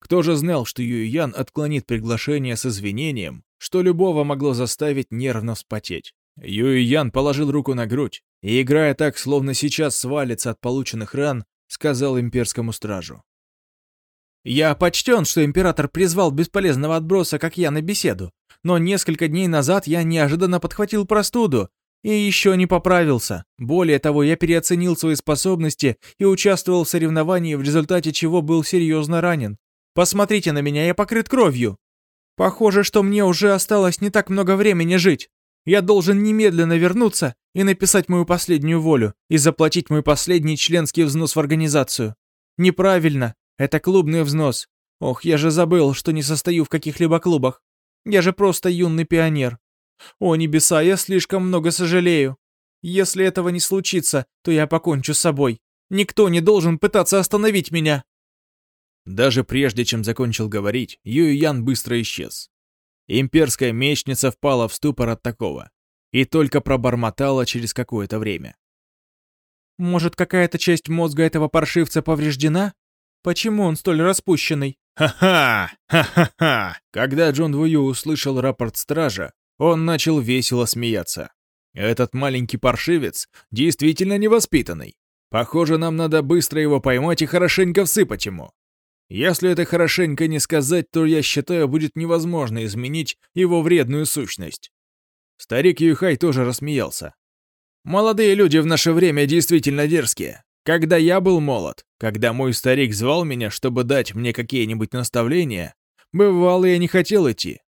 Кто же знал, что Юй Ян отклонит приглашение с извинением, что любого могло заставить нервно вспотеть. Юй Ян положил руку на грудь и, играя так, словно сейчас свалится от полученных ран, сказал имперскому стражу. «Я почтен, что император призвал бесполезного отброса, как я, на беседу, но несколько дней назад я неожиданно подхватил простуду и еще не поправился. Более того, я переоценил свои способности и участвовал в соревновании, в результате чего был серьезно ранен. Посмотрите на меня, я покрыт кровью. Похоже, что мне уже осталось не так много времени жить. Я должен немедленно вернуться и написать мою последнюю волю и заплатить мой последний членский взнос в организацию. Неправильно, это клубный взнос. Ох, я же забыл, что не состою в каких-либо клубах. Я же просто юный пионер. О, небеса, я слишком много сожалею. Если этого не случится, то я покончу с собой. Никто не должен пытаться остановить меня. Даже прежде чем закончил говорить, Юй Ян быстро исчез. Имперская мечница впала в ступор от такого и только пробормотала через какое-то время. «Может, какая-то часть мозга этого паршивца повреждена? Почему он столь распущенный?» «Ха-ха! Ха-ха-ха!» Когда Джон Вую услышал рапорт стража, он начал весело смеяться. «Этот маленький паршивец действительно невоспитанный. Похоже, нам надо быстро его поймать и хорошенько всыпать ему. Если это хорошенько не сказать, то я считаю, будет невозможно изменить его вредную сущность. Старик Юхай тоже рассмеялся. Молодые люди в наше время действительно дерзкие. Когда я был молод, когда мой старик звал меня, чтобы дать мне какие-нибудь наставления, бывало, я не хотел идти.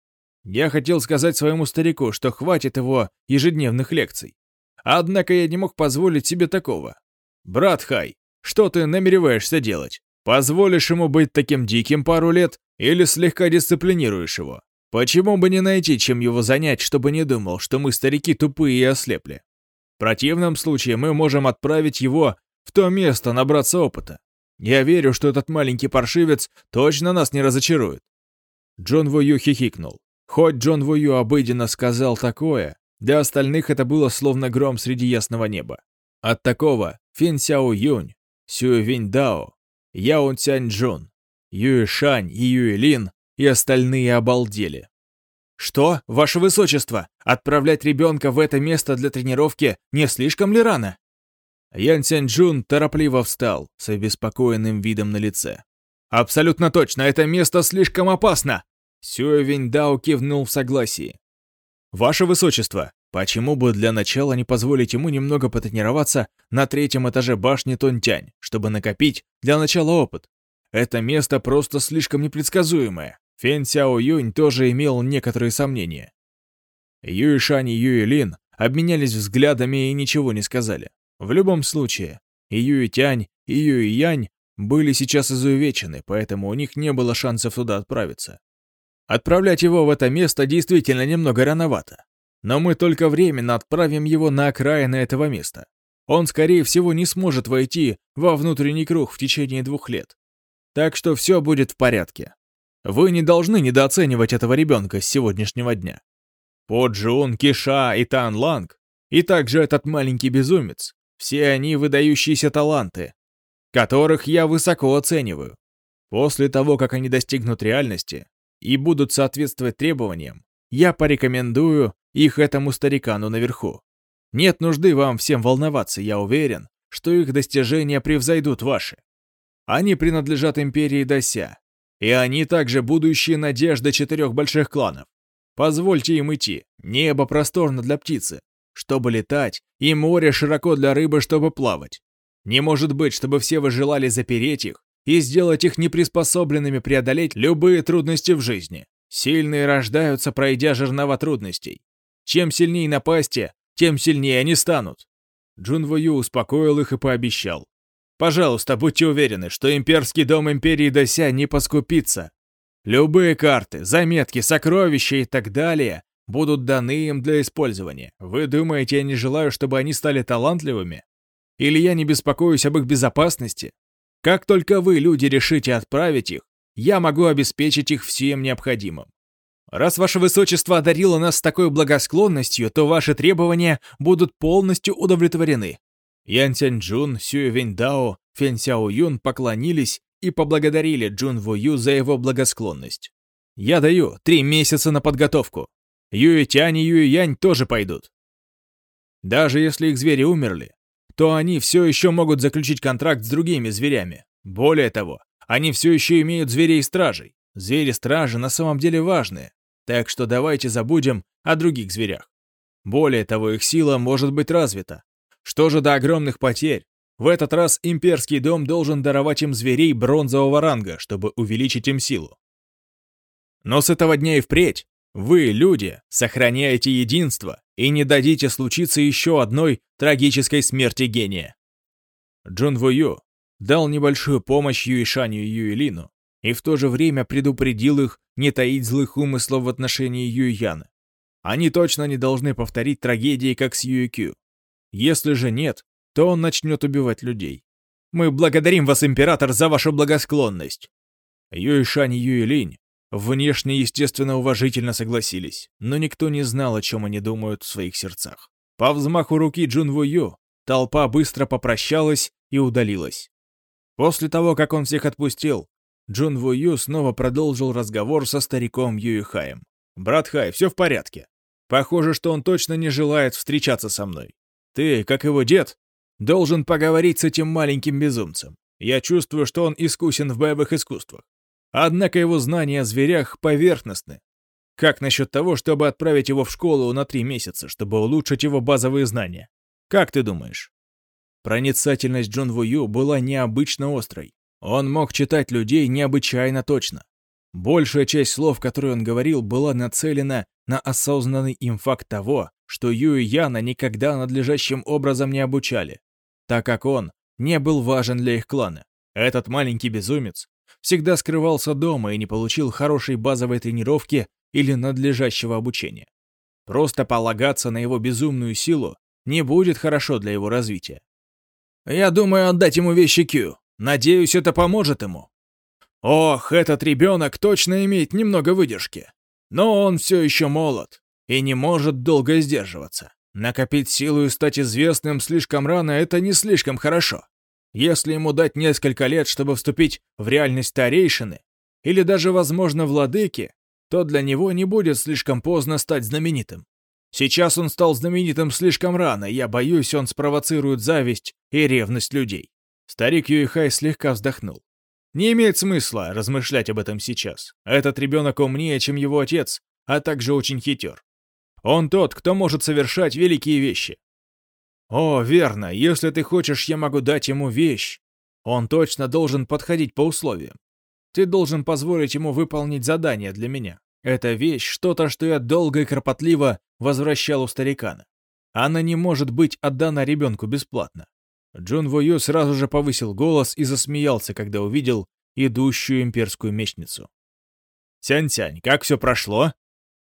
Я хотел сказать своему старику, что хватит его ежедневных лекций. Однако я не мог позволить себе такого. Брат Хай, что ты намереваешься делать? Позволишь ему быть таким диким пару лет или слегка дисциплинируешь его? Почему бы не найти, чем его занять, чтобы не думал, что мы старики тупые и ослепли? В противном случае мы можем отправить его в то место набраться опыта. Я верю, что этот маленький паршивец точно нас не разочарует. Джон Вою хихикнул. Хоть Джон Вою обыденно сказал такое, для остальных это было словно гром среди ясного неба. От такого Фин Сяо Юнь, Сюэ Винь Дао, Цянь Джун, Юэ Шань и Юэ Лин и остальные обалдели. «Что, ваше высочество, отправлять ребенка в это место для тренировки не слишком ли рано?» Ян Цянь-Джун торопливо встал, с обеспокоенным видом на лице. «Абсолютно точно, это место слишком опасно!» Сюэ Виньдао кивнул в согласии. «Ваше Высочество, почему бы для начала не позволить ему немного потренироваться на третьем этаже башни Тонтянь, чтобы накопить для начала опыт? Это место просто слишком непредсказуемое. Фэн Сяо Юнь тоже имел некоторые сомнения. Юй Шань и Юй Лин обменялись взглядами и ничего не сказали. В любом случае, и Юй Тянь, и Юй Янь были сейчас изувечены, поэтому у них не было шансов туда отправиться. Отправлять его в это место действительно немного рановато. Но мы только временно отправим его на окраины этого места. Он, скорее всего, не сможет войти во внутренний круг в течение двух лет. Так что все будет в порядке. Вы не должны недооценивать этого ребенка с сегодняшнего дня. По Джун, Киша и Тан Ланг, и также этот маленький безумец, все они выдающиеся таланты, которых я высоко оцениваю. После того, как они достигнут реальности и будут соответствовать требованиям, я порекомендую их этому старикану наверху. Нет нужды вам всем волноваться, я уверен, что их достижения превзойдут ваши. Они принадлежат империи Дося, и они также будущие надежды четырех больших кланов. Позвольте им идти. Небо просторно для птицы, чтобы летать, и море широко для рыбы, чтобы плавать. Не может быть, чтобы все вы желали запереть их и сделать их неприспособленными преодолеть любые трудности в жизни. Сильные рождаются, пройдя жернова трудностей. Чем сильнее напасти, тем сильнее они станут. Джун Вою успокоил их и пообещал. Пожалуйста, будьте уверены, что имперский дом Империи Дося не поскупится. Любые карты, заметки, сокровища и так далее будут даны им для использования. Вы думаете, я не желаю, чтобы они стали талантливыми? Или я не беспокоюсь об их безопасности? Как только вы, люди, решите отправить их, я могу обеспечить их всем необходимым. Раз ваше высочество одарило нас такой благосклонностью, то ваши требования будут полностью удовлетворены. Ян Тяньчжун, Сюэ Вэньдао, Фэн Сяо Юн поклонились и поблагодарили Джун Ву Ю за его благосклонность. «Я даю три месяца на подготовку. Юэ Тянь и Юэ Янь тоже пойдут. Даже если их звери умерли, то они все еще могут заключить контракт с другими зверями. Более того, они все еще имеют зверей-стражей. Звери-стражи на самом деле важные, так что давайте забудем о других зверях. Более того, их сила может быть развита, что же до огромных потерь? В этот раз имперский дом должен даровать им зверей бронзового ранга, чтобы увеличить им силу. Но с этого дня и впредь вы, люди, сохраняете единство и не дадите случиться еще одной трагической смерти гения. Джун Вую дал небольшую помощь Юишаню и Юэлину и в то же время предупредил их не таить злых умыслов в отношении Юйяна. Они точно не должны повторить трагедии, как с Юикю. Если же нет, то он начнет убивать людей. Мы благодарим вас, император, за вашу благосклонность. Юишань и Юйлинь внешне, естественно, уважительно согласились, но никто не знал, о чем они думают в своих сердцах. По взмаху руки Джун Ву Ю толпа быстро попрощалась и удалилась. После того, как он всех отпустил, Джун Ву Ю снова продолжил разговор со стариком Юихаем. «Брат Хай, все в порядке. Похоже, что он точно не желает встречаться со мной. Ты, как его дед, должен поговорить с этим маленьким безумцем. Я чувствую, что он искусен в боевых искусствах. Однако его знания о зверях поверхностны. Как насчет того, чтобы отправить его в школу на три месяца, чтобы улучшить его базовые знания? Как ты думаешь? Проницательность Джон Ву Ю была необычно острой. Он мог читать людей необычайно точно. Большая часть слов, которые он говорил, была нацелена на осознанный им факт того, что Юи Яна никогда надлежащим образом не обучали, так как он не был важен для их клана. Этот маленький безумец всегда скрывался дома и не получил хорошей базовой тренировки или надлежащего обучения. Просто полагаться на его безумную силу не будет хорошо для его развития. Я думаю отдать ему вещи Кью. Надеюсь, это поможет ему. Ох, этот ребенок точно имеет немного выдержки. Но он все еще молод и не может долго сдерживаться. Накопить силу и стать известным слишком рано — это не слишком хорошо. Если ему дать несколько лет, чтобы вступить в реальность старейшины, или даже, возможно, владыки, то для него не будет слишком поздно стать знаменитым. Сейчас он стал знаменитым слишком рано, я боюсь, он спровоцирует зависть и ревность людей. Старик Юихай слегка вздохнул. Не имеет смысла размышлять об этом сейчас. Этот ребенок умнее, чем его отец, а также очень хитер. Он тот, кто может совершать великие вещи. О, верно, если ты хочешь, я могу дать ему вещь. Он точно должен подходить по условиям. Ты должен позволить ему выполнить задание для меня. Эта вещь — что-то, что я долго и кропотливо возвращал у старикана. Она не может быть отдана ребенку бесплатно. Джун Вою сразу же повысил голос и засмеялся, когда увидел идущую имперскую мечницу. «Тянь-тянь, как все прошло?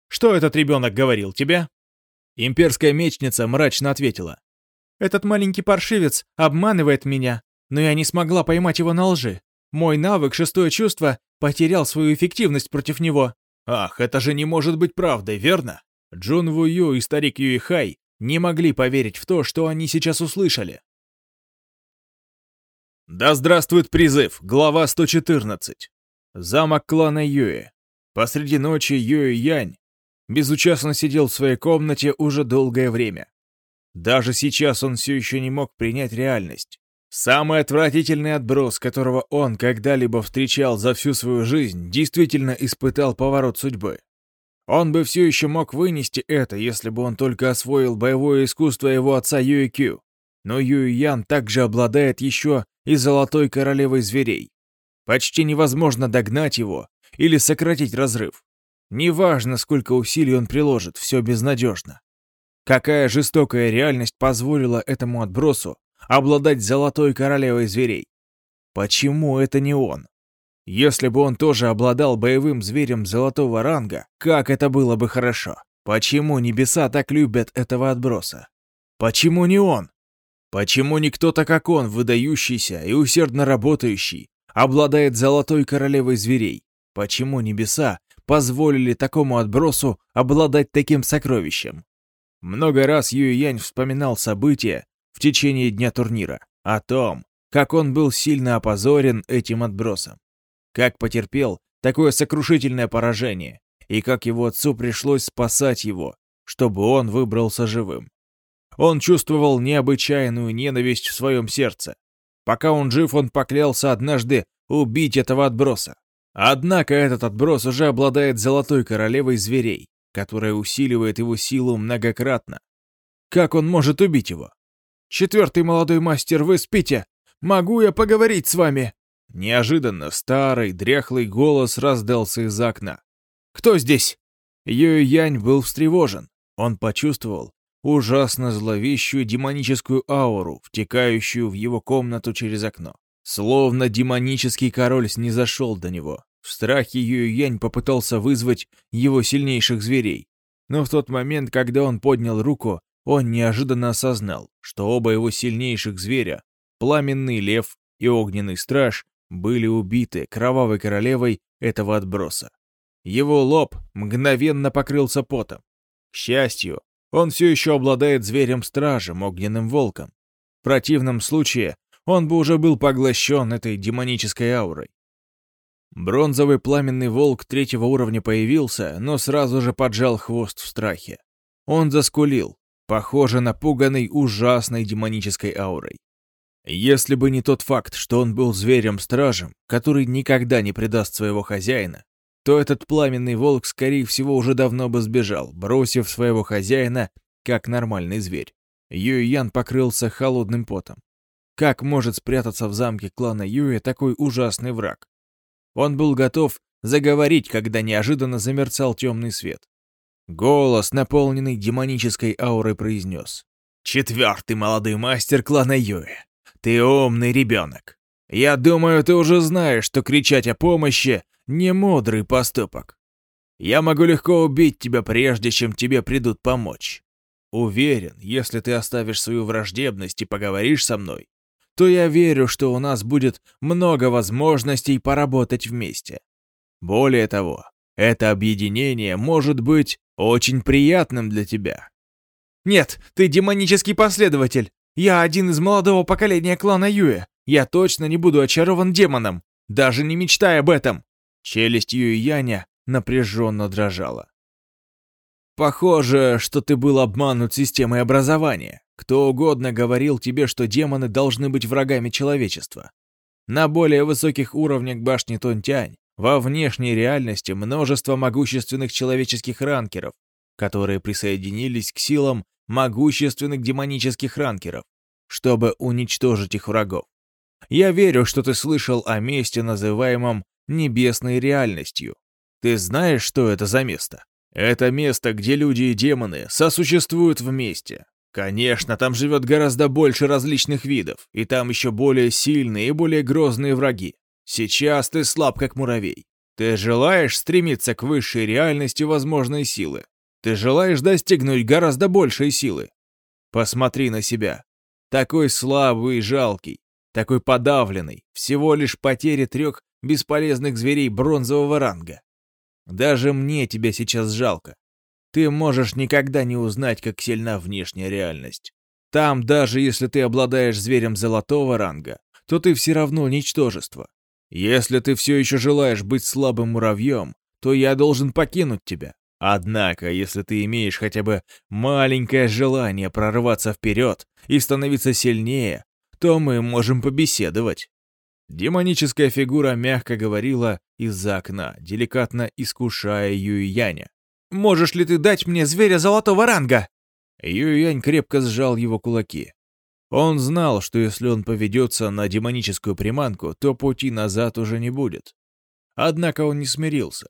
Что этот ребенок говорил тебе?» Имперская мечница мрачно ответила. «Этот маленький паршивец обманывает меня, но я не смогла поймать его на лжи. Мой навык «Шестое чувство» потерял свою эффективность против него». «Ах, это же не может быть правдой, верно?» Джун Ву Ю и старик Юи Хай не могли поверить в то, что они сейчас услышали. Да здравствует призыв, глава 114. Замок клана Юи. Посреди ночи Юи Янь безучастно сидел в своей комнате уже долгое время. Даже сейчас он все еще не мог принять реальность. Самый отвратительный отброс, которого он когда-либо встречал за всю свою жизнь, действительно испытал поворот судьбы. Он бы все еще мог вынести это, если бы он только освоил боевое искусство его отца Юи Кю. Но Юи Ян также обладает еще и золотой королевой зверей. Почти невозможно догнать его или сократить разрыв. Неважно, сколько усилий он приложит, все безнадежно. Какая жестокая реальность позволила этому отбросу обладать золотой королевой зверей? Почему это не он? Если бы он тоже обладал боевым зверем золотого ранга, как это было бы хорошо. Почему небеса так любят этого отброса? Почему не он? Почему не кто-то, как он, выдающийся и усердно работающий, обладает золотой королевой зверей? Почему небеса позволили такому отбросу обладать таким сокровищем? Много раз Юй Янь вспоминал события в течение дня турнира, о том, как он был сильно опозорен этим отбросом как потерпел такое сокрушительное поражение, и как его отцу пришлось спасать его, чтобы он выбрался живым. Он чувствовал необычайную ненависть в своем сердце. Пока он жив, он поклялся однажды убить этого отброса. Однако этот отброс уже обладает золотой королевой зверей, которая усиливает его силу многократно. Как он может убить его? «Четвертый молодой мастер, вы спите? Могу я поговорить с вами?» Неожиданно старый, дряхлый голос раздался из окна. «Кто здесь?» Юй Янь был встревожен. Он почувствовал ужасно зловещую демоническую ауру, втекающую в его комнату через окно. Словно демонический король снизошел до него. В страхе Юй Янь попытался вызвать его сильнейших зверей. Но в тот момент, когда он поднял руку, он неожиданно осознал, что оба его сильнейших зверя, пламенный лев и огненный страж, были убиты кровавой королевой этого отброса. Его лоб мгновенно покрылся потом. К счастью, он все еще обладает зверем-стражем, огненным волком. В противном случае он бы уже был поглощен этой демонической аурой. Бронзовый пламенный волк третьего уровня появился, но сразу же поджал хвост в страхе. Он заскулил, похоже, напуганный ужасной демонической аурой. Если бы не тот факт, что он был зверем-стражем, который никогда не предаст своего хозяина, то этот пламенный волк, скорее всего, уже давно бы сбежал, бросив своего хозяина, как нормальный зверь. Юй Ян покрылся холодным потом. Как может спрятаться в замке клана Юи такой ужасный враг? Он был готов заговорить, когда неожиданно замерцал темный свет. Голос, наполненный демонической аурой, произнес. «Четвертый молодой мастер клана Юи. Ты умный ребенок. Я думаю, ты уже знаешь, что кричать о помощи — не мудрый поступок. Я могу легко убить тебя, прежде чем тебе придут помочь. Уверен, если ты оставишь свою враждебность и поговоришь со мной, то я верю, что у нас будет много возможностей поработать вместе. Более того, это объединение может быть очень приятным для тебя. Нет, ты демонический последователь. Я один из молодого поколения клана Юэ. Я точно не буду очарован демоном. Даже не мечтай об этом. Челюсть Юэ Яня напряженно дрожала. Похоже, что ты был обманут системой образования. Кто угодно говорил тебе, что демоны должны быть врагами человечества. На более высоких уровнях башни Тонтянь во внешней реальности множество могущественных человеческих ранкеров, которые присоединились к силам могущественных демонических ранкеров, чтобы уничтожить их врагов. Я верю, что ты слышал о месте, называемом небесной реальностью. Ты знаешь, что это за место? Это место, где люди и демоны сосуществуют вместе. Конечно, там живет гораздо больше различных видов, и там еще более сильные и более грозные враги. Сейчас ты слаб, как муравей. Ты желаешь стремиться к высшей реальности возможной силы. Ты желаешь достигнуть гораздо большей силы. Посмотри на себя. Такой слабый и жалкий, такой подавленный, всего лишь потери трех бесполезных зверей бронзового ранга. Даже мне тебя сейчас жалко. Ты можешь никогда не узнать, как сильна внешняя реальность. Там, даже если ты обладаешь зверем золотого ранга, то ты все равно ничтожество. Если ты все еще желаешь быть слабым муравьем, то я должен покинуть тебя. Однако, если ты имеешь хотя бы маленькое желание прорваться вперед и становиться сильнее, то мы можем побеседовать. Демоническая фигура мягко говорила из-за окна, деликатно искушая Юяня. «Можешь ли ты дать мне зверя золотого ранга?» Юянь крепко сжал его кулаки. Он знал, что если он поведется на демоническую приманку, то пути назад уже не будет. Однако он не смирился.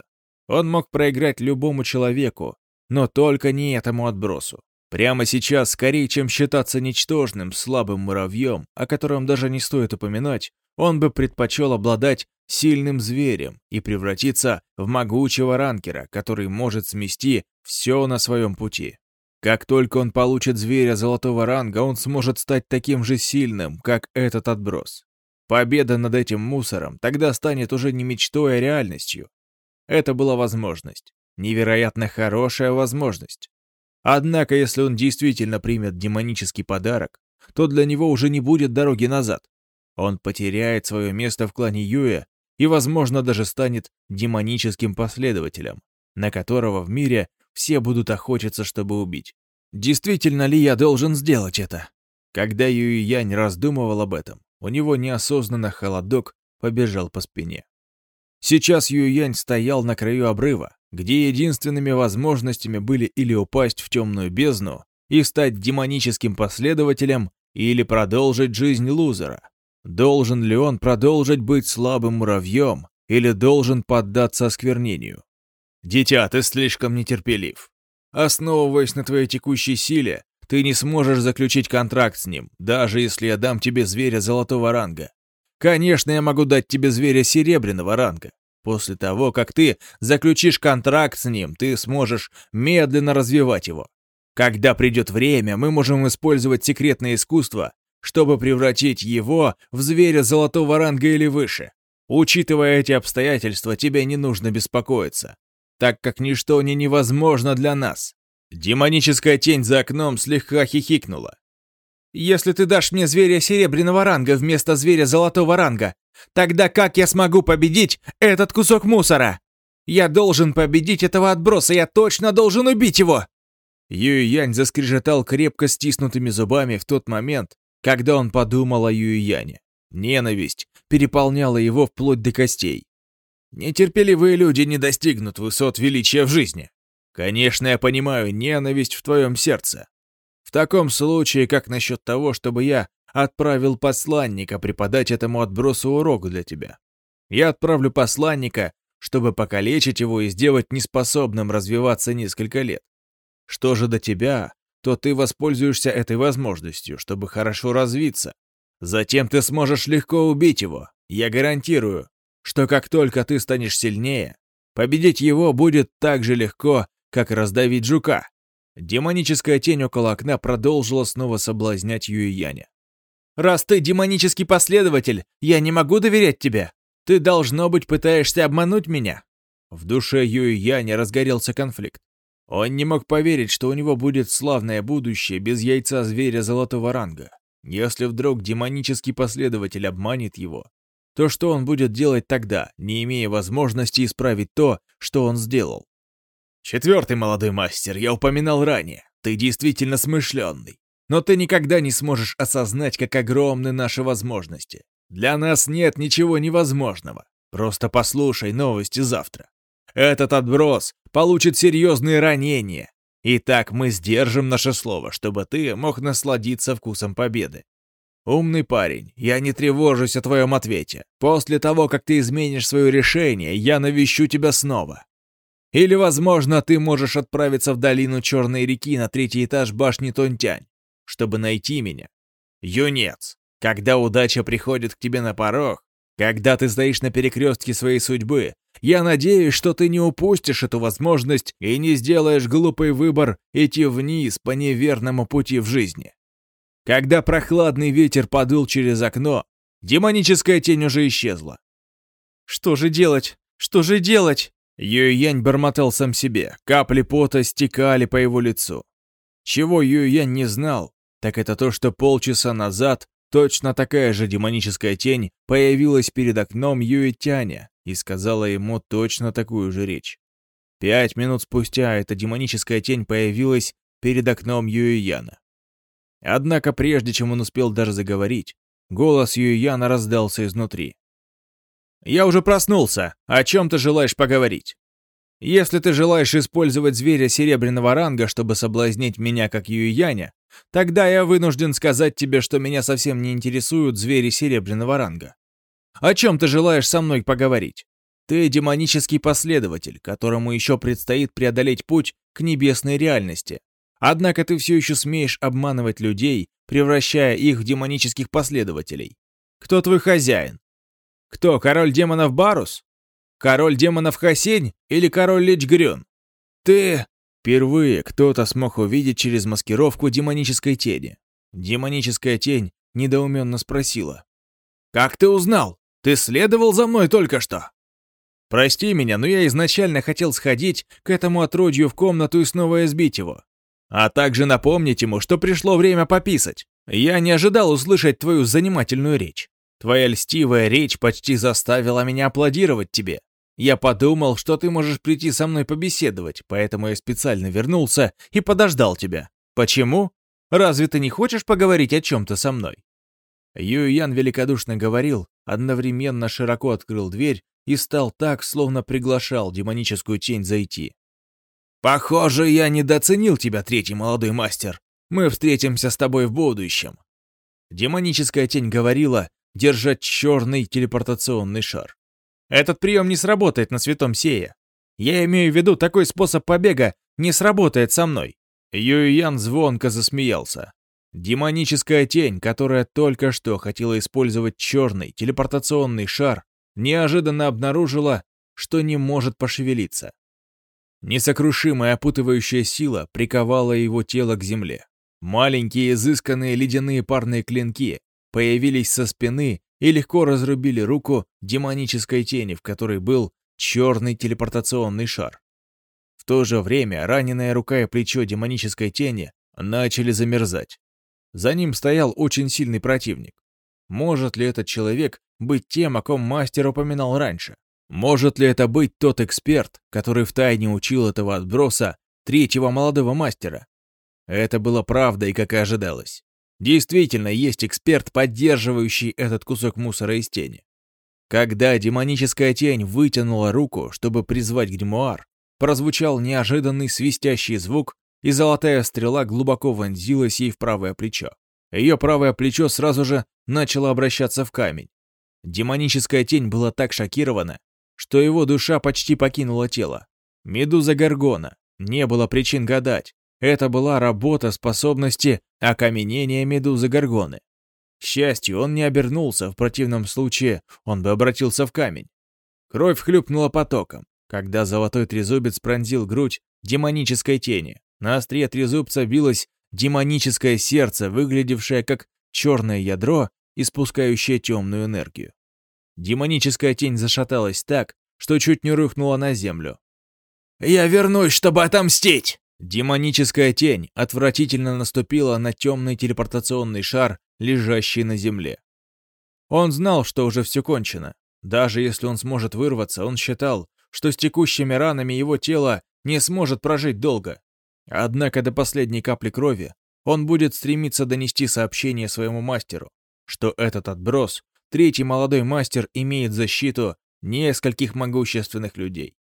Он мог проиграть любому человеку, но только не этому отбросу. Прямо сейчас, скорее чем считаться ничтожным, слабым муравьем, о котором даже не стоит упоминать, он бы предпочел обладать сильным зверем и превратиться в могучего ранкера, который может смести все на своем пути. Как только он получит зверя золотого ранга, он сможет стать таким же сильным, как этот отброс. Победа над этим мусором тогда станет уже не мечтой, а реальностью. Это была возможность. Невероятно хорошая возможность. Однако, если он действительно примет демонический подарок, то для него уже не будет дороги назад. Он потеряет свое место в клане Юэ и, возможно, даже станет демоническим последователем, на которого в мире все будут охотиться, чтобы убить. Действительно ли я должен сделать это? Когда Юй Янь раздумывал об этом, у него неосознанно холодок побежал по спине. Сейчас Юй Янь стоял на краю обрыва, где единственными возможностями были или упасть в темную бездну и стать демоническим последователем, или продолжить жизнь лузера. Должен ли он продолжить быть слабым муравьем, или должен поддаться осквернению? Дитя, ты слишком нетерпелив. Основываясь на твоей текущей силе, ты не сможешь заключить контракт с ним, даже если я дам тебе зверя золотого ранга. Конечно, я могу дать тебе зверя серебряного ранга. После того, как ты заключишь контракт с ним, ты сможешь медленно развивать его. Когда придет время, мы можем использовать секретное искусство, чтобы превратить его в зверя золотого ранга или выше. Учитывая эти обстоятельства, тебе не нужно беспокоиться так как ничто не невозможно для нас. Демоническая тень за окном слегка хихикнула. «Если ты дашь мне зверя серебряного ранга вместо зверя золотого ранга, тогда как я смогу победить этот кусок мусора? Я должен победить этого отброса, я точно должен убить его!» Юй Янь заскрежетал крепко стиснутыми зубами в тот момент, когда он подумал о Юй Яне. Ненависть переполняла его вплоть до костей. Нетерпеливые люди не достигнут высот величия в жизни. Конечно, я понимаю ненависть в твоем сердце. В таком случае, как насчет того, чтобы я отправил посланника преподать этому отбросу урок для тебя? Я отправлю посланника, чтобы покалечить его и сделать неспособным развиваться несколько лет. Что же до тебя, то ты воспользуешься этой возможностью, чтобы хорошо развиться. Затем ты сможешь легко убить его. Я гарантирую, что как только ты станешь сильнее, Победить его будет так же легко, как раздавить жука. Демоническая тень около окна продолжила снова соблазнять Юйяня. «Раз ты демонический последователь, я не могу доверять тебе. Ты, должно быть, пытаешься обмануть меня». В душе Юйяня разгорелся конфликт. Он не мог поверить, что у него будет славное будущее без яйца зверя золотого ранга. Если вдруг демонический последователь обманет его, то что он будет делать тогда, не имея возможности исправить то, что он сделал? Четвертый молодой мастер, я упоминал ранее, ты действительно смышленный. Но ты никогда не сможешь осознать, как огромны наши возможности. Для нас нет ничего невозможного. Просто послушай новости завтра. Этот отброс получит серьезные ранения. И так мы сдержим наше слово, чтобы ты мог насладиться вкусом победы. «Умный парень, я не тревожусь о твоем ответе. После того, как ты изменишь свое решение, я навещу тебя снова. Или, возможно, ты можешь отправиться в долину Черной реки на третий этаж башни Тонтянь, чтобы найти меня. Юнец, когда удача приходит к тебе на порог, когда ты стоишь на перекрестке своей судьбы, я надеюсь, что ты не упустишь эту возможность и не сделаешь глупый выбор идти вниз по неверному пути в жизни. Когда прохладный ветер подул через окно, демоническая тень уже исчезла. «Что же делать? Что же делать?» Юй-Янь бормотал сам себе, капли пота стекали по его лицу. Чего Юй-Янь не знал, так это то, что полчаса назад точно такая же демоническая тень появилась перед окном Юй-Тяня и сказала ему точно такую же речь. Пять минут спустя эта демоническая тень появилась перед окном Юй-Яна. Однако прежде чем он успел даже заговорить, голос Юйяна раздался изнутри. «Я уже проснулся. О чем ты желаешь поговорить? Если ты желаешь использовать зверя серебряного ранга, чтобы соблазнить меня как Юйяня, тогда я вынужден сказать тебе, что меня совсем не интересуют звери серебряного ранга. О чем ты желаешь со мной поговорить? Ты демонический последователь, которому еще предстоит преодолеть путь к небесной реальности, Однако ты все еще смеешь обманывать людей, превращая их в демонических последователей. Кто твой хозяин? Кто, король демонов Барус? Король демонов Хасень или король Лич Грюн? Ты... Впервые кто-то смог увидеть через маскировку демонической тени. Демоническая тень недоуменно спросила. «Как ты узнал? Ты следовал за мной только что?» «Прости меня, но я изначально хотел сходить к этому отродью в комнату и снова избить его. А также напомнить ему, что пришло время пописать. Я не ожидал услышать твою занимательную речь. Твоя льстивая речь почти заставила меня аплодировать тебе. Я подумал, что ты можешь прийти со мной побеседовать, поэтому я специально вернулся и подождал тебя. Почему? Разве ты не хочешь поговорить о чем-то со мной?» Юйян великодушно говорил, одновременно широко открыл дверь и стал так, словно приглашал демоническую тень зайти. «Похоже, я недооценил тебя, третий молодой мастер. Мы встретимся с тобой в будущем». Демоническая тень говорила, держать черный телепортационный шар. «Этот прием не сработает на Святом Сее. Я имею в виду, такой способ побега не сработает со мной». Юйян звонко засмеялся. Демоническая тень, которая только что хотела использовать черный телепортационный шар, неожиданно обнаружила, что не может пошевелиться. Несокрушимая опутывающая сила приковала его тело к земле. Маленькие изысканные ледяные парные клинки появились со спины и легко разрубили руку демонической тени, в которой был черный телепортационный шар. В то же время раненая рука и плечо демонической тени начали замерзать. За ним стоял очень сильный противник. Может ли этот человек быть тем, о ком мастер упоминал раньше? Может ли это быть тот эксперт, который втайне учил этого отброса, третьего молодого мастера? Это было правдой, как и ожидалось. Действительно, есть эксперт, поддерживающий этот кусок мусора из тени. Когда демоническая тень вытянула руку, чтобы призвать гримуар, прозвучал неожиданный свистящий звук, и золотая стрела глубоко вонзилась ей в правое плечо. Ее правое плечо сразу же начало обращаться в камень. Демоническая тень была так шокирована, что его душа почти покинула тело. Медуза Гаргона. Не было причин гадать. Это была работа способности окаменения медузы Гаргоны. К счастью, он не обернулся, в противном случае он бы обратился в камень. Кровь хлюпнула потоком. когда золотой трезубец пронзил грудь демонической тени. На острие трезубца билось демоническое сердце, выглядевшее как черное ядро, испускающее темную энергию. Демоническая тень зашаталась так, что чуть не рухнула на землю. «Я вернусь, чтобы отомстить!» Демоническая тень отвратительно наступила на темный телепортационный шар, лежащий на земле. Он знал, что уже все кончено. Даже если он сможет вырваться, он считал, что с текущими ранами его тело не сможет прожить долго. Однако до последней капли крови он будет стремиться донести сообщение своему мастеру, что этот отброс, третий молодой мастер, имеет защиту нескольких могущественных людей.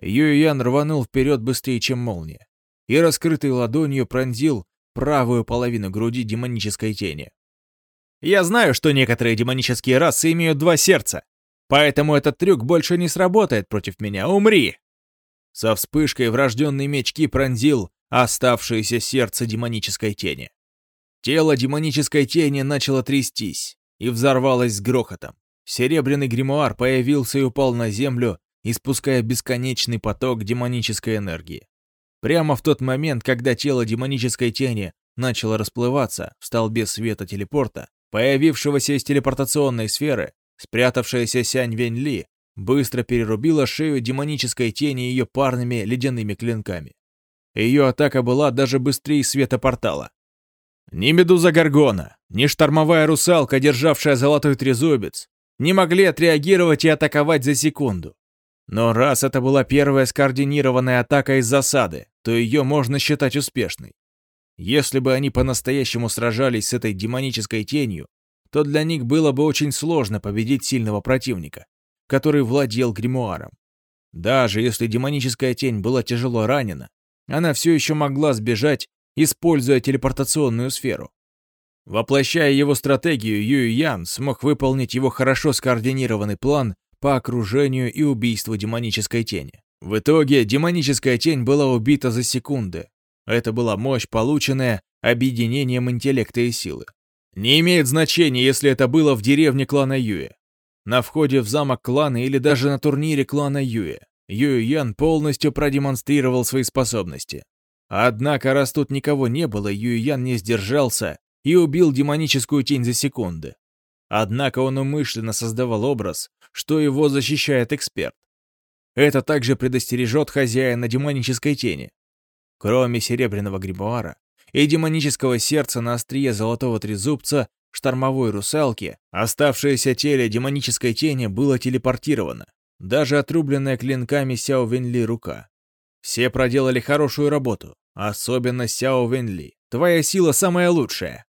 Юйян рванул вперед быстрее, чем молния, и раскрытой ладонью пронзил правую половину груди демонической тени. «Я знаю, что некоторые демонические расы имеют два сердца, поэтому этот трюк больше не сработает против меня. Умри!» Со вспышкой врожденный меч Ки пронзил оставшееся сердце демонической тени. Тело демонической тени начало трястись и взорвалось с грохотом. Серебряный гримуар появился и упал на землю, испуская бесконечный поток демонической энергии. Прямо в тот момент, когда тело демонической тени начало расплываться в столбе света телепорта, появившегося из телепортационной сферы, спрятавшаяся Сянь Вень Ли быстро перерубила шею демонической тени ее парными ледяными клинками. Ее атака была даже быстрее света портала. Ни Медуза Гаргона, ни штормовая русалка, державшая золотой трезубец, не могли отреагировать и атаковать за секунду. Но раз это была первая скоординированная атака из засады, то ее можно считать успешной. Если бы они по-настоящему сражались с этой демонической тенью, то для них было бы очень сложно победить сильного противника, который владел гримуаром. Даже если демоническая тень была тяжело ранена, она все еще могла сбежать, используя телепортационную сферу. Воплощая его стратегию, Юй Ян смог выполнить его хорошо скоординированный план по окружению и убийству демонической тени. В итоге демоническая тень была убита за секунды. Это была мощь, полученная объединением интеллекта и силы. Не имеет значения, если это было в деревне клана Юэ. На входе в замок клана или даже на турнире клана Юэ. Юэ Ян полностью продемонстрировал свои способности. Однако, раз тут никого не было, Юэ Ян не сдержался и убил демоническую тень за секунды. Однако он умышленно создавал образ, что его защищает эксперт. Это также предостережет хозяина демонической тени. Кроме серебряного гримуара и демонического сердца на острие золотого трезубца штормовой русалки, оставшееся теле демонической тени было телепортировано. Даже отрубленная клинками Сяо Венли рука. Все проделали хорошую работу, особенно Сяо Венли. Твоя сила самая лучшая.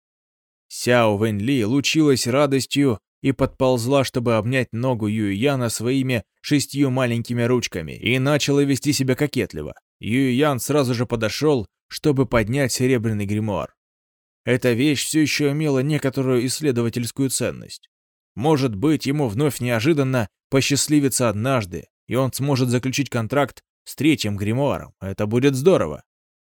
Сяо Вэньли лучилась радостью и подползла, чтобы обнять ногу Юйяна своими шестью маленькими ручками и начала вести себя кокетливо. Юйян сразу же подошел, чтобы поднять серебряный гримуар. Эта вещь все еще имела некоторую исследовательскую ценность. Может быть, ему вновь неожиданно посчастливится однажды, и он сможет заключить контракт с третьим гримуаром. Это будет здорово.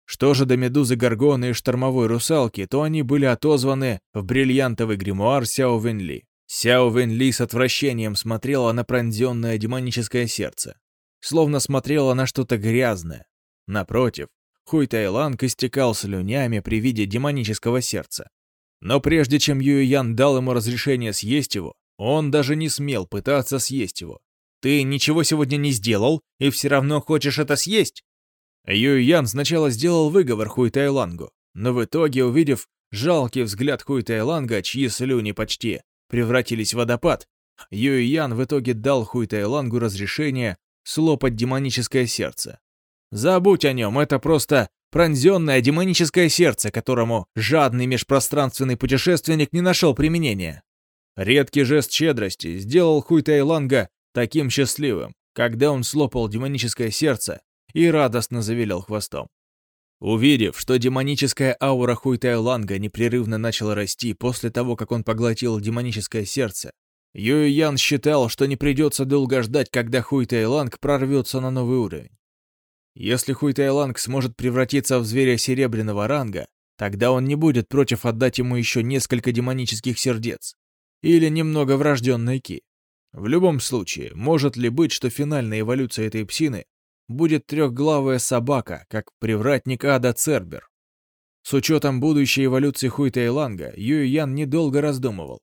Что же до медузы Гаргоны и штормовой русалки, то они были отозваны в бриллиантовый гримуар Сяо Венли. Сяо Венли с отвращением смотрела на пронзенное демоническое сердце. Словно смотрела на что-то грязное. Напротив, Хуй Тайланг истекал слюнями при виде демонического сердца. Но прежде чем Юй Ян дал ему разрешение съесть его, он даже не смел пытаться съесть его. «Ты ничего сегодня не сделал, и все равно хочешь это съесть?» Юй Ян сначала сделал выговор Хуй Тайлангу, но в итоге, увидев жалкий взгляд Хуй Тайланга, чьи слюни почти превратились в водопад, Юй Ян в итоге дал Хуй Тайлангу разрешение слопать демоническое сердце. Забудь о нем, это просто пронзенное демоническое сердце, которому жадный межпространственный путешественник не нашел применения. Редкий жест щедрости сделал Хуй Тайланга таким счастливым, когда он слопал демоническое сердце и радостно завилял хвостом. Увидев, что демоническая аура Хуйтайланга непрерывно начала расти после того, как он поглотил демоническое сердце, Юй Ян считал, что не придется долго ждать, когда Хуйтайланг прорвется на новый уровень. Если Хуйтайланг сможет превратиться в зверя серебряного ранга, тогда он не будет против отдать ему еще несколько демонических сердец или немного врожденной ки. В любом случае, может ли быть, что финальная эволюция этой псины будет трехглавая собака, как привратник Ада Цербер? С учетом будущей эволюции Хуйтайланга, Юй Ян недолго раздумывал.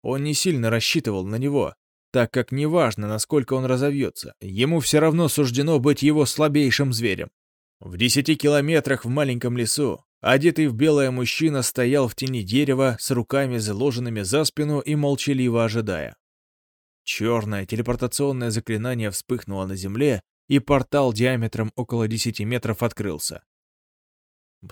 Он не сильно рассчитывал на него, так как неважно, насколько он разовьется, ему все равно суждено быть его слабейшим зверем. В десяти километрах в маленьком лесу, одетый в белое мужчина стоял в тени дерева с руками заложенными за спину и молчаливо ожидая. Черное телепортационное заклинание вспыхнуло на земле, и портал диаметром около 10 метров открылся.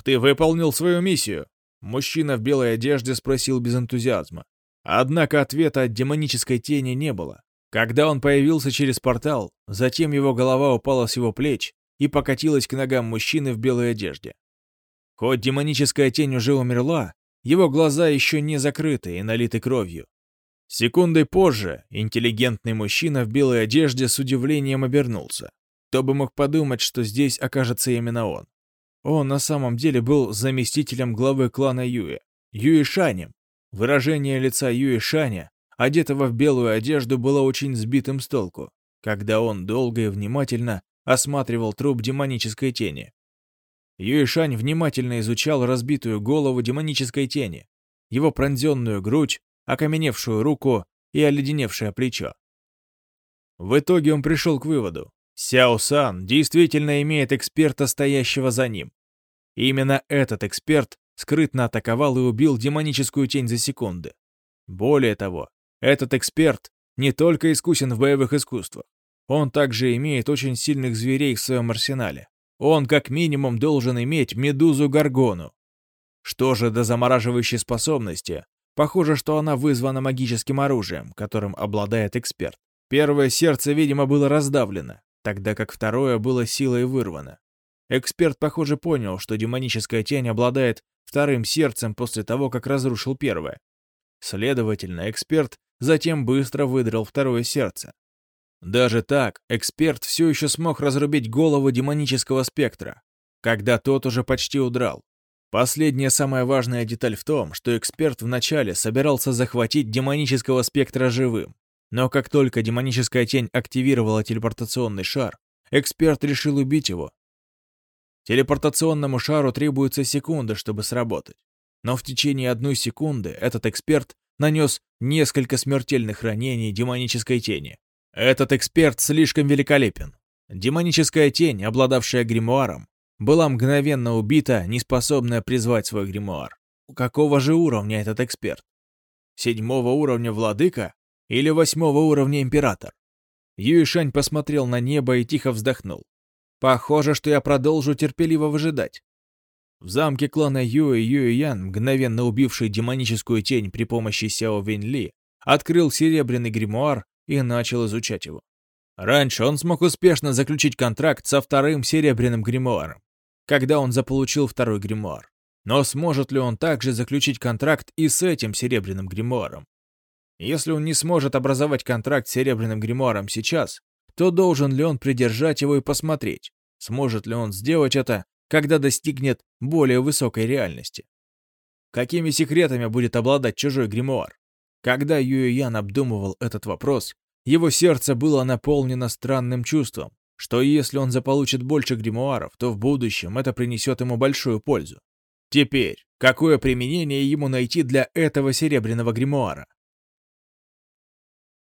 «Ты выполнил свою миссию?» Мужчина в белой одежде спросил без энтузиазма. Однако ответа от демонической тени не было. Когда он появился через портал, затем его голова упала с его плеч и покатилась к ногам мужчины в белой одежде. Хоть демоническая тень уже умерла, его глаза еще не закрыты и налиты кровью. Секундой позже интеллигентный мужчина в белой одежде с удивлением обернулся. Кто бы мог подумать, что здесь окажется именно он. Он на самом деле был заместителем главы клана Юэ, Юэ Шанем. Выражение лица Юэ Шаня, одетого в белую одежду, было очень сбитым с толку, когда он долго и внимательно осматривал труп демонической тени. Юэ Шань внимательно изучал разбитую голову демонической тени, его пронзенную грудь, окаменевшую руку и оледеневшее плечо. В итоге он пришел к выводу. Сяо Сан действительно имеет эксперта, стоящего за ним. Именно этот эксперт скрытно атаковал и убил демоническую тень за секунды. Более того, этот эксперт не только искусен в боевых искусствах, он также имеет очень сильных зверей в своем арсенале. Он как минимум должен иметь медузу Гаргону. Что же до замораживающей способности, Похоже, что она вызвана магическим оружием, которым обладает эксперт. Первое сердце, видимо, было раздавлено, тогда как второе было силой вырвано. Эксперт, похоже, понял, что демоническая тень обладает вторым сердцем после того, как разрушил первое. Следовательно, эксперт затем быстро выдрал второе сердце. Даже так, эксперт все еще смог разрубить голову демонического спектра, когда тот уже почти удрал. Последняя самая важная деталь в том, что эксперт вначале собирался захватить демонического спектра живым. Но как только демоническая тень активировала телепортационный шар, эксперт решил убить его. Телепортационному шару требуется секунда, чтобы сработать. Но в течение одной секунды этот эксперт нанес несколько смертельных ранений демонической тени. Этот эксперт слишком великолепен. Демоническая тень, обладавшая гримуаром, была мгновенно убита, неспособная призвать свой гримуар. Какого же уровня этот эксперт? Седьмого уровня владыка или восьмого уровня император? Юишань посмотрел на небо и тихо вздохнул. Похоже, что я продолжу терпеливо выжидать. В замке клана Юэ Юэ Ян, мгновенно убивший демоническую тень при помощи Сяо Вэнь Ли, открыл серебряный гримуар и начал изучать его. Раньше он смог успешно заключить контракт со вторым серебряным гримуаром когда он заполучил второй гримуар. Но сможет ли он также заключить контракт и с этим серебряным гримуаром? Если он не сможет образовать контракт с серебряным гримуаром сейчас, то должен ли он придержать его и посмотреть, сможет ли он сделать это, когда достигнет более высокой реальности? Какими секретами будет обладать чужой гримуар? Когда Юэ Ян обдумывал этот вопрос, его сердце было наполнено странным чувством, что если он заполучит больше гримуаров, то в будущем это принесет ему большую пользу. Теперь, какое применение ему найти для этого серебряного гримуара?